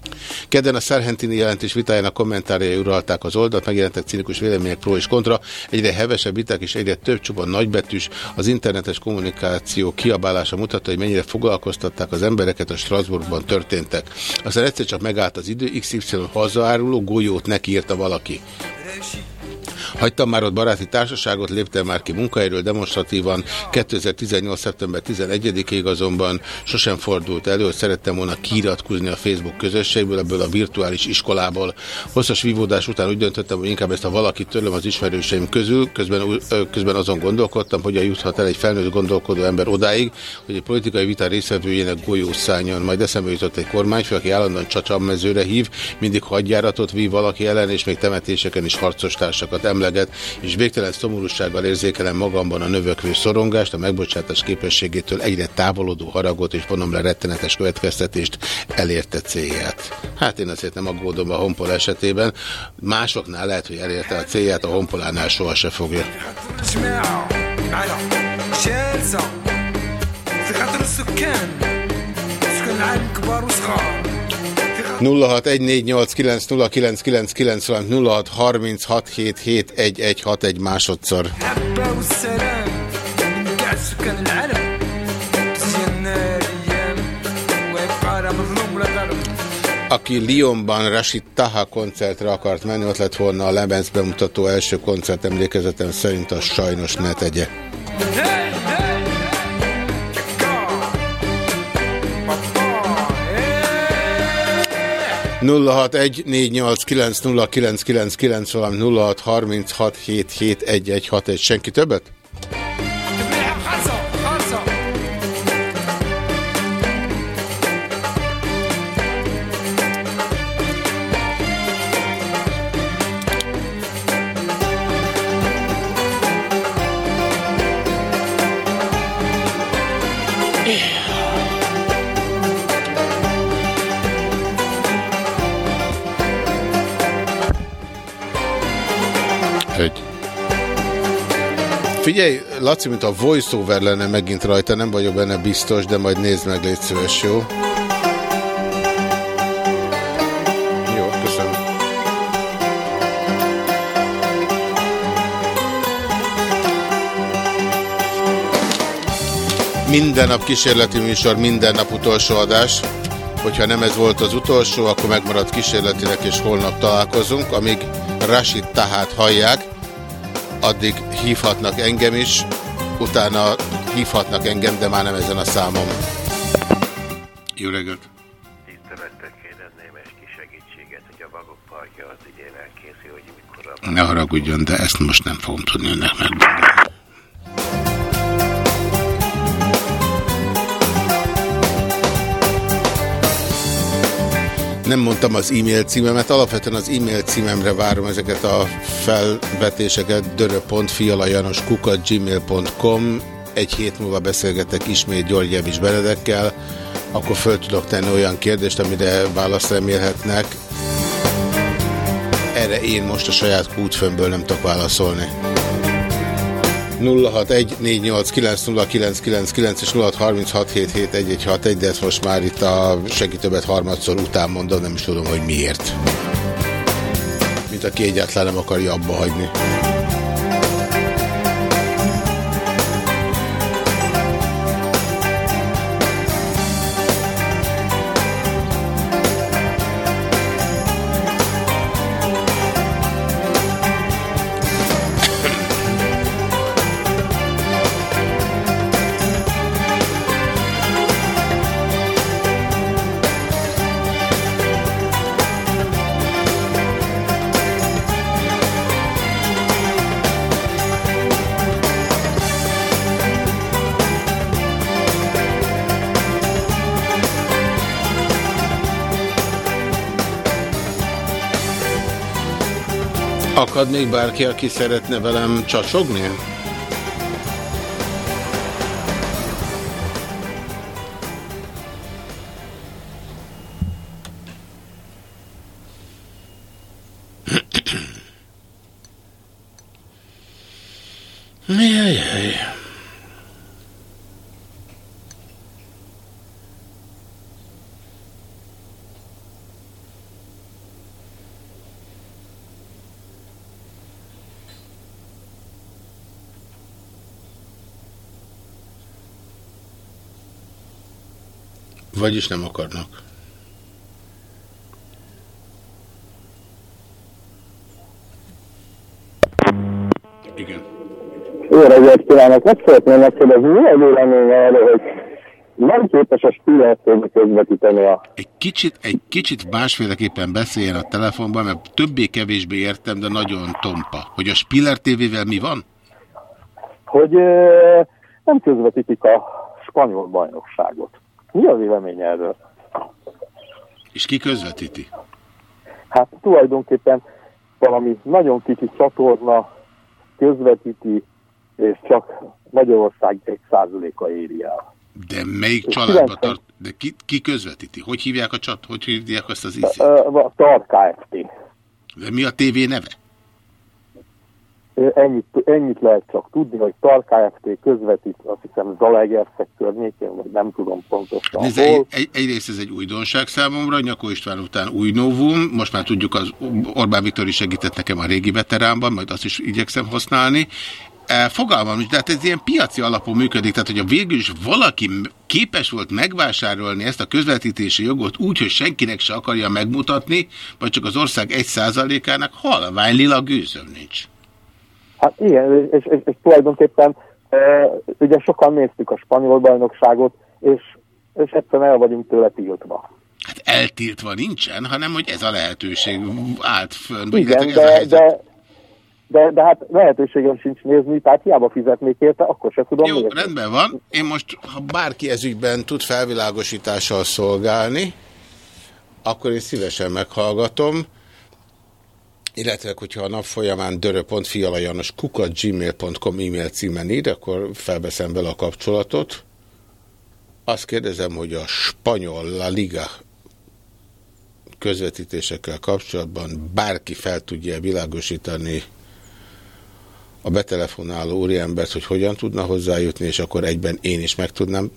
Kedden a Szerhentini jelentés vitájának kommentárjai uralták az oldalt, megjelentek cinikus vélemények pro és kontra, egyre hevesebb viták és egyre több csupa nagybetűs, az internetes kommunikáció kiabálása mutatta, hogy mennyire foglalkoztatták az embereket a Strasbourgban történtek. Aztán egyszer csak megállt az idő, XY hazaáruló golyót nekiírta valaki. Hagytam már ott baráti társaságot, léptem már ki munkahelyről demonstratívan. 2018. szeptember 11-ig azonban sosem fordult elő, hogy szerettem volna kiiratkozni a Facebook közösségből, ebből a virtuális iskolából. Hosszas vívódás után úgy döntöttem, hogy inkább ezt a valakit törlöm az ismerőseim közül, közben, közben azon gondolkodtam, hogyan juthat el egy felnőtt gondolkodó ember odáig, hogy egy politikai vita részvevőjének golyó szálljon. Majd eszembe jutott egy kormányfő, aki állandóan csacsammezőre hív, mindig hadjáratot vív valaki ellen, és még temetéseken is harcos társakat emleget, és végtelen szomorúsággal érzékelem magamban a növökvő szorongást, a megbocsátás képességétől egyre távolodó haragot, és vonom le rettenetes következtetést elérte célját. Hát én azért nem aggódom a honpol esetében, másoknál lehet, hogy elérte a célját, a honpolánál soha se fogja. جماعة معنا جالسة في خاطر السكان سكان العالم كبار وصغار 0614890999 egy másodszor. Aki Lyonban Rashid Taha koncertre akart menni, ott lett volna a Lebenc bemutató első koncert emlékezetem szerint, a sajnos ne tegye. Hey, hey! 0614890999, valamint egy senki többet? Figyelj, Laci, mint a voiceover lenne megint rajta, nem vagyok benne biztos, de majd nézd meg, légy szíves, jó? Jó, köszönöm. Minden nap kísérleti műsor, minden nap utolsó adás. Hogyha nem ez volt az utolsó, akkor megmarad kísérletileg, és holnap találkozunk. Amíg Rashid Tahát hallják, addig hívhatnak engem is, utána hívhatnak engem, de már nem ezen a számom. Jó reggelt! Tisztelettel kérdezném egy kis segítséget, hogy a Vagok Parkja az idén elkészül, hogy mikor Ne haragudjon, de ezt most nem fogom tudni önnek megmondani. Nem mondtam az e-mail címemet, alapvetően az e-mail címemre várom ezeket a felvetéseket dörö.fialajanoskukat.gmail.com Egy hét múlva beszélgetek ismét György Javis Benedekkel, akkor föl tudok tenni olyan kérdést, amire választ remélhetnek. Erre én most a saját kútfőmből nem tudok válaszolni. 0614890999 és 0636771161, de ezt most már itt a segítőbet harmadszor után mondom, nem is tudom, hogy miért. Mint aki egyáltalán nem akarja abba hagyni. Még bárki, aki szeretne velem csacsogni? Vagyis nem akarnak. Igen. Jó reggelt kívánok! Meg szeretném megkérdezni, mi a véleménye erről, hogy nem képes a Spiller közvetíteni a... Egy kicsit, egy kicsit másféleképpen beszéljen a telefonban, mert többé-kevésbé értem, de nagyon tompa. Hogy a Spiller TV-vel mi van? hogy ö, nem közvetítik a spanyol bajnokságot. Mi a véleménye erről? És ki közvetíti? Hát tulajdonképpen valami nagyon kicsi csatorna közvetíti, és csak Magyarország egy százaléka éri el. De melyik És családba 90 tart? De ki, ki közvetíti? Hogy hívják a csat? Hogy hívják azt az ízét? Ö, A Tart Kft. De mi a tévé neve? Ennyit, ennyit lehet csak tudni, hogy Tart Kft. közvetít, azt hiszem Zalaegerszeg környékén, vagy nem tudom pontosan Nézd, egy, egy, egyrészt ez egy újdonság számomra, Nyakó István után új novum, most már tudjuk, az Orbán Viktor is segített nekem a régi veteránban, majd azt is igyekszem használni. E, Fogalmam nincs, de hát ez ilyen piaci alapon működik, tehát hogyha végül is valaki képes volt megvásárolni ezt a közvetítési jogot úgy, hogy senkinek se akarja megmutatni, vagy csak az ország egy százalékának halvány lila gőzöm nincs. Hát igen, és, és, és tulajdonképpen e, ugye sokan néztük a spanyol bajnokságot, és, és egyszerűen el vagyunk tőle tiltva. Hát eltiltva nincsen, hanem hogy ez a lehetőség állt fönn. Igen, ez a de, de, de, de hát lehetőségem sincs nézni, tehát hiába fizetnék érte, akkor se tudom Jó, nézni. rendben van. Én most, ha bárki ezügyben tud felvilágosítással szolgálni, akkor én szívesen meghallgatom. Illetve, hogyha a nap folyamán dörö.fialajanos kukat gmail.com e-mail címen ír, akkor felveszem vele a kapcsolatot. Azt kérdezem, hogy a spanyol La Liga közvetítésekkel kapcsolatban bárki fel tudja világosítani a betelefonáló úriembert, hogy hogyan tudna hozzájutni, és akkor egyben én is meg tudnám.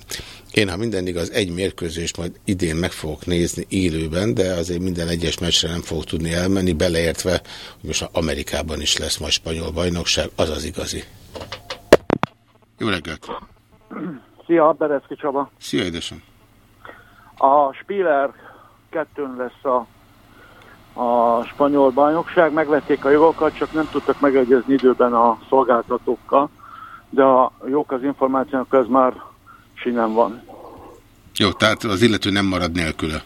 Én, ha minden igaz, egy mérkőzést majd idén meg fogok nézni élőben, de azért minden egyes meccsre nem fogok tudni elmenni, beleértve, hogy most Amerikában is lesz majd spanyol bajnokság, az az igazi. Jó reggelt! Szia, Bereszki Csaba. Szia, édesem! A Spiller kettőn lesz a, a spanyol bajnokság, megvették a jogokat, csak nem tudtak megegyezni időben a szolgáltatókkal, de a jók az információk, ez már sinem van. Jó, tehát az illető nem marad nélküle.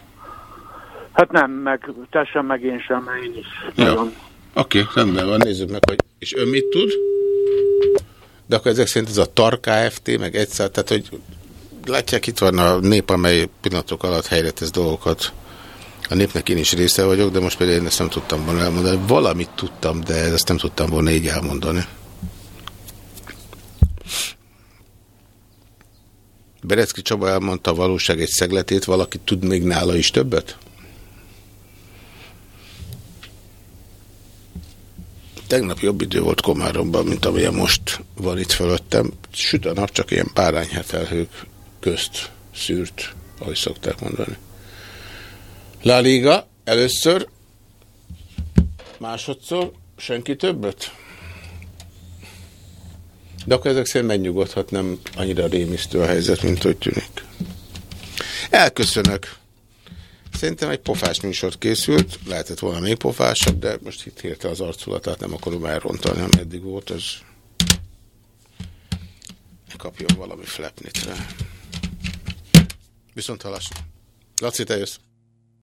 Hát nem, meg te sem, meg én sem, én is. Jó. Oké, okay, rendben van, nézzük meg, hogy... És ön mit tud? De akkor ezek szerint ez a TAR Kft. meg egyszer, tehát hogy látják, itt van a nép, amely pillanatok alatt helyre tesz dolgokat. A népnek én is része vagyok, de most például én ezt nem tudtam volna elmondani. Valamit tudtam, de ezt nem tudtam volna így elmondani. Berecki Csaba elmondta a valóság egy szegletét, valaki tud még nála is többet? Tegnap jobb idő volt Komáromban, mint amilyen most van itt fölöttem. Süt a nap, csak ilyen párányhetelhők közt szűrt, ahogy szokták mondani. La Liga először, másodszor, senki többet? De akkor ezek szerint megnyugodhat, nem annyira rémisztő a helyzet, mint hogy tűnik. Elköszönök. Szerintem egy pofás műsor készült, lehetett volna még pofásabb, de most itt hirtelen az arculatát nem akarom elrontani, ami eddig volt, az kapjon valami flepnit rá. Viszont halasra. Laci, te jössz.